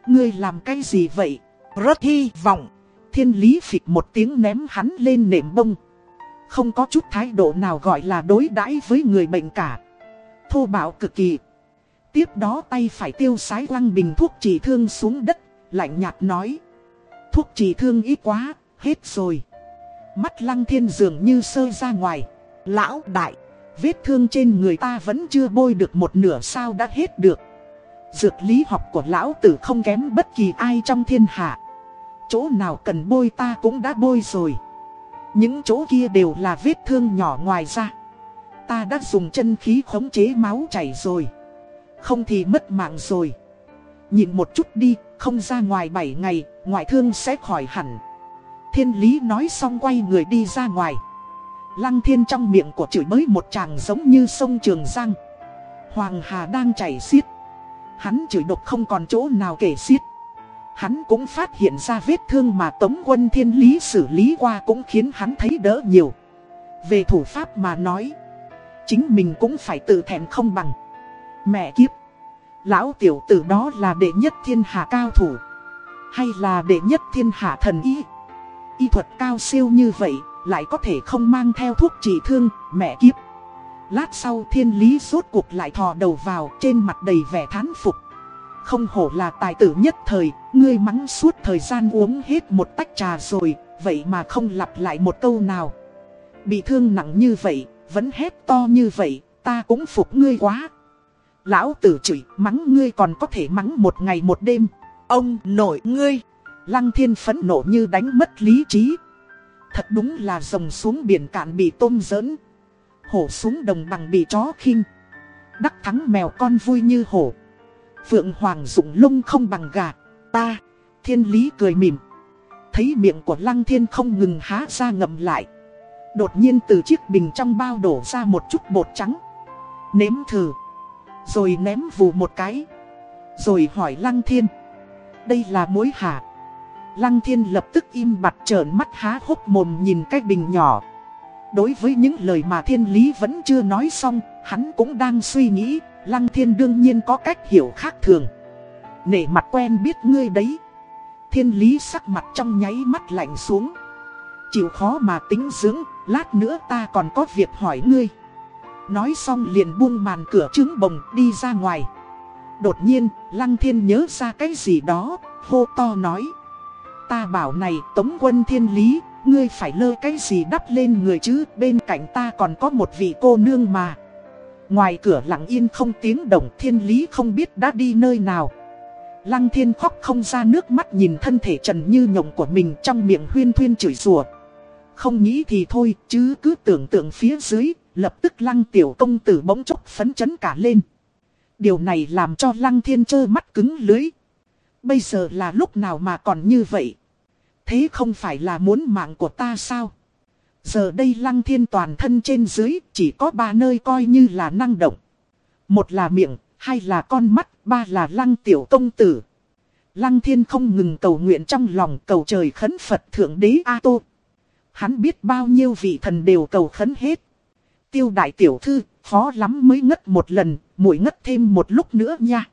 [SPEAKER 1] Ngươi làm cái gì vậy? Rất hy vọng. Thiên lý phịch một tiếng ném hắn lên nệm bông. Không có chút thái độ nào gọi là đối đãi với người bệnh cả. Thô bạo cực kỳ. Tiếp đó tay phải tiêu sái lăng bình thuốc trị thương xuống đất, lạnh nhạt nói. Thuốc trị thương ít quá, hết rồi. Mắt lăng thiên dường như sơ ra ngoài. Lão đại, vết thương trên người ta vẫn chưa bôi được một nửa sao đã hết được. Dược lý học của lão tử không kém bất kỳ ai trong thiên hạ. Chỗ nào cần bôi ta cũng đã bôi rồi. Những chỗ kia đều là vết thương nhỏ ngoài ra. Ta đã dùng chân khí khống chế máu chảy rồi. Không thì mất mạng rồi. Nhìn một chút đi, không ra ngoài 7 ngày, ngoại thương sẽ khỏi hẳn. Thiên lý nói xong quay người đi ra ngoài. Lăng thiên trong miệng của chửi bới một chàng giống như sông Trường Giang. Hoàng Hà đang chảy xiết. Hắn chửi độc không còn chỗ nào kể xiết. Hắn cũng phát hiện ra vết thương mà Tống quân thiên lý xử lý qua cũng khiến hắn thấy đỡ nhiều. Về thủ pháp mà nói, chính mình cũng phải tự thẹn không bằng. Mẹ kiếp, lão tiểu tử đó là đệ nhất thiên hạ cao thủ, hay là đệ nhất thiên hạ thần y. Y thuật cao siêu như vậy, lại có thể không mang theo thuốc trị thương, mẹ kiếp. Lát sau thiên lý rốt cuộc lại thò đầu vào trên mặt đầy vẻ thán phục. Không hổ là tài tử nhất thời, ngươi mắng suốt thời gian uống hết một tách trà rồi, vậy mà không lặp lại một câu nào. Bị thương nặng như vậy, vẫn hét to như vậy, ta cũng phục ngươi quá. Lão tử chửi, mắng ngươi còn có thể mắng một ngày một đêm. Ông nội ngươi, lăng thiên phẫn nộ như đánh mất lý trí. Thật đúng là rồng xuống biển cạn bị tôm giỡn. Hổ xuống đồng bằng bị chó khinh. Đắc thắng mèo con vui như hổ. Phượng Hoàng dụng lông không bằng gà. Ta, thiên lý cười mỉm. Thấy miệng của lăng thiên không ngừng há ra ngậm lại. Đột nhiên từ chiếc bình trong bao đổ ra một chút bột trắng. Nếm thử. Rồi ném vù một cái. Rồi hỏi lăng thiên. Đây là muối hả? Lăng thiên lập tức im bặt trợn mắt há hốc mồm nhìn cái bình nhỏ. Đối với những lời mà thiên lý vẫn chưa nói xong, hắn cũng đang suy nghĩ Lăng thiên đương nhiên có cách hiểu khác thường. Nể mặt quen biết ngươi đấy. Thiên lý sắc mặt trong nháy mắt lạnh xuống. Chịu khó mà tính dưỡng Lát nữa ta còn có việc hỏi ngươi. Nói xong liền buông màn cửa trứng bồng đi ra ngoài. Đột nhiên Lăng thiên nhớ ra cái gì đó Hô to nói. Ta bảo này tống quân thiên lý, ngươi phải lơ cái gì đắp lên người chứ, bên cạnh ta còn có một vị cô nương mà. Ngoài cửa lặng yên không tiếng động thiên lý không biết đã đi nơi nào. Lăng thiên khóc không ra nước mắt nhìn thân thể trần như nhộng của mình trong miệng huyên thuyên chửi rủa Không nghĩ thì thôi, chứ cứ tưởng tượng phía dưới, lập tức lăng tiểu công tử bỗng chốc phấn chấn cả lên. Điều này làm cho lăng thiên trơ mắt cứng lưới. Bây giờ là lúc nào mà còn như vậy? Thế không phải là muốn mạng của ta sao? Giờ đây lăng thiên toàn thân trên dưới chỉ có ba nơi coi như là năng động. Một là miệng, hai là con mắt, ba là lăng tiểu công tử. Lăng thiên không ngừng cầu nguyện trong lòng cầu trời khấn Phật Thượng Đế A Tô. Hắn biết bao nhiêu vị thần đều cầu khấn hết. Tiêu đại tiểu thư, khó lắm mới ngất một lần, mũi ngất thêm một lúc nữa nha.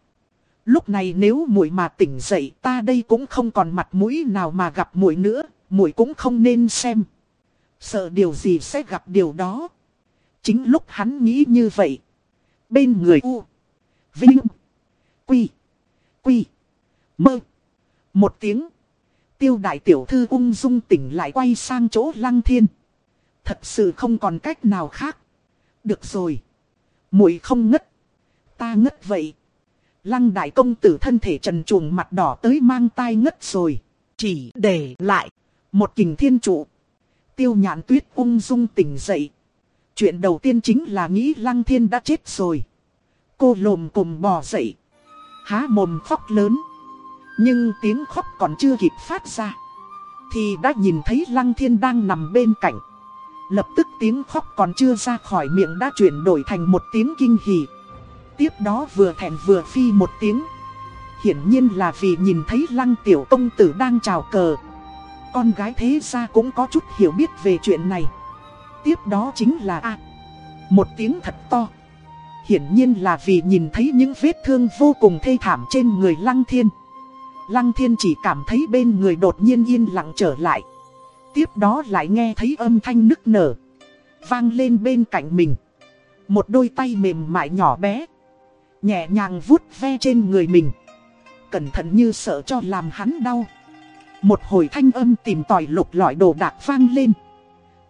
[SPEAKER 1] Lúc này nếu muội mà tỉnh dậy ta đây cũng không còn mặt mũi nào mà gặp muội nữa, muội cũng không nên xem. Sợ điều gì sẽ gặp điều đó. Chính lúc hắn nghĩ như vậy. Bên người U. Vinh. Quy. Quy. Mơ. Một tiếng. Tiêu đại tiểu thư ung dung tỉnh lại quay sang chỗ lăng thiên. Thật sự không còn cách nào khác. Được rồi. muội không ngất. Ta ngất vậy. Lăng đại công tử thân thể trần chuồng mặt đỏ tới mang tai ngất rồi. Chỉ để lại. Một kình thiên trụ. Tiêu nhạn tuyết ung dung tỉnh dậy. Chuyện đầu tiên chính là nghĩ lăng thiên đã chết rồi. Cô lồm cồm bò dậy. Há mồm khóc lớn. Nhưng tiếng khóc còn chưa kịp phát ra. Thì đã nhìn thấy lăng thiên đang nằm bên cạnh. Lập tức tiếng khóc còn chưa ra khỏi miệng đã chuyển đổi thành một tiếng kinh hỉ. Tiếp đó vừa thẹn vừa phi một tiếng. Hiển nhiên là vì nhìn thấy lăng tiểu công tử đang chào cờ. Con gái thế ra cũng có chút hiểu biết về chuyện này. Tiếp đó chính là A. một tiếng thật to. Hiển nhiên là vì nhìn thấy những vết thương vô cùng thê thảm trên người Lăng Thiên. Lăng Thiên chỉ cảm thấy bên người đột nhiên yên lặng trở lại. Tiếp đó lại nghe thấy âm thanh nức nở. Vang lên bên cạnh mình. Một đôi tay mềm mại nhỏ bé. Nhẹ nhàng vuốt ve trên người mình. Cẩn thận như sợ cho làm hắn đau. Một hồi thanh âm tìm tòi lục lọi đồ đạc vang lên.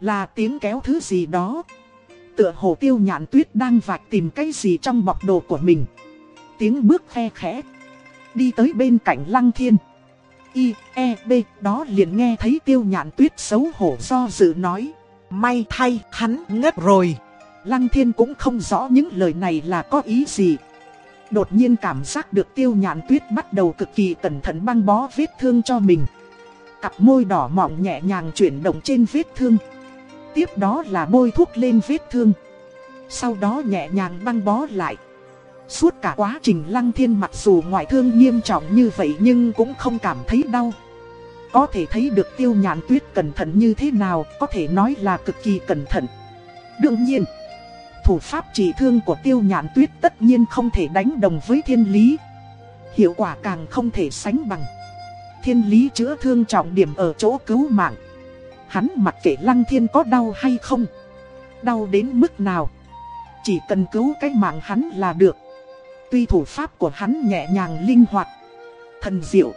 [SPEAKER 1] Là tiếng kéo thứ gì đó. Tựa hồ tiêu nhạn tuyết đang vạch tìm cái gì trong bọc đồ của mình. Tiếng bước khe khẽ. Đi tới bên cạnh lăng thiên. I, E, B đó liền nghe thấy tiêu nhạn tuyết xấu hổ do dự nói. May thay hắn ngất rồi. Lăng thiên cũng không rõ những lời này là có ý gì. Đột nhiên cảm giác được tiêu nhạn tuyết bắt đầu cực kỳ cẩn thận băng bó vết thương cho mình. Cặp môi đỏ mọng nhẹ nhàng chuyển động trên vết thương. Tiếp đó là bôi thuốc lên vết thương. Sau đó nhẹ nhàng băng bó lại. Suốt cả quá trình lăng thiên mặc dù ngoại thương nghiêm trọng như vậy nhưng cũng không cảm thấy đau. Có thể thấy được tiêu nhàn tuyết cẩn thận như thế nào, có thể nói là cực kỳ cẩn thận. Đương nhiên, thủ pháp trị thương của tiêu nhàn tuyết tất nhiên không thể đánh đồng với thiên lý. Hiệu quả càng không thể sánh bằng. Thiên lý chữa thương trọng điểm ở chỗ cứu mạng. Hắn mặc kệ lăng thiên có đau hay không. Đau đến mức nào. Chỉ cần cứu cái mạng hắn là được. Tuy thủ pháp của hắn nhẹ nhàng linh hoạt. Thần diệu.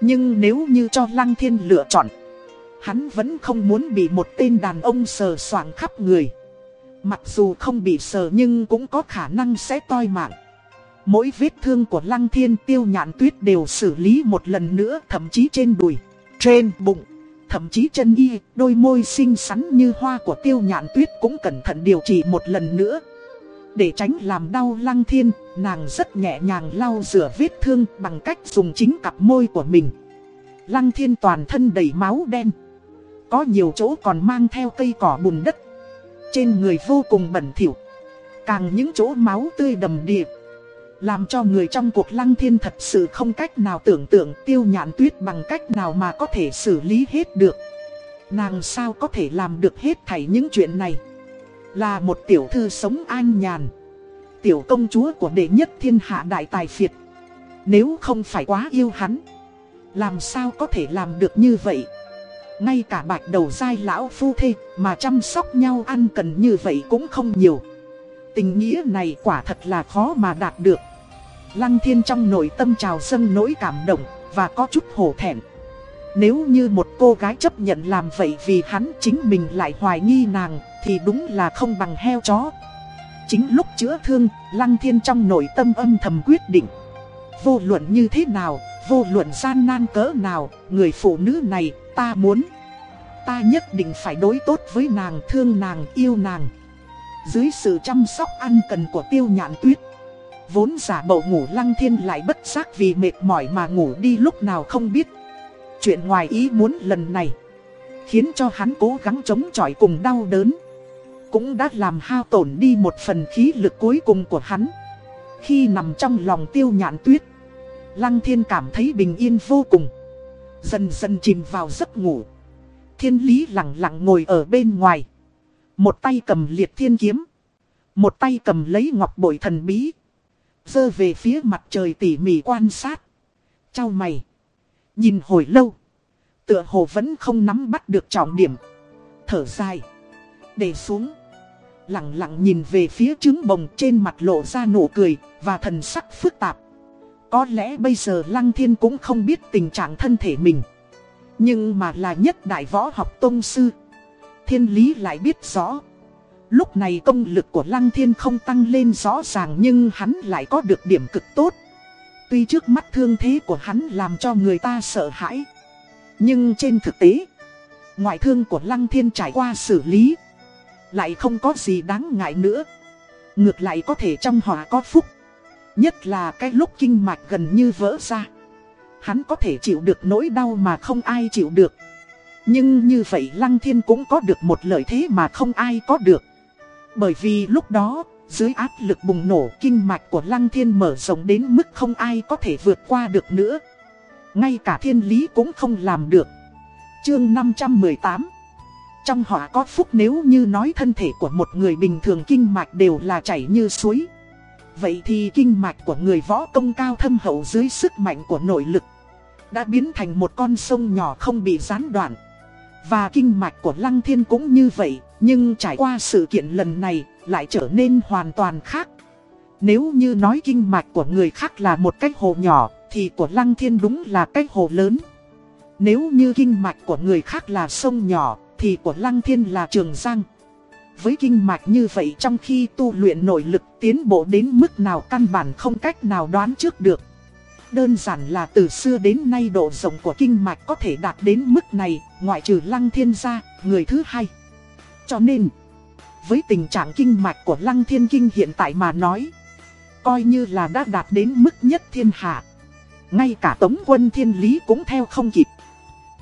[SPEAKER 1] Nhưng nếu như cho lăng thiên lựa chọn. Hắn vẫn không muốn bị một tên đàn ông sờ soạng khắp người. Mặc dù không bị sờ nhưng cũng có khả năng sẽ toi mạng. Mỗi vết thương của lăng thiên tiêu nhạn tuyết đều xử lý một lần nữa thậm chí trên đùi, trên bụng, thậm chí chân y, đôi môi xinh xắn như hoa của tiêu nhạn tuyết cũng cẩn thận điều trị một lần nữa. Để tránh làm đau lăng thiên, nàng rất nhẹ nhàng lau rửa vết thương bằng cách dùng chính cặp môi của mình. Lăng thiên toàn thân đầy máu đen. Có nhiều chỗ còn mang theo cây cỏ bùn đất. Trên người vô cùng bẩn thỉu. Càng những chỗ máu tươi đầm điệp làm cho người trong cuộc lăng thiên thật sự không cách nào tưởng tượng tiêu nhạn tuyết bằng cách nào mà có thể xử lý hết được. Nàng sao có thể làm được hết thảy những chuyện này. Là một tiểu thư sống an nhàn. Tiểu công chúa của đệ nhất thiên hạ đại tài phiệt. Nếu không phải quá yêu hắn. Làm sao có thể làm được như vậy. Ngay cả bạch đầu dai lão phu thê mà chăm sóc nhau ăn cần như vậy cũng không nhiều. Tình nghĩa này quả thật là khó mà đạt được. Lăng thiên trong nội tâm trào dâng nỗi cảm động, và có chút hổ thẹn. Nếu như một cô gái chấp nhận làm vậy vì hắn chính mình lại hoài nghi nàng Thì đúng là không bằng heo chó Chính lúc chữa thương, Lăng Thiên trong nội tâm âm thầm quyết định Vô luận như thế nào, vô luận gian nan cỡ nào Người phụ nữ này ta muốn. Ta nhất định phải đối tốt với nàng, thương nàng, yêu nàng. Dưới sự chăm sóc ăn cần của tiêu nhạn tuyết Vốn giả bộ ngủ lăng thiên lại bất giác vì mệt mỏi mà ngủ đi lúc nào không biết. Chuyện ngoài ý muốn lần này Khiến cho hắn cố gắng chống chọi cùng đau đớn. Cũng đã làm hao tổn đi một phần khí lực cuối cùng của hắn. Khi nằm trong lòng tiêu nhạn tuyết Lăng thiên cảm thấy bình yên vô cùng. Dần dần chìm vào giấc ngủ. Thiên lý lặng lặng ngồi ở bên ngoài. Một tay cầm liệt thiên kiếm. Một tay cầm lấy ngọc bội thần bí. Dơ về phía mặt trời tỉ mỉ quan sát. Chào mày. Nhìn hồi lâu. Tựa hồ vẫn không nắm bắt được trọng điểm. Thở dài. Để xuống. Lặng lặng nhìn về phía trứng bồng trên mặt lộ ra nụ cười Và thần sắc phức tạp. Có lẽ bây giờ Lăng Thiên cũng không biết tình trạng thân thể mình Nhưng mà là nhất đại võ học tôn sư Thiên lý lại biết rõ Lúc này công lực của Lăng Thiên không tăng lên rõ ràng nhưng hắn lại có được điểm cực tốt. Tuy trước mắt thương thế của hắn làm cho người ta sợ hãi. Nhưng trên thực tế, ngoại thương của Lăng Thiên trải qua xử lý. Lại không có gì đáng ngại nữa. Ngược lại có thể trong họ có phúc. Nhất là cái lúc kinh mạch gần như vỡ ra. Hắn có thể chịu được nỗi đau mà không ai chịu được. Nhưng như vậy Lăng Thiên cũng có được một lợi thế mà không ai có được. Bởi vì lúc đó, dưới áp lực bùng nổ kinh mạch của Lăng Thiên mở rộng đến mức không ai có thể vượt qua được nữa. Ngay cả thiên lý cũng không làm được. Chương 518 Trong họ có phúc nếu như nói thân thể của một người bình thường kinh mạch đều là chảy như suối. Vậy thì kinh mạch của người võ công cao thâm hậu dưới sức mạnh của nội lực đã biến thành một con sông nhỏ không bị gián đoạn. Và kinh mạch của Lăng Thiên cũng như vậy, nhưng trải qua sự kiện lần này, lại trở nên hoàn toàn khác. Nếu như nói kinh mạch của người khác là một cái hồ nhỏ, thì của Lăng Thiên đúng là cái hồ lớn. Nếu như kinh mạch của người khác là sông nhỏ, thì của Lăng Thiên là trường giang. Với kinh mạch như vậy trong khi tu luyện nội lực tiến bộ đến mức nào căn bản không cách nào đoán trước được. Đơn giản là từ xưa đến nay độ rộng của kinh mạch có thể đạt đến mức này, ngoại trừ Lăng Thiên gia người thứ hai. Cho nên, với tình trạng kinh mạch của Lăng Thiên Kinh hiện tại mà nói, coi như là đã đạt đến mức nhất thiên hạ. Ngay cả tống quân thiên lý cũng theo không kịp.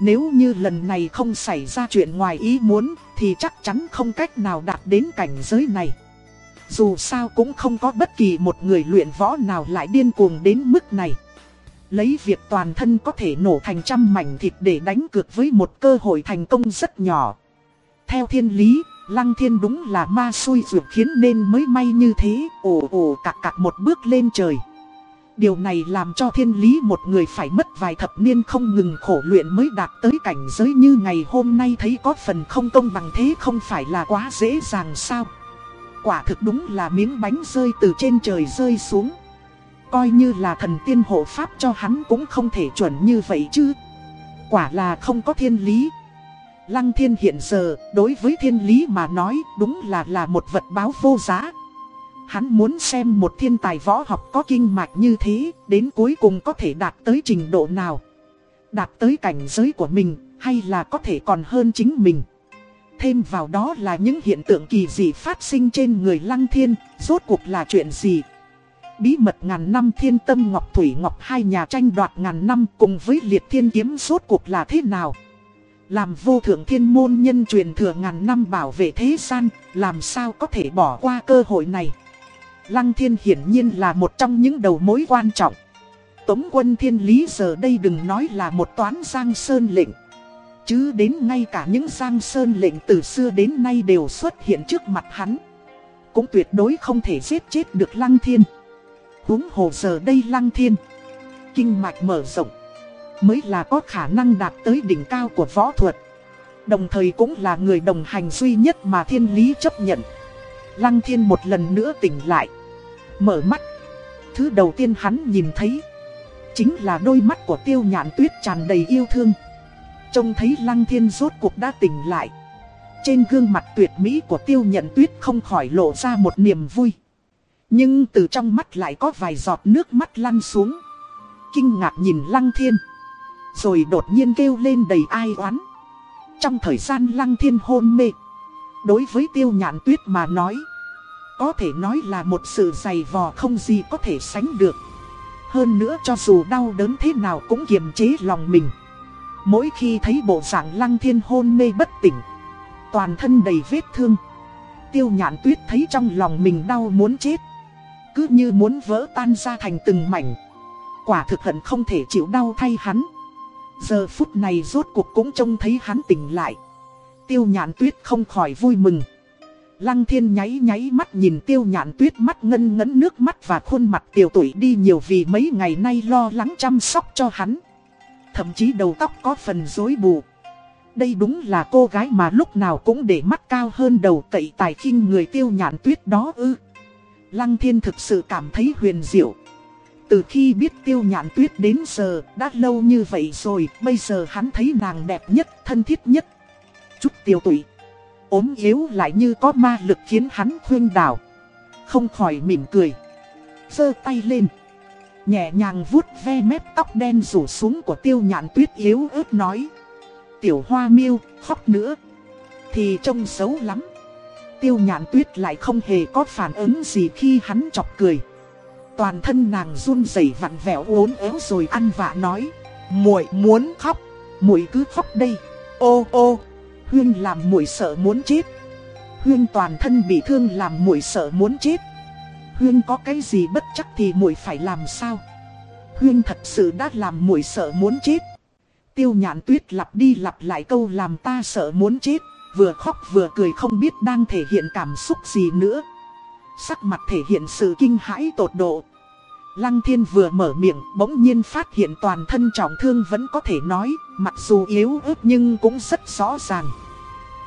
[SPEAKER 1] Nếu như lần này không xảy ra chuyện ngoài ý muốn, thì chắc chắn không cách nào đạt đến cảnh giới này. Dù sao cũng không có bất kỳ một người luyện võ nào lại điên cuồng đến mức này. Lấy việc toàn thân có thể nổ thành trăm mảnh thịt để đánh cược với một cơ hội thành công rất nhỏ. Theo thiên lý, Lăng Thiên đúng là ma xui ruột khiến nên mới may như thế, ồ ồ cạc cạc một bước lên trời. Điều này làm cho thiên lý một người phải mất vài thập niên không ngừng khổ luyện mới đạt tới cảnh giới như ngày hôm nay thấy có phần không công bằng thế không phải là quá dễ dàng sao. Quả thực đúng là miếng bánh rơi từ trên trời rơi xuống. Coi như là thần tiên hộ pháp cho hắn cũng không thể chuẩn như vậy chứ. Quả là không có thiên lý. Lăng thiên hiện giờ, đối với thiên lý mà nói, đúng là là một vật báo vô giá. Hắn muốn xem một thiên tài võ học có kinh mạch như thế, đến cuối cùng có thể đạt tới trình độ nào. Đạt tới cảnh giới của mình, hay là có thể còn hơn chính mình. Thêm vào đó là những hiện tượng kỳ dị phát sinh trên người lăng thiên, rốt cuộc là chuyện gì. Bí mật ngàn năm thiên tâm ngọc thủy ngọc hai nhà tranh đoạt ngàn năm cùng với liệt thiên kiếm rốt cuộc là thế nào. Làm vô thượng thiên môn nhân truyền thừa ngàn năm bảo vệ thế gian, làm sao có thể bỏ qua cơ hội này. Lăng thiên hiển nhiên là một trong những đầu mối quan trọng. Tống quân thiên lý giờ đây đừng nói là một toán giang sơn lệnh. Chứ đến ngay cả những giang sơn lệnh từ xưa đến nay đều xuất hiện trước mặt hắn. Cũng tuyệt đối không thể giết chết được lăng thiên. huống hồ giờ đây lăng thiên. Kinh mạch mở rộng, mới là có khả năng đạt tới đỉnh cao của võ thuật. Đồng thời cũng là người đồng hành duy nhất mà thiên lý chấp nhận. Lăng thiên một lần nữa tỉnh lại. Mở mắt. Thứ đầu tiên hắn nhìn thấy. Chính là đôi mắt của tiêu nhạn tuyết tràn đầy yêu thương. Trông thấy Lăng Thiên rốt cuộc đã tỉnh lại. Trên gương mặt tuyệt mỹ của tiêu nhận tuyết không khỏi lộ ra một niềm vui. Nhưng từ trong mắt lại có vài giọt nước mắt lăn xuống. Kinh ngạc nhìn Lăng Thiên. Rồi đột nhiên kêu lên đầy ai oán. Trong thời gian Lăng Thiên hôn mê. Đối với tiêu nhạn tuyết mà nói. Có thể nói là một sự dày vò không gì có thể sánh được. Hơn nữa cho dù đau đớn thế nào cũng kiềm chế lòng mình. Mỗi khi thấy bộ dạng Lăng Thiên hôn mê bất tỉnh. Toàn thân đầy vết thương. Tiêu nhạn tuyết thấy trong lòng mình đau muốn chết. Cứ như muốn vỡ tan ra thành từng mảnh Quả thực hận không thể chịu đau thay hắn Giờ phút này rốt cuộc cũng trông thấy hắn tỉnh lại Tiêu nhạn tuyết không khỏi vui mừng Lăng thiên nháy nháy mắt nhìn tiêu nhạn tuyết mắt ngân ngấn nước mắt và khuôn mặt tiểu tuổi đi nhiều vì mấy ngày nay lo lắng chăm sóc cho hắn Thậm chí đầu tóc có phần rối bù Đây đúng là cô gái mà lúc nào cũng để mắt cao hơn đầu cậy tài khinh người tiêu nhạn tuyết đó ư Lăng thiên thực sự cảm thấy huyền diệu. Từ khi biết tiêu nhạn tuyết đến giờ, đã lâu như vậy rồi, bây giờ hắn thấy nàng đẹp nhất, thân thiết nhất. chúc tiêu tụy, ốm yếu lại như có ma lực khiến hắn khuyên đảo. Không khỏi mỉm cười, giơ tay lên. Nhẹ nhàng vuốt ve mép tóc đen rủ xuống của tiêu nhạn tuyết yếu ớt nói. Tiểu hoa miêu, khóc nữa, thì trông xấu lắm. Tiêu nhạn tuyết lại không hề có phản ứng gì khi hắn chọc cười. Toàn thân nàng run rẩy vặn vẹo uốn éo rồi ăn vạ nói. muội muốn khóc, muội cứ khóc đây. Ô ô, Huyên làm muội sợ muốn chết. Huyên toàn thân bị thương làm muội sợ muốn chết. Huyên có cái gì bất chắc thì muội phải làm sao? Huyên thật sự đã làm muội sợ muốn chết. Tiêu nhạn tuyết lặp đi lặp lại câu làm ta sợ muốn chết. Vừa khóc vừa cười không biết đang thể hiện cảm xúc gì nữa Sắc mặt thể hiện sự kinh hãi tột độ Lăng thiên vừa mở miệng bỗng nhiên phát hiện toàn thân trọng thương vẫn có thể nói Mặc dù yếu ớt nhưng cũng rất rõ ràng.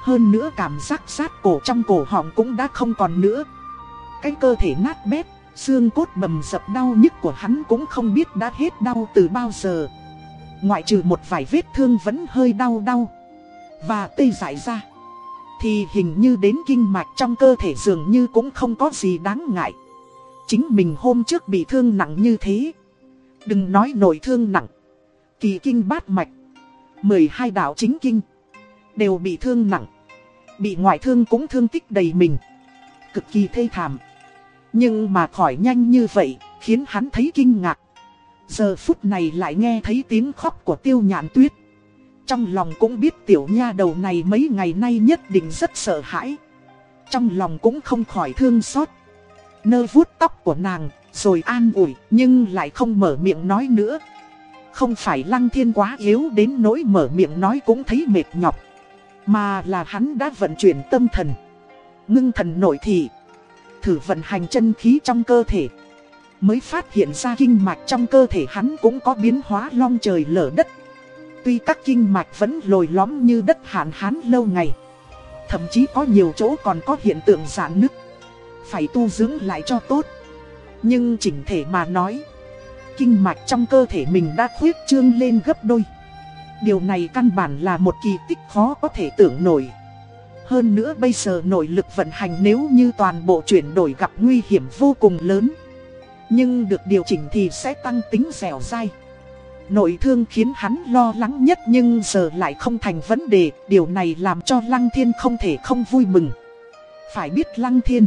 [SPEAKER 1] Hơn nữa cảm giác sát cổ trong cổ họng cũng đã không còn nữa. Cái cơ thể nát bét, xương cốt bầm dập đau nhức của hắn cũng không biết đã hết đau từ bao giờ. Ngoại trừ một vài vết thương vẫn hơi đau đau. Và tê dại ra. Thì hình như đến kinh mạch trong cơ thể dường như cũng không có gì đáng ngại. Chính mình hôm trước bị thương nặng như thế. Đừng nói nổi thương nặng. Kỳ kinh bát mạch. 12 đạo chính kinh. Đều bị thương nặng. Bị ngoại thương cũng thương tích đầy mình. Cực kỳ thê thảm. Nhưng mà khỏi nhanh như vậy, khiến hắn thấy kinh ngạc. Giờ phút này lại nghe thấy tiếng khóc của tiêu nhạn tuyết. Trong lòng cũng biết tiểu nha đầu này mấy ngày nay nhất định rất sợ hãi. Trong lòng cũng không khỏi thương xót. Nơ vuốt tóc của nàng, rồi an ủi, nhưng lại không mở miệng nói nữa. Không phải lăng thiên quá yếu đến nỗi mở miệng nói cũng thấy mệt nhọc. Mà là hắn đã vận chuyển tâm thần. Ngưng thần nội thị. Thử vận hành chân khí trong cơ thể. Mới phát hiện ra kinh mạch trong cơ thể hắn cũng có biến hóa long trời lở đất. Tuy các kinh mạch vẫn lồi lõm như đất hạn hán lâu ngày Thậm chí có nhiều chỗ còn có hiện tượng giãn nứt phải tu dưỡng lại cho tốt. Nhưng chỉnh thể mà nói Kinh mạch trong cơ thể mình đã khuyết trương lên gấp đôi. Điều này căn bản là một kỳ tích khó có thể tưởng nổi. Hơn nữa bây giờ nội lực vận hành nếu như toàn bộ chuyển đổi gặp nguy hiểm vô cùng lớn. Nhưng được điều chỉnh thì sẽ tăng tính dẻo dai. Nội thương khiến hắn lo lắng nhất nhưng giờ lại không thành vấn đề, điều này làm cho Lăng Thiên không thể không vui mừng. Phải biết Lăng Thiên,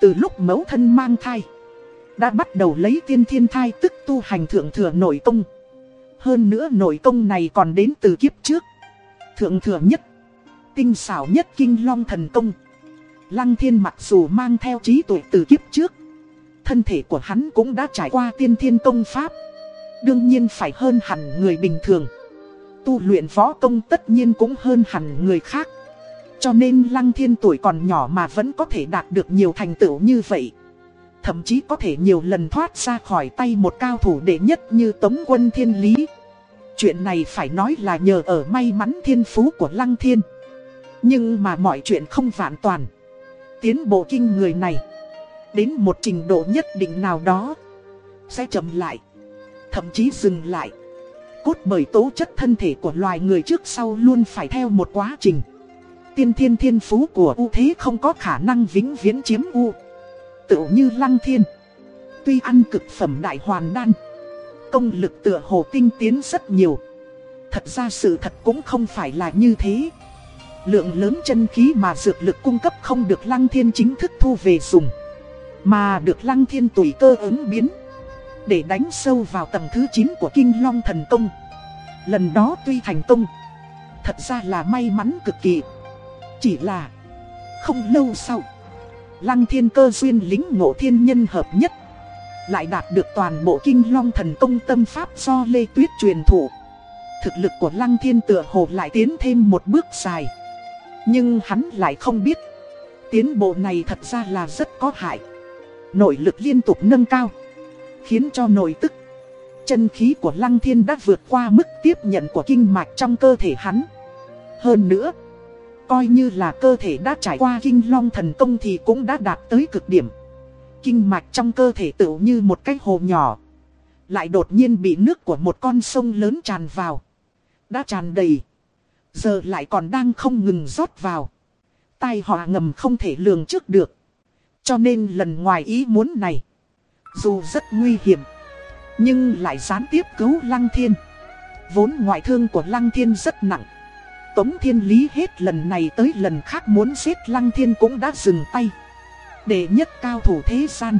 [SPEAKER 1] từ lúc mẫu thân mang thai, đã bắt đầu lấy tiên thiên thai tức tu hành thượng thừa nội công. Hơn nữa nội công này còn đến từ kiếp trước. Thượng thừa nhất, tinh xảo nhất kinh long thần công. Lăng Thiên mặc dù mang theo trí tuệ từ kiếp trước, thân thể của hắn cũng đã trải qua tiên thiên công pháp. Đương nhiên phải hơn hẳn người bình thường Tu luyện võ công tất nhiên cũng hơn hẳn người khác cho nên Lăng Thiên tuổi còn nhỏ mà vẫn có thể đạt được nhiều thành tựu như vậy Thậm chí có thể nhiều lần thoát ra khỏi tay một cao thủ đệ nhất như Tống Quân Thiên Lý Chuyện này phải nói là nhờ ở may mắn thiên phú của Lăng Thiên Nhưng mà mọi chuyện không vạn toàn Tiến bộ kinh người này, Đến một trình độ nhất định nào đó, Sẽ chậm lại, thậm chí dừng lại. cốt bởi tố chất thân thể của loài người trước sau luôn phải theo một quá trình. Tiên thiên thiên phú của U thế không có khả năng vĩnh viễn chiếm U. Tự như lăng thiên. Tuy ăn cực phẩm đại hoàn đan, công lực tựa hồ tinh tiến rất nhiều. Thật ra sự thật cũng không phải là như thế. Lượng lớn chân khí mà dược lực cung cấp không được lăng thiên chính thức thu về dùng. Mà được lăng thiên tùy cơ ứng biến để đánh sâu vào tầng thứ 9 của Kinh Long Thần Công. Lần đó tuy thành công, thật ra là may mắn cực kỳ. Chỉ là, không lâu sau, Lăng Thiên cơ duyên lính ngộ thiên nhân hợp nhất, lại đạt được toàn bộ Kinh Long Thần Công tâm pháp do Lê Tuyết truyền thụ. Thực lực của Lăng Thiên tựa hồ lại tiến thêm một bước dài. Nhưng hắn lại không biết, tiến bộ này thật ra là rất có hại. Nội lực liên tục nâng cao khiến cho nội tức. Chân khí của Lăng Thiên đã vượt qua mức tiếp nhận của kinh mạch trong cơ thể hắn. Hơn nữa, coi như là cơ thể đã trải qua kinh long thần công thì cũng đã đạt tới cực điểm. Kinh mạch trong cơ thể tự như một cái hồ nhỏ. Lại đột nhiên bị nước của một con sông lớn tràn vào. Đã tràn đầy. Giờ lại còn đang không ngừng rót vào. Tai họa ngầm không thể lường trước được. Cho nên lần ngoài ý muốn này. Dù rất nguy hiểm, Nhưng lại gián tiếp cứu Lăng Thiên Vốn ngoại thương của Lăng Thiên rất nặng Tống Thiên Lý hết lần này tới lần khác muốn giết Lăng Thiên cũng đã dừng tay. Đệ nhất cao thủ thế gian.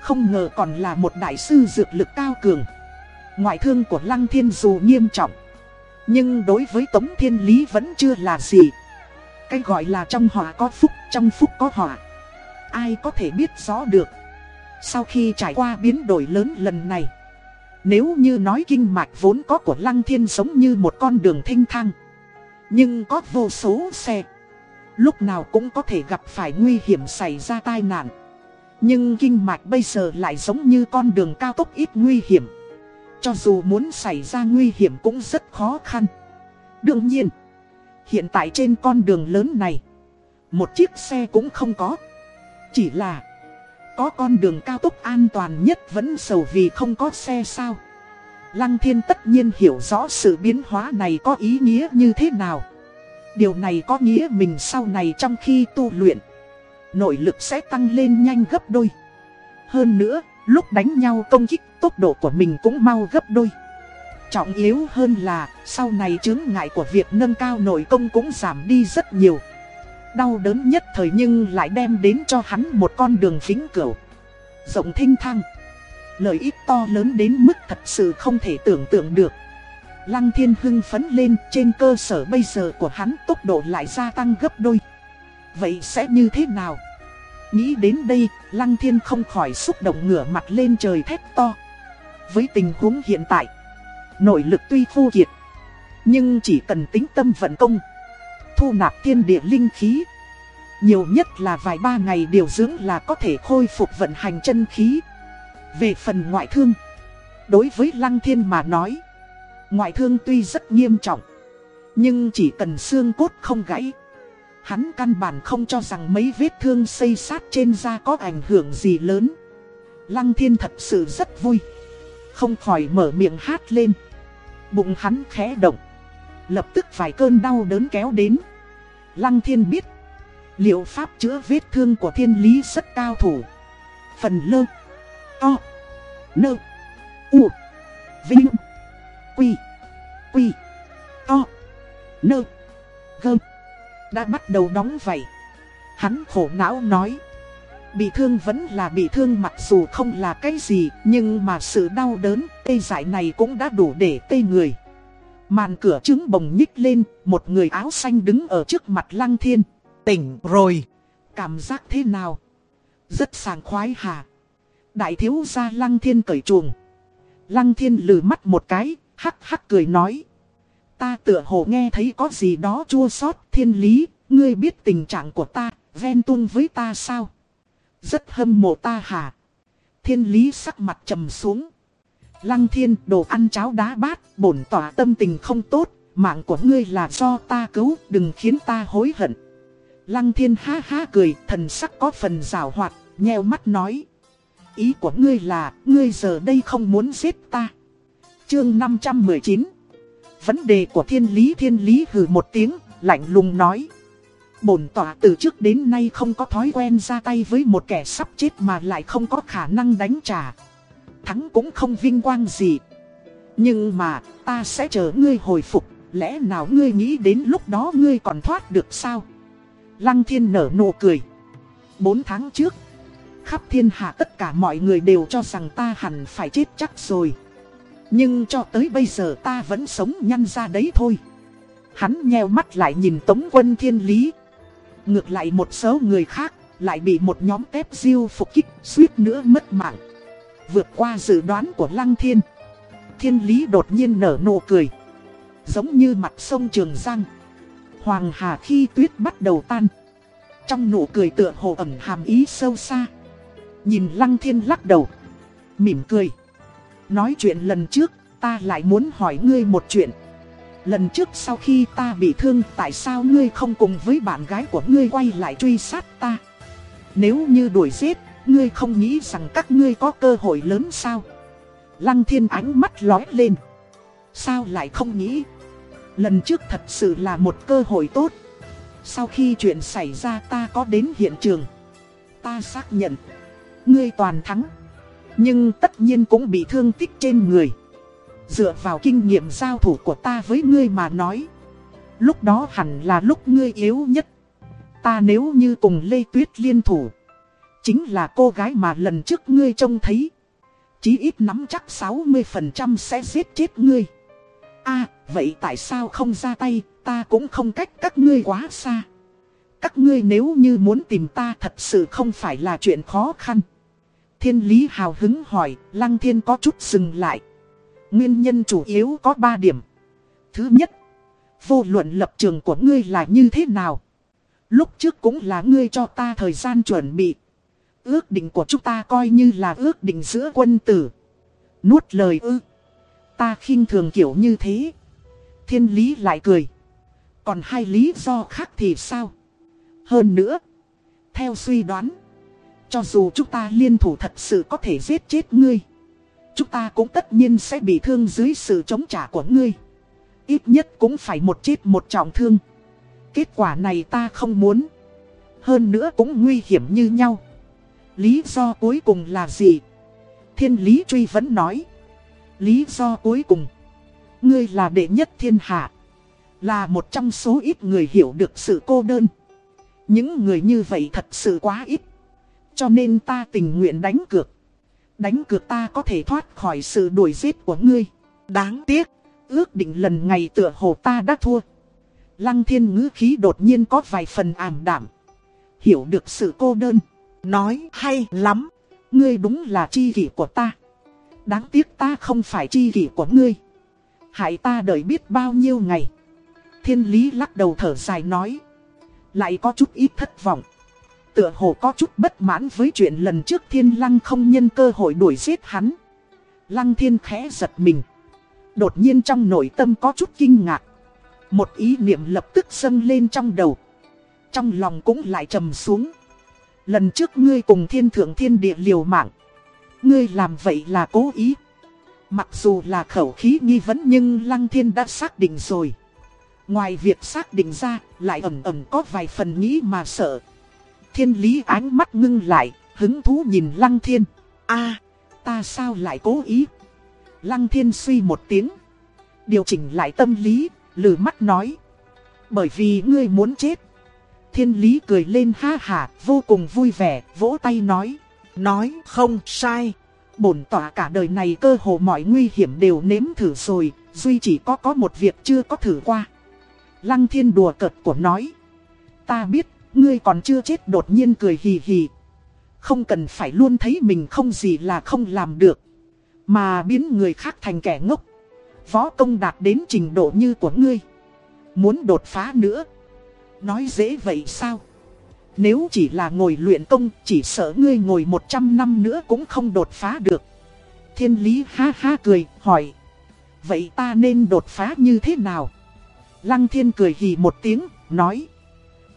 [SPEAKER 1] Không ngờ còn là một đại sư dược lực cao cường. Ngoại thương của Lăng Thiên dù nghiêm trọng. Nhưng đối với Tống Thiên Lý vẫn chưa là gì. Cái gọi là trong họa có phúc, trong phúc có họa. Ai có thể biết rõ được? Sau khi trải qua biến đổi lớn lần này Nếu như nói kinh mạch vốn có của Lăng Thiên giống như một con đường thanh thang nhưng có vô số xe. Lúc nào cũng có thể gặp phải nguy hiểm xảy ra tai nạn. Nhưng kinh mạch bây giờ lại giống như con đường cao tốc ít nguy hiểm. Cho dù muốn xảy ra nguy hiểm cũng rất khó khăn. Đương nhiên, Hiện tại trên con đường lớn này, Một chiếc xe cũng không có. Chỉ là, có con đường cao tốc an toàn nhất vẫn sầu vì không có xe sao. Lăng thiên tất nhiên hiểu rõ sự biến hóa này có ý nghĩa như thế nào. Điều này có nghĩa mình sau này trong khi tu luyện, nội lực sẽ tăng lên nhanh gấp đôi. Hơn nữa, lúc đánh nhau công kích tốc độ của mình cũng mau gấp đôi. Trọng yếu hơn là, sau này chứng ngại của việc nâng cao nội công cũng giảm đi rất nhiều. Đau đớn nhất thời nhưng lại đem đến cho hắn một con đường vĩnh cửu Rộng thinh thang Lợi ích to lớn đến mức thật sự không thể tưởng tượng được Lăng thiên hưng phấn lên trên cơ sở bây giờ của hắn tốc độ lại gia tăng gấp đôi Vậy sẽ như thế nào? Nghĩ đến đây, Lăng thiên không khỏi xúc động ngửa mặt lên trời thét to Với tình huống hiện tại Nội lực tuy khô kiệt Nhưng chỉ cần tính tâm vận công thu nạp thiên địa linh khí. Nhiều nhất là vài ba ngày điều dưỡng là có thể khôi phục vận hành chân khí. Về phần ngoại thương, đối với Lăng Thiên mà nói, ngoại thương tuy rất nghiêm trọng, nhưng chỉ cần xương cốt không gãy. Hắn căn bản không cho rằng mấy vết thương xây sát trên da có ảnh hưởng gì lớn. Lăng Thiên thật sự rất vui. Không khỏi mở miệng hát lên. Bụng hắn khẽ động. Lập tức vài cơn đau đớn kéo đến Lăng thiên biết Liệu pháp chữa vết thương của thiên lý rất cao thủ Phần lơ O, Nơ U Vinh Quy Quy o, Nơ g Đã bắt đầu đóng vậy Hắn khổ não nói Bị thương vẫn là bị thương mặc dù không là cái gì Nhưng mà sự đau đớn tê dại này cũng đã đủ để tê người Màn cửa trứng bồng nhích lên, một người áo xanh đứng ở trước mặt Lăng Thiên. Tỉnh rồi. Cảm giác thế nào? Rất sảng khoái hả? Đại thiếu gia Lăng Thiên cởi chuồng. Lăng Thiên lừ mắt một cái, hắc hắc cười nói. Ta tựa hồ nghe thấy có gì đó chua xót thiên lý, ngươi biết tình trạng của ta, ven tuôn với ta sao? Rất hâm mộ ta hả? Thiên lý sắc mặt trầm xuống. Lăng thiên đồ ăn cháo đá bát, bổn tỏa tâm tình không tốt, mạng của ngươi là do ta cứu, đừng khiến ta hối hận. Lăng thiên ha ha cười, thần sắc có phần rào hoạt, nheo mắt nói. Ý của ngươi là, ngươi giờ đây không muốn giết ta. Chương 519 Vấn đề của thiên lý thiên lý hừ một tiếng, lạnh lùng nói. Bổn tỏa từ trước đến nay không có thói quen ra tay với một kẻ sắp chết mà lại không có khả năng đánh trả. Thắng cũng không vinh quang gì. Nhưng mà, ta sẽ chờ ngươi hồi phục, lẽ nào ngươi nghĩ đến lúc đó ngươi còn thoát được sao? Lăng thiên nở nụ cười. Bốn tháng trước, khắp thiên hạ tất cả mọi người đều cho rằng ta hẳn phải chết chắc rồi. Nhưng cho tới bây giờ ta vẫn sống nhăn ra đấy thôi. Hắn nheo mắt lại nhìn tống quân thiên lý. Ngược lại một số người khác lại bị một nhóm tép diêu phục kích, suýt nữa mất mạng. Vượt qua dự đoán của Lăng Thiên. Thiên lý đột nhiên nở nụ cười. Giống như mặt sông Trường Giang. Hoàng Hà khi tuyết bắt đầu tan. Trong nụ cười tựa hồ ẩn hàm ý sâu xa. Nhìn Lăng Thiên lắc đầu. Mỉm cười. Nói chuyện lần trước, ta lại muốn hỏi ngươi một chuyện. Lần trước sau khi ta bị thương tại sao ngươi không cùng với bạn gái của ngươi quay lại truy sát ta? Nếu như đuổi giết, ngươi không nghĩ rằng các ngươi có cơ hội lớn sao? Lăng thiên ánh mắt lóe lên. Sao lại không nghĩ? Lần trước thật sự là một cơ hội tốt. Sau khi chuyện xảy ra ta có đến hiện trường. Ta xác nhận. Ngươi toàn thắng. Nhưng tất nhiên cũng bị thương tích trên người. Dựa vào kinh nghiệm giao thủ của ta với ngươi mà nói. Lúc đó hẳn là lúc ngươi yếu nhất. Ta nếu như cùng Lê Tuyết liên thủ. Chính là cô gái mà lần trước ngươi trông thấy. Chí ít nắm chắc 60% sẽ giết chết ngươi. a vậy tại sao không ra tay, ta cũng không cách các ngươi quá xa. Các ngươi nếu như muốn tìm ta thật sự không phải là chuyện khó khăn. Thiên lý hào hứng hỏi, Lăng Thiên có chút dừng lại. Nguyên nhân chủ yếu có 3 điểm. Thứ nhất, vô luận lập trường của ngươi là như thế nào. Lúc trước cũng là ngươi cho ta thời gian chuẩn bị. Ước định của chúng ta coi như là ước định giữa quân tử. Nuốt lời ư. Ta khinh thường kiểu như thế. Thiên lý lại cười. Còn hai lý do khác thì sao? Hơn nữa, theo suy đoán, cho dù chúng ta liên thủ thật sự có thể giết chết ngươi, Chúng ta cũng tất nhiên sẽ bị thương dưới sự chống trả của ngươi. Ít nhất cũng phải một chết một trọng thương. Kết quả này ta không muốn. Hơn nữa cũng nguy hiểm như nhau. Lý do cuối cùng là gì? Thiên lý truy vẫn nói. Lý do cuối cùng. Ngươi là đệ nhất thiên hạ. Là một trong số ít người hiểu được sự cô đơn. Những người như vậy thật sự quá ít cho nên ta tình nguyện đánh cược. Đánh cược ta có thể thoát khỏi sự đuổi giết của ngươi. Đáng tiếc, ước định lần ngày tựa hồ ta đã thua. Lăng thiên ngữ khí đột nhiên có vài phần ảm đảm. Hiểu được sự cô đơn. Nói hay lắm. Ngươi đúng là chi kỷ của ta. Đáng tiếc ta không phải chi kỷ của ngươi. Hại ta đợi biết bao nhiêu ngày. Thiên lý lắc đầu thở dài nói. Lại có chút ít thất vọng tựa hồ có chút bất mãn với chuyện lần trước thiên lăng không nhân cơ hội đuổi giết hắn. Lăng thiên khẽ giật mình. Đột nhiên trong nội tâm có chút kinh ngạc. Một ý niệm lập tức dâng lên trong đầu. Trong lòng cũng lại trầm xuống. Lần trước ngươi cùng thiên thượng thiên địa liều mạng. Ngươi làm vậy là cố ý. Mặc dù là khẩu khí nghi vấn nhưng Lăng Thiên đã xác định rồi. Ngoài việc xác định ra, lại ẩm ẩm có vài phần nghĩ mà sợ. Thiên lý ánh mắt ngưng lại, hứng thú nhìn lăng thiên. a ta sao lại cố ý? Lăng thiên suy một tiếng. Điều chỉnh lại tâm lý, lử mắt nói. Bởi vì ngươi muốn chết. Thiên lý cười lên ha hà, vô cùng vui vẻ, vỗ tay nói. Nói không sai. Bổn tỏa cả đời này cơ hồ mọi nguy hiểm đều nếm thử rồi, duy chỉ có có một việc chưa có thử qua. Lăng thiên đùa cợt của nói. Ta biết Ngươi còn chưa chết đột nhiên cười hì hì. Không cần phải luôn thấy mình không gì là không làm được. Mà biến người khác thành kẻ ngốc. Võ công đạt đến trình độ như của ngươi. Muốn đột phá nữa. Nói dễ vậy sao? Nếu chỉ là ngồi luyện công chỉ sợ ngươi ngồi 100 năm nữa cũng không đột phá được. Thiên lý ha ha cười hỏi. Vậy ta nên đột phá như thế nào? Lăng thiên cười hì một tiếng, nói.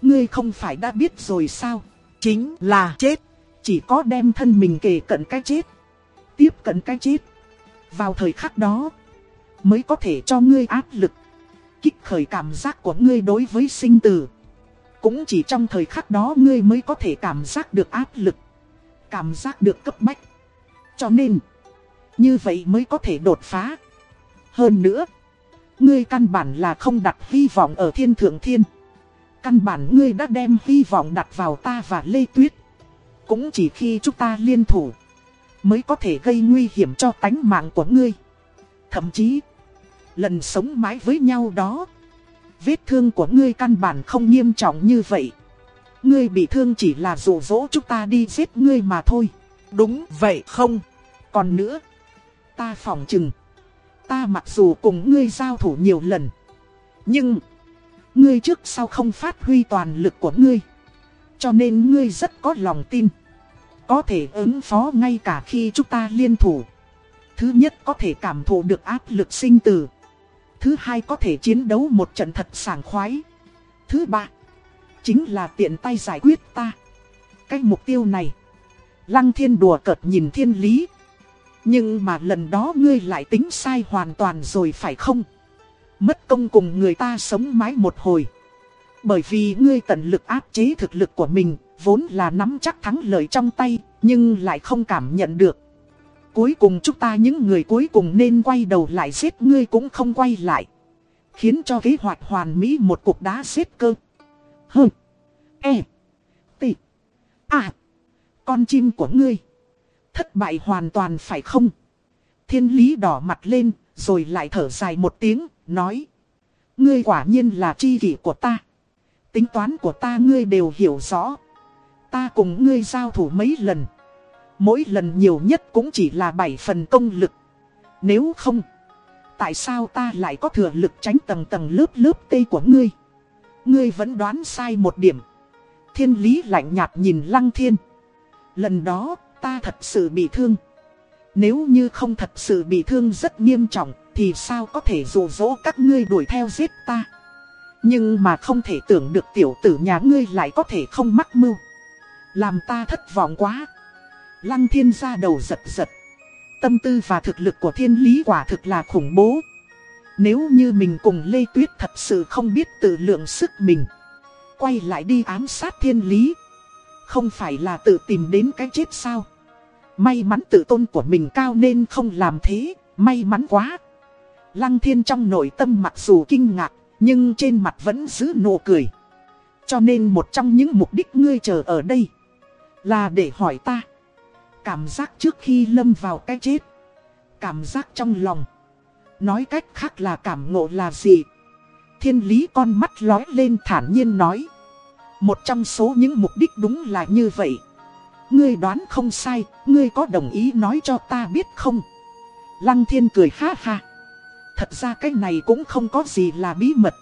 [SPEAKER 1] Ngươi không phải đã biết rồi sao? Chính là chết. Chỉ có đem thân mình kề cận cái chết. Tiếp cận cái chết. Vào thời khắc đó, Mới có thể cho ngươi áp lực Kích khởi cảm giác của ngươi đối với sinh tử Cũng chỉ trong thời khắc đó ngươi mới có thể cảm giác được áp lực Cảm giác được cấp bách Cho nên Như vậy mới có thể đột phá Hơn nữa Ngươi căn bản là không đặt hy vọng ở thiên thượng thiên Căn bản ngươi đã đem hy vọng đặt vào ta và Lê Tuyết. Cũng chỉ khi chúng ta liên thủ Mới có thể gây nguy hiểm cho tánh mạng của ngươi. Thậm chí Lần sống mãi với nhau đó Vết thương của ngươi căn bản không nghiêm trọng như vậy. Ngươi bị thương chỉ là dụ dỗ chúng ta đi giết ngươi mà thôi. Đúng vậy không? Còn nữa Ta phòng chừng Ta mặc dù cùng ngươi giao thủ nhiều lần Nhưng Ngươi trước sau không phát huy toàn lực của ngươi. Cho nên ngươi rất có lòng tin. Có thể ứng phó ngay cả khi chúng ta liên thủ. Thứ nhất có thể cảm thụ được áp lực sinh tử. Thứ hai có thể chiến đấu một trận thật sảng khoái. Thứ ba Chính là tiện tay giải quyết ta. Cái mục tiêu này, Lăng thiên đùa cợt nhìn thiên lý. Nhưng mà lần đó ngươi lại tính sai hoàn toàn rồi phải không? Mất công cùng người ta sống mãi một hồi. Bởi vì ngươi tận lực áp chế thực lực của mình, Vốn là nắm chắc thắng lợi trong tay, Nhưng lại không cảm nhận được. Cuối cùng chúng ta những người cuối cùng nên quay đầu lại giết ngươi cũng không quay lại. Khiến cho kế hoạch hoàn mỹ một cục đá xếp cơ. Hừ. E. T. À Con chim của ngươi. Thất bại hoàn toàn phải không? Thiên lý đỏ mặt lên rồi lại thở dài một tiếng, Nói, Ngươi quả nhiên là chi kỷ của ta. Tính toán của ta ngươi đều hiểu rõ. Ta cùng ngươi giao thủ mấy lần. Mỗi lần nhiều nhất cũng chỉ là 7 phần công lực. Nếu không, Tại sao ta lại có thừa lực tránh tầng tầng lớp lớp tê của ngươi? Ngươi vẫn đoán sai một điểm. Thiên lý lạnh nhạt nhìn lăng thiên. Lần đó, ta thật sự bị thương. Nếu như không thật sự bị thương rất nghiêm trọng, Thì sao có thể dụ dỗ các ngươi đuổi theo giết ta Nhưng mà không thể tưởng được tiểu tử nhà ngươi lại có thể không mắc mưu Làm ta thất vọng quá Lăng thiên ra đầu giật giật. Tâm tư và thực lực của thiên lý quả thực là khủng bố. Nếu như mình cùng Lê Tuyết thật sự không biết tự lượng sức mình. Quay lại đi ám sát thiên lý. Không phải là tự tìm đến cái chết sao. May mắn tự tôn của mình cao nên không làm thế. May mắn quá. Lăng thiên trong nội tâm mặc dù kinh ngạc. Nhưng trên mặt vẫn giữ nụ cười. Cho nên một trong những mục đích ngươi chờ ở đây. Là để hỏi ta. Cảm giác trước khi lâm vào cái chết. Cảm giác trong lòng. Nói cách khác là cảm ngộ là gì? Thiên lý con mắt lói lên thản nhiên nói. Một trong số những mục đích đúng là như vậy. Ngươi đoán không sai, ngươi có đồng ý nói cho ta biết không? Lăng thiên cười ha ha. Thật ra cái này cũng không có gì là bí mật.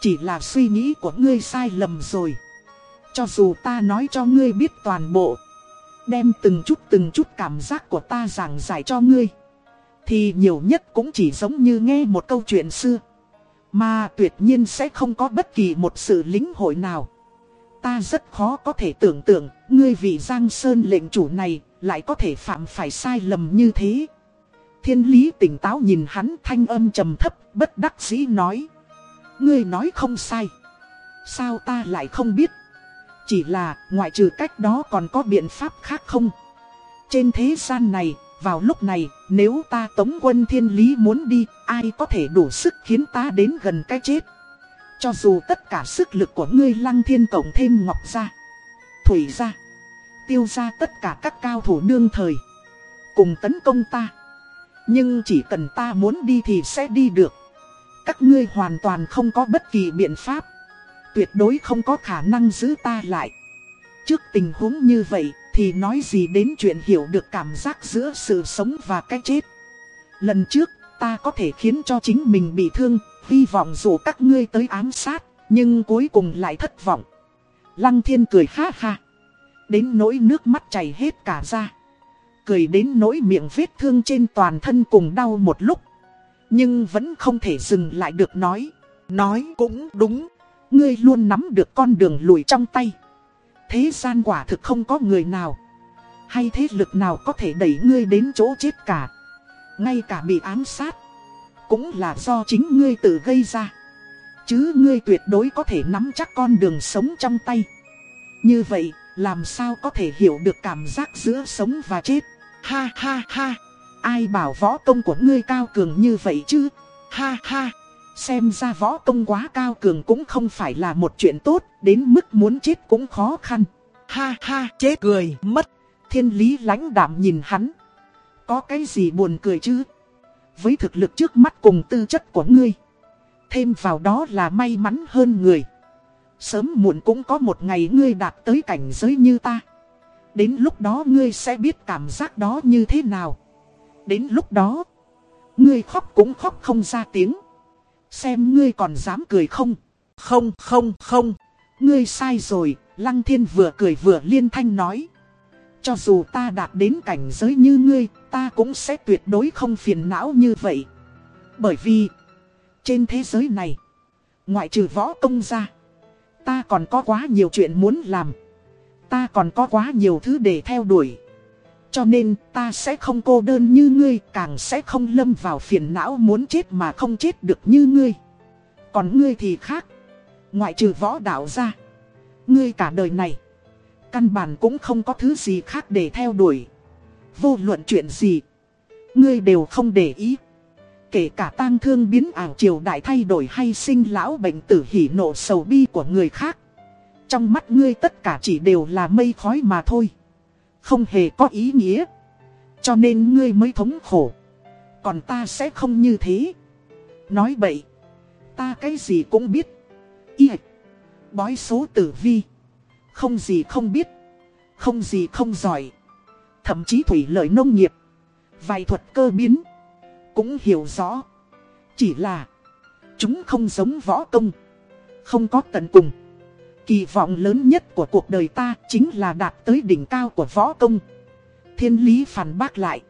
[SPEAKER 1] Chỉ là suy nghĩ của ngươi sai lầm rồi. Cho dù ta nói cho ngươi biết toàn bộ. Đem từng chút từng chút cảm giác của ta giảng giải cho ngươi Thì nhiều nhất cũng chỉ giống như nghe một câu chuyện xưa Mà tuyệt nhiên sẽ không có bất kỳ một sự lính hội nào Ta rất khó có thể tưởng tượng Ngươi vị Giang Sơn lệnh chủ này Lại có thể phạm phải sai lầm như thế Thiên lý tỉnh táo nhìn hắn thanh âm trầm thấp Bất đắc dĩ nói Ngươi nói không sai Sao ta lại không biết chỉ là ngoại trừ cách đó còn có biện pháp khác không? Trên thế gian này, vào lúc này, nếu ta tống quân thiên lý muốn đi, ai có thể đủ sức khiến ta đến gần cái chết? Cho dù tất cả sức lực của ngươi lăng thiên cộng thêm ngọc ra, thủy ra, tiêu ra tất cả các cao thủ đương thời, cùng tấn công ta. Nhưng chỉ cần ta muốn đi thì sẽ đi được. Các ngươi hoàn toàn không có bất kỳ biện pháp tuyệt đối không có khả năng giữ ta lại. Trước tình huống như vậy thì nói gì đến chuyện hiểu được cảm giác giữa sự sống và cái chết. Lần trước ta có thể khiến cho chính mình bị thương, hy vọng dù các ngươi tới ám sát, nhưng cuối cùng lại thất vọng. Lăng thiên cười ha ha. Đến nỗi nước mắt chảy hết cả ra. Cười đến nỗi miệng vết thương trên toàn thân cùng đau một lúc. Nhưng vẫn không thể dừng lại được nói. Nói cũng đúng. Ngươi luôn nắm được con đường lùi trong tay. Thế gian quả thực không có người nào. Hay thế lực nào có thể đẩy ngươi đến chỗ chết cả. Ngay cả bị ám sát cũng là do chính ngươi tự gây ra. Chứ ngươi tuyệt đối có thể nắm chắc con đường sống trong tay. Như vậy, làm sao có thể hiểu được cảm giác giữa sống và chết. Ha ha ha, ai bảo võ công của ngươi cao cường như vậy chứ? Ha ha, xem ra võ công quá cao cường cũng không phải là một chuyện tốt, đến mức muốn chết cũng khó khăn. Ha ha, chết cười, mất. Thiên lý lãnh đạm nhìn hắn. Có cái gì buồn cười chứ? Với thực lực trước mắt cùng tư chất của ngươi. Thêm vào đó là may mắn hơn người. Sớm muộn cũng có một ngày ngươi đạt tới cảnh giới như ta. Đến lúc đó ngươi sẽ biết cảm giác đó như thế nào. Đến lúc đó, ngươi khóc cũng khóc không ra tiếng. Xem ngươi còn dám cười không? Không, không, không. Ngươi sai rồi, Lăng Thiên vừa cười vừa liên thanh nói. Cho dù ta đạt đến cảnh giới như ngươi, ta cũng sẽ tuyệt đối không phiền não như vậy. Bởi vì, trên thế giới này, ngoại trừ võ công ra, ta còn có quá nhiều chuyện muốn làm. Ta còn có quá nhiều thứ để theo đuổi. Cho nên ta sẽ không cô đơn như ngươi, càng sẽ không lâm vào phiền não muốn chết mà không chết được như ngươi. Còn ngươi thì khác, ngoại trừ võ đạo ra, ngươi cả đời này Căn bản cũng không có thứ gì khác để theo đuổi. Vô luận chuyện gì, ngươi đều không để ý. Kể cả tang thương biến ảo triều đại thay đổi hay sinh lão bệnh tử hỉ nộ sầu bi của người khác. Trong mắt ngươi tất cả chỉ đều là mây khói mà thôi. Không hề có ý nghĩa. Cho nên ngươi mới thống khổ. Còn ta sẽ không như thế. Nói bậy. Ta cái gì cũng biết. Y. Bói số tử vi. Không gì không biết, không gì không giỏi. Thậm chí thủy lợi nông nghiệp, vài thuật cơ biến, cũng hiểu rõ. Chỉ là, chúng không giống võ công, không có tận cùng. Kỳ vọng lớn nhất của cuộc đời ta chính là đạt tới đỉnh cao của võ công. Thiên lý phản bác lại.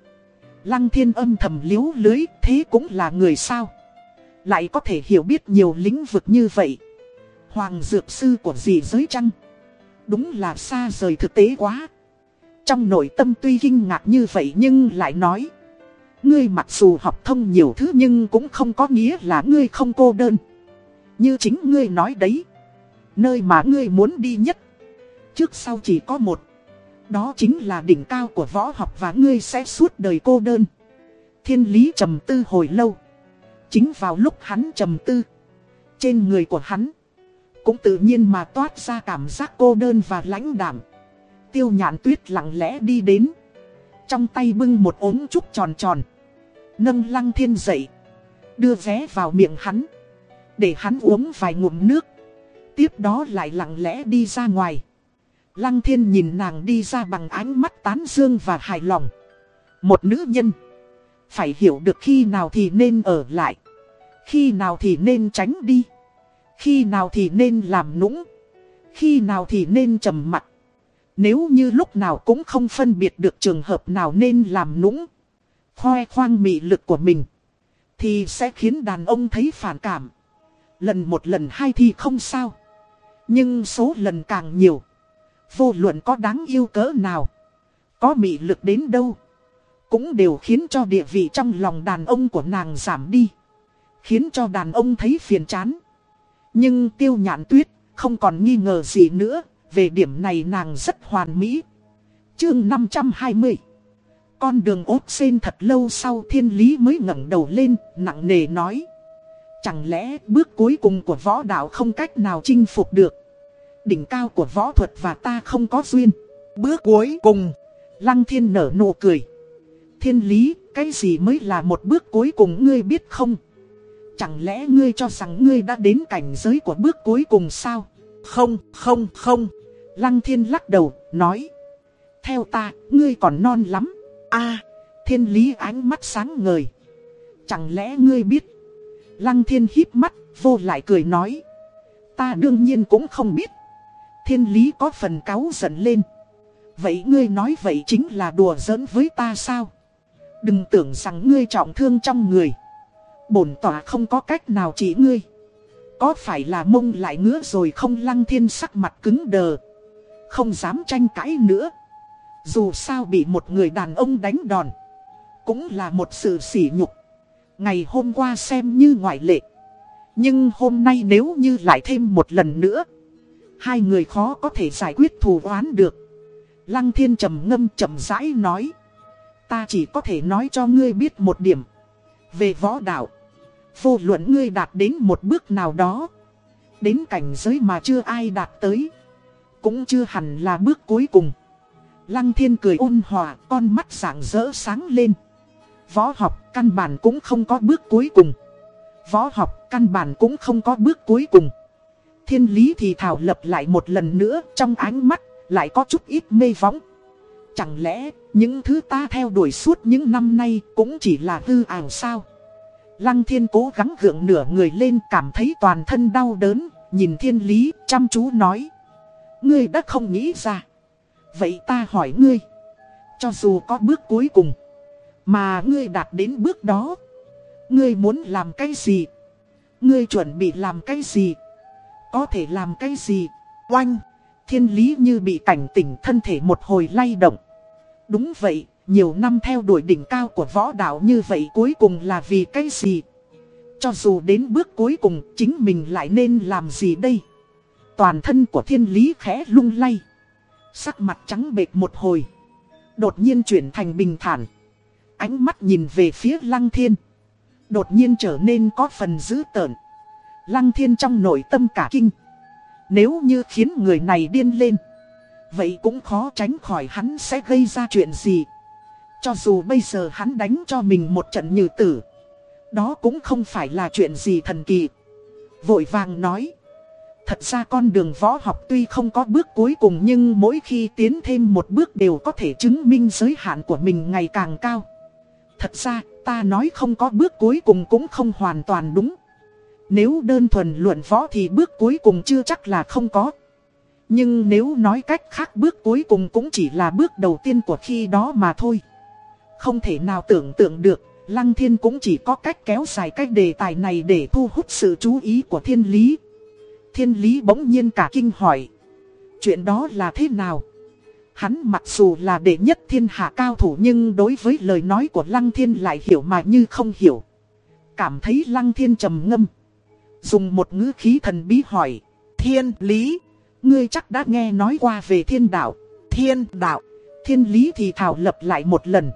[SPEAKER 1] Lăng thiên âm thầm liếu lưới, thế cũng là người sao? Lại có thể hiểu biết nhiều lĩnh vực như vậy. Hoàng dược sư của gì giới trăng? Đúng là xa rời thực tế quá. Trong nội tâm tuy kinh ngạc như vậy nhưng lại nói. Ngươi mặc dù học thông nhiều thứ nhưng cũng không có nghĩa là ngươi không cô đơn. Như chính ngươi nói đấy. Nơi mà ngươi muốn đi nhất. Trước sau chỉ có một. Đó chính là đỉnh cao của võ học và ngươi sẽ suốt đời cô đơn. Thiên lý trầm tư hồi lâu. Chính vào lúc hắn trầm tư. Trên người của hắn cũng tự nhiên mà toát ra cảm giác cô đơn và lãnh đảm. Tiêu nhạn tuyết lặng lẽ đi đến. Trong tay bưng một ống trúc tròn tròn. Nâng lăng thiên dậy. Đưa vé vào miệng hắn. Để hắn uống vài ngụm nước. Tiếp đó lại lặng lẽ đi ra ngoài. Lăng thiên nhìn nàng đi ra bằng ánh mắt tán dương và hài lòng. Một nữ nhân. Phải hiểu được khi nào thì nên ở lại. Khi nào thì nên tránh đi. Khi nào thì nên làm nũng, khi nào thì nên trầm mặt. Nếu như lúc nào cũng không phân biệt được trường hợp nào nên làm nũng, khoe khoang mị lực của mình, thì sẽ khiến đàn ông thấy phản cảm. Lần một lần hai thì không sao. Nhưng số lần càng nhiều, vô luận có đáng yêu cỡ nào, có mị lực đến đâu, cũng đều khiến cho địa vị trong lòng đàn ông của nàng giảm đi. Khiến cho đàn ông thấy phiền chán. Nhưng tiêu nhạn tuyết không còn nghi ngờ gì nữa, về điểm này nàng rất hoàn mỹ. Chương 520 Con đường ốt sen thật lâu sau thiên lý mới ngẩng đầu lên, nặng nề nói. Chẳng lẽ bước cuối cùng của võ đạo không cách nào chinh phục được. Đỉnh cao của võ thuật và ta không có duyên. Bước cuối cùng, lăng thiên nở nụ cười. Thiên lý, cái gì mới là một bước cuối cùng ngươi biết không? Chẳng lẽ ngươi cho rằng ngươi đã đến cảnh giới của bước cuối cùng sao? Không, không, không. Lăng thiên lắc đầu, nói. Theo ta, ngươi còn non lắm. a thiên lý ánh mắt sáng ngời. Chẳng lẽ ngươi biết? Lăng thiên híp mắt, vô lại cười nói. Ta đương nhiên cũng không biết. Thiên lý có phần cáu giận lên. Vậy ngươi nói vậy chính là đùa giỡn với ta sao? Đừng tưởng rằng ngươi trọng thương trong người. Bổn tỏa không có cách nào chỉ ngươi. Có phải là mông lại ngứa rồi không lăng thiên sắc mặt cứng đờ. Không dám tranh cãi nữa. Dù sao bị một người đàn ông đánh đòn. Cũng là một sự sỉ nhục. Ngày hôm qua xem như ngoại lệ. Nhưng hôm nay nếu như lại thêm một lần nữa. Hai người khó có thể giải quyết thù oán được. Lăng thiên trầm ngâm trầm rãi nói. Ta chỉ có thể nói cho ngươi biết một điểm. Về võ đạo. Vô luận ngươi đạt đến một bước nào đó. Đến cảnh giới mà chưa ai đạt tới. Cũng chưa hẳn là bước cuối cùng. Lăng thiên cười ôn hòa, con mắt rạng rỡ sáng lên. Võ học căn bản cũng không có bước cuối cùng. Võ học căn bản cũng không có bước cuối cùng. Thiên lý thì thảo lập lại một lần nữa trong ánh mắt, lại có chút ít mê võng Chẳng lẽ, những thứ ta theo đuổi suốt những năm nay cũng chỉ là hư ảo sao? Lăng thiên cố gắng gượng nửa người lên cảm thấy toàn thân đau đớn, nhìn thiên lý, chăm chú nói. Ngươi đã không nghĩ ra. Vậy ta hỏi ngươi. Cho dù có bước cuối cùng. Mà ngươi đạt đến bước đó. Ngươi muốn làm cái gì? Ngươi chuẩn bị làm cái gì? Có thể làm cái gì? Oanh! Thiên lý như bị cảnh tỉnh thân thể một hồi lay động. Đúng vậy, nhiều năm theo đuổi đỉnh cao của võ đạo như vậy cuối cùng là vì cái gì? Cho dù đến bước cuối cùng, chính mình lại nên làm gì đây? Toàn thân của thiên lý khẽ lung lay. Sắc mặt trắng bệt một hồi. Đột nhiên chuyển thành bình thản. Ánh mắt nhìn về phía lăng thiên. Đột nhiên trở nên có phần dữ tợn. Lăng thiên trong nội tâm cả kinh. Nếu như khiến người này điên lên. Vậy cũng khó tránh khỏi hắn sẽ gây ra chuyện gì. Cho dù bây giờ hắn đánh cho mình một trận như tử. Đó cũng không phải là chuyện gì thần kỳ. Vội vàng nói. Thật ra con đường võ học tuy không có bước cuối cùng nhưng mỗi khi tiến thêm một bước đều có thể chứng minh giới hạn của mình ngày càng cao. Thật ra, ta nói không có bước cuối cùng cũng không hoàn toàn đúng. Nếu đơn thuần luận võ thì bước cuối cùng chưa chắc là không có. Nhưng nếu nói cách khác bước cuối cùng cũng chỉ là bước đầu tiên của khi đó mà thôi. Không thể nào tưởng tượng được, Lăng Thiên cũng chỉ có cách kéo dài cách đề tài này để thu hút sự chú ý của thiên lý. Thiên lý bỗng nhiên cả kinh hỏi. Chuyện đó là thế nào? Hắn mặc dù là đệ nhất thiên hạ cao thủ nhưng đối với lời nói của Lăng Thiên lại hiểu mà như không hiểu. Cảm thấy Lăng Thiên trầm ngâm. Dùng một ngữ khí thần bí hỏi. Thiên lý, ngươi chắc đã nghe nói qua về thiên đạo. Thiên đạo, thiên lý thì thảo lập lại một lần.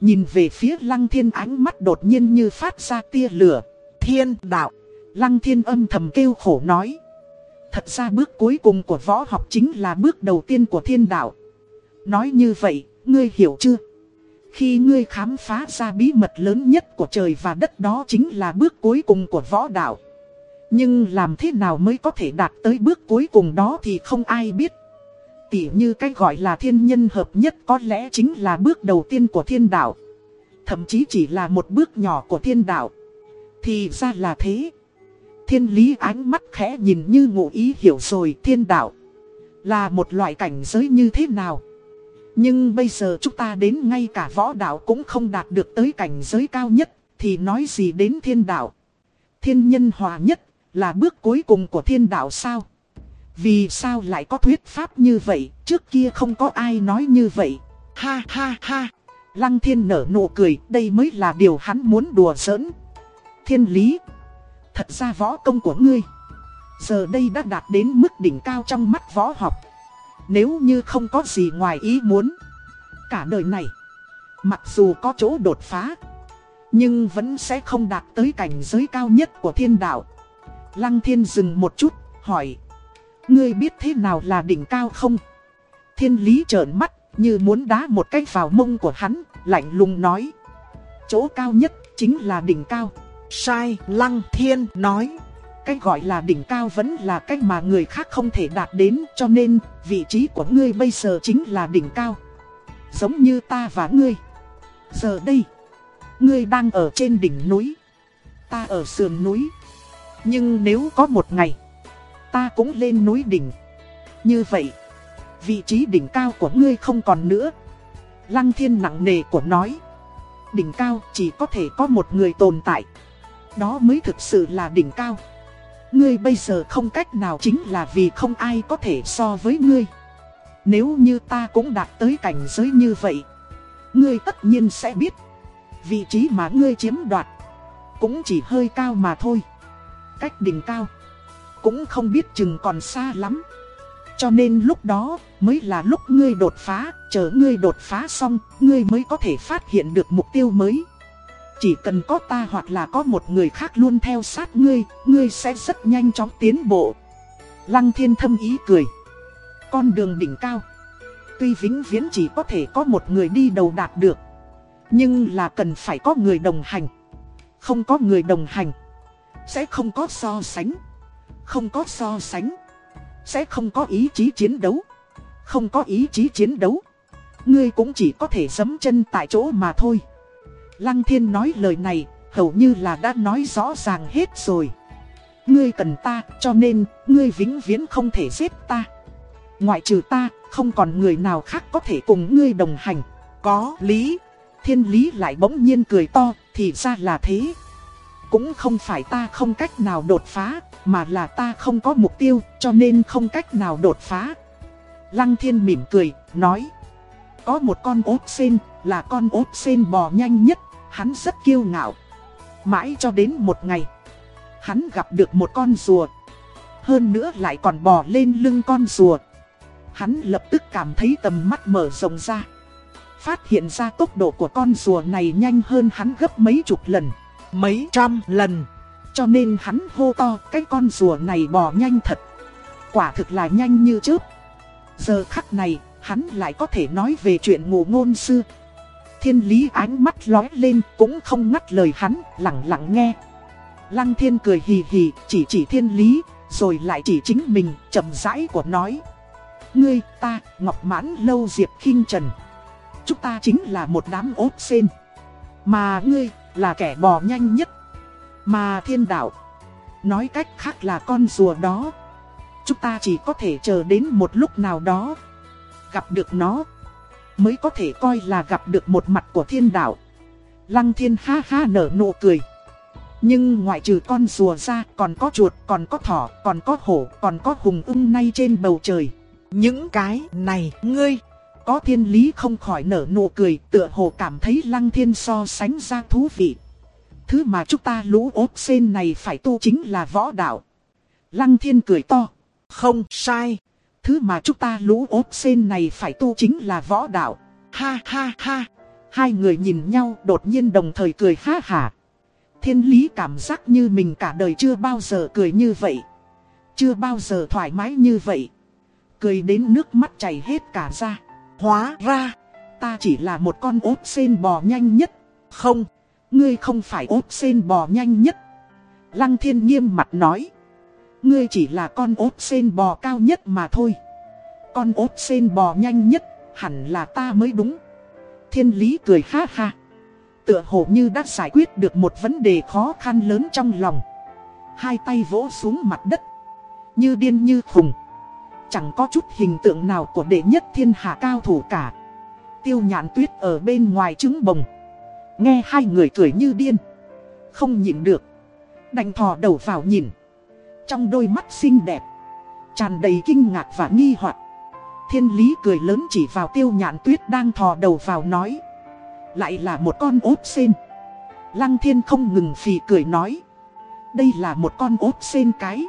[SPEAKER 1] Nhìn về phía Lăng Thiên ánh mắt đột nhiên như phát ra tia lửa. Thiên đạo. Lăng thiên âm thầm kêu khổ nói. Thật ra bước cuối cùng của võ học chính là bước đầu tiên của thiên đạo. Nói như vậy, ngươi hiểu chưa? Khi ngươi khám phá ra bí mật lớn nhất của trời và đất đó chính là bước cuối cùng của võ đạo. Nhưng làm thế nào mới có thể đạt tới bước cuối cùng đó thì không ai biết. Tỉ như cái gọi là thiên nhân hợp nhất có lẽ chính là bước đầu tiên của thiên đạo. Thậm chí chỉ là một bước nhỏ của thiên đạo. Thì ra là thế. Thiên lý ánh mắt khẽ nhìn như ngụ ý hiểu rồi thiên đạo. Là một loại cảnh giới như thế nào? Nhưng bây giờ chúng ta đến ngay cả võ đạo cũng không đạt được tới cảnh giới cao nhất, thì nói gì đến thiên đạo? Thiên nhân hòa nhất, là bước cuối cùng của thiên đạo sao? Vì sao lại có thuyết pháp như vậy, trước kia không có ai nói như vậy? Ha ha ha! Lăng thiên nở nụ cười, đây mới là điều hắn muốn đùa giỡn. Thiên lý! Thật ra võ công của ngươi Giờ đây đã đạt đến mức đỉnh cao trong mắt võ học Nếu như không có gì ngoài ý muốn Cả đời này Mặc dù có chỗ đột phá Nhưng vẫn sẽ không đạt tới cảnh giới cao nhất của thiên đạo Lăng thiên dừng một chút Hỏi Ngươi biết thế nào là đỉnh cao không? Thiên lý trợn mắt Như muốn đá một cái vào mông của hắn Lạnh lùng nói Chỗ cao nhất chính là đỉnh cao Sai, Lăng Thiên nói. Cái gọi là đỉnh cao vẫn là cái mà người khác không thể đạt đến cho nên vị trí của ngươi bây giờ chính là đỉnh cao. Giống như ta và ngươi. Giờ đây, ngươi đang ở trên đỉnh núi. Ta ở sườn núi. Nhưng nếu có một ngày, ta cũng lên núi đỉnh. Như vậy, vị trí đỉnh cao của ngươi không còn nữa. Lăng thiên nặng nề của nói. Đỉnh cao chỉ có thể có một người tồn tại. Đó mới thực sự là đỉnh cao Ngươi bây giờ không cách nào chính là vì không ai có thể so với ngươi Nếu như ta cũng đạt tới cảnh giới như vậy Ngươi tất nhiên sẽ biết Vị trí mà ngươi chiếm đoạt cũng chỉ hơi cao mà thôi. Cách đỉnh cao, cũng không biết chừng còn xa lắm. Cho nên lúc đó mới là lúc ngươi đột phá, chờ ngươi đột phá xong, ngươi mới có thể phát hiện được mục tiêu mới. Chỉ cần có ta hoặc là có một người khác luôn theo sát ngươi, ngươi sẽ rất nhanh chóng tiến bộ. Lăng thiên thâm ý cười. Con đường đỉnh cao. Tuy vĩnh viễn chỉ có thể có một người đi đầu đạt được. Nhưng là cần phải có người đồng hành. Không có người đồng hành. Sẽ không có so sánh. Không có so sánh. Sẽ không có ý chí chiến đấu. Không có ý chí chiến đấu. Ngươi cũng chỉ có thể giấm chân tại chỗ mà thôi. Lăng thiên nói lời này, hầu như là đã nói rõ ràng hết rồi. Ngươi cần ta, cho nên, ngươi vĩnh viễn không thể giết ta. Ngoại trừ ta, không còn người nào khác có thể cùng ngươi đồng hành. Có lý. Thiên lý lại bỗng nhiên cười to, thì ra là thế. Cũng không phải ta không cách nào đột phá, mà là ta không có mục tiêu, cho nên không cách nào đột phá. Lăng thiên mỉm cười, nói. Có một con ốt sen, là con ốt sen bò nhanh nhất, hắn rất kiêu ngạo. Mãi cho đến một ngày, hắn gặp được một con rùa. Hơn nữa lại còn bò lên lưng con rùa. Hắn lập tức cảm thấy tầm mắt mở rộng ra. Phát hiện ra tốc độ của con rùa này nhanh hơn hắn gấp mấy chục lần, mấy trăm lần. Cho nên hắn hô to cái con rùa này bò nhanh thật. Quả thực là nhanh như chớp. Giờ khắc này, hắn lại có thể nói về chuyện ngụ ngôn xưa. Thiên lý ánh mắt lói lên cũng không ngắt lời hắn, lặng lặng nghe. Lăng thiên cười hì hì, chỉ chỉ thiên lý, rồi lại chỉ chính mình, chậm rãi của nói. Ngươi, ta, Ngọc Mãn Lâu Diệp khinh Trần. Chúng ta chính là một đám ốt sen. Mà ngươi, là kẻ bò nhanh nhất. Mà thiên đạo, nói cách khác là con rùa đó. Chúng ta chỉ có thể chờ đến một lúc nào đó. Gặp được nó, mới có thể coi là gặp được một mặt của thiên đạo. Lăng thiên ha ha nở nụ cười. Nhưng ngoại trừ con rùa ra còn có chuột, còn có thỏ, còn có hổ, còn có hùng ưng nay trên bầu trời. Những cái này ngươi, có thiên lý không khỏi nở nụ cười, tựa hồ cảm thấy lăng thiên so sánh ra thú vị. Thứ mà chúng ta lũ ốp sen này phải tu chính là võ đạo. Lăng thiên cười to. Không sai. Thứ mà chúng ta lũ ốp sen này phải tu chính là võ đạo. Ha ha ha. Hai người nhìn nhau đột nhiên đồng thời cười ha hả. Thiên lý cảm giác như mình cả đời chưa bao giờ cười như vậy. Chưa bao giờ thoải mái như vậy. Cười đến nước mắt chảy hết cả ra. Hóa ra, ta chỉ là một con ốp sen bò nhanh nhất. Không, ngươi không phải ốp sen bò nhanh nhất. Lăng thiên nghiêm mặt nói. Ngươi chỉ là con ốp sen bò cao nhất mà thôi. Con ốp sen bò nhanh nhất, hẳn là ta mới đúng. Thiên lý cười ha ha. Tựa hồ như đã giải quyết được một vấn đề khó khăn lớn trong lòng. Hai tay vỗ xuống mặt đất. Như điên như khùng. Chẳng có chút hình tượng nào của đệ nhất thiên hạ cao thủ cả. Tiêu nhãn tuyết ở bên ngoài trứng bồng. Nghe hai người cười như điên. Không nhịn được. Đành thò đầu vào nhìn. Trong đôi mắt xinh đẹp. tràn đầy kinh ngạc và nghi hoặc Thiên lý cười lớn chỉ vào tiêu nhãn tuyết đang thò đầu vào nói. Lại là một con ốp sen. Lăng thiên không ngừng phì cười nói. Đây là một con ốp sen cái.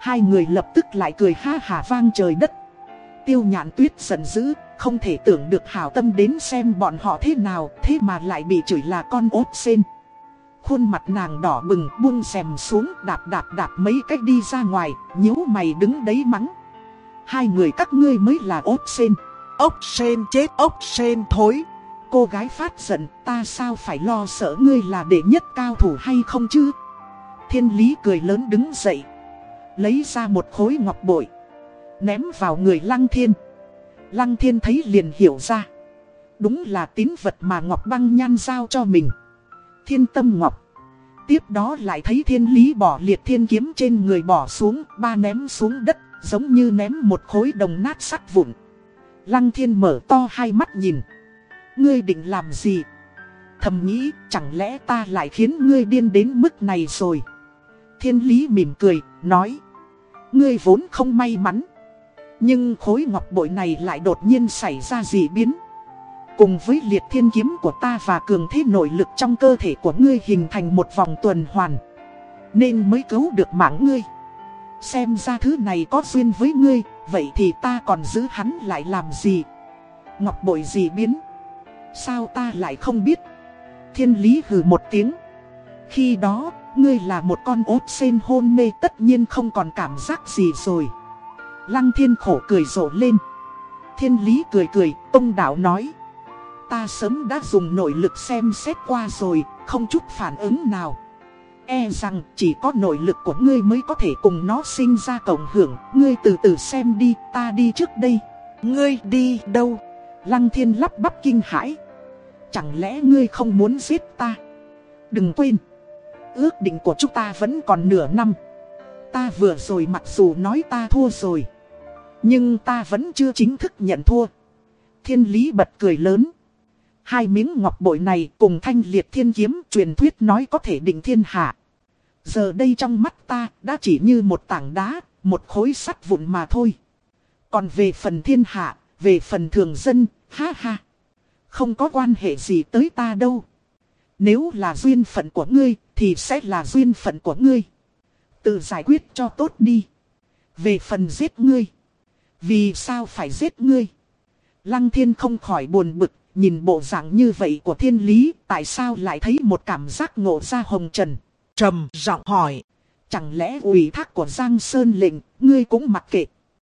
[SPEAKER 1] Hai người lập tức lại cười ha hà vang trời đất. Tiêu nhãn tuyết giận dữ, không thể tưởng được hảo tâm đến xem bọn họ thế nào, thế mà lại bị chửi là con ốp sen. Khuôn mặt nàng đỏ bừng buông xèm xuống đạp đạp đạp mấy cách đi ra ngoài, nhíu mày đứng đấy mắng. Hai người các ngươi mới là ốp sen. Ốc sen chết ốc sen thối. Cô gái phát giận ta sao phải lo sợ ngươi là đệ nhất cao thủ hay không chứ? Thiên lý cười lớn đứng dậy. Lấy ra một khối ngọc bội. Ném vào người lăng thiên. Lăng thiên thấy liền hiểu ra. Đúng là tín vật mà Ngọc Băng Nhan giao cho mình. Thiên tâm Ngọc. Tiếp đó lại thấy thiên lý bỏ liệt thiên kiếm trên người bỏ xuống, ba ném xuống đất, giống như ném một khối đồng nát sắt vụn. Lăng thiên mở to hai mắt nhìn. Ngươi định làm gì? Thầm nghĩ, chẳng lẽ ta lại khiến ngươi điên đến mức này rồi? Thiên lý mỉm cười, nói. Ngươi vốn không may mắn. Nhưng khối ngọc bội này lại đột nhiên xảy ra dị biến. cùng với liệt thiên kiếm của ta và cường thế nội lực trong cơ thể của ngươi hình thành một vòng tuần hoàn. Nên mới cứu được mạng ngươi. Xem ra thứ này có duyên với ngươi, vậy thì ta còn giữ hắn lại làm gì? Ngọc bội gì biến? Sao ta lại không biết? Thiên lý hừ một tiếng. Khi đó, ngươi là một con ốt sen hôn mê tất nhiên không còn cảm giác gì rồi. Lăng thiên khổ cười rộ lên. Thiên lý cười cười, ông đạo nói. Ta sớm đã dùng nội lực xem xét qua rồi, không chút phản ứng nào. E rằng chỉ có nội lực của ngươi mới có thể cùng nó sinh ra cộng hưởng, ngươi từ từ xem đi, ta đi trước đây. Ngươi đi đâu? Lăng thiên lắp bắp kinh hãi. Chẳng lẽ ngươi không muốn giết ta? Đừng quên, ước định của chúng ta vẫn còn nửa năm. Ta vừa rồi mặc dù nói ta thua rồi. Nhưng ta vẫn chưa chính thức nhận thua. Thiên lý bật cười lớn. Hai miếng ngọc bội này cùng thanh liệt thiên kiếm truyền thuyết nói có thể định thiên hạ. Giờ đây trong mắt ta đã chỉ như một tảng đá, một khối sắt vụn mà thôi. Còn về phần thiên hạ, về phần thường dân, ha ha. Không có quan hệ gì tới ta đâu. Nếu là duyên phận của ngươi, thì sẽ là duyên phận của ngươi. Tự giải quyết cho tốt đi. Về phần giết ngươi. Vì sao phải giết ngươi? Lăng thiên không khỏi buồn bực, nhìn bộ dạng như vậy của thiên lý, tại sao lại thấy một cảm giác ngộ ra hồng trần? Trầm giọng hỏi, chẳng lẽ ủy thác của Giang Sơn lệnh, ngươi cũng mặc kệ?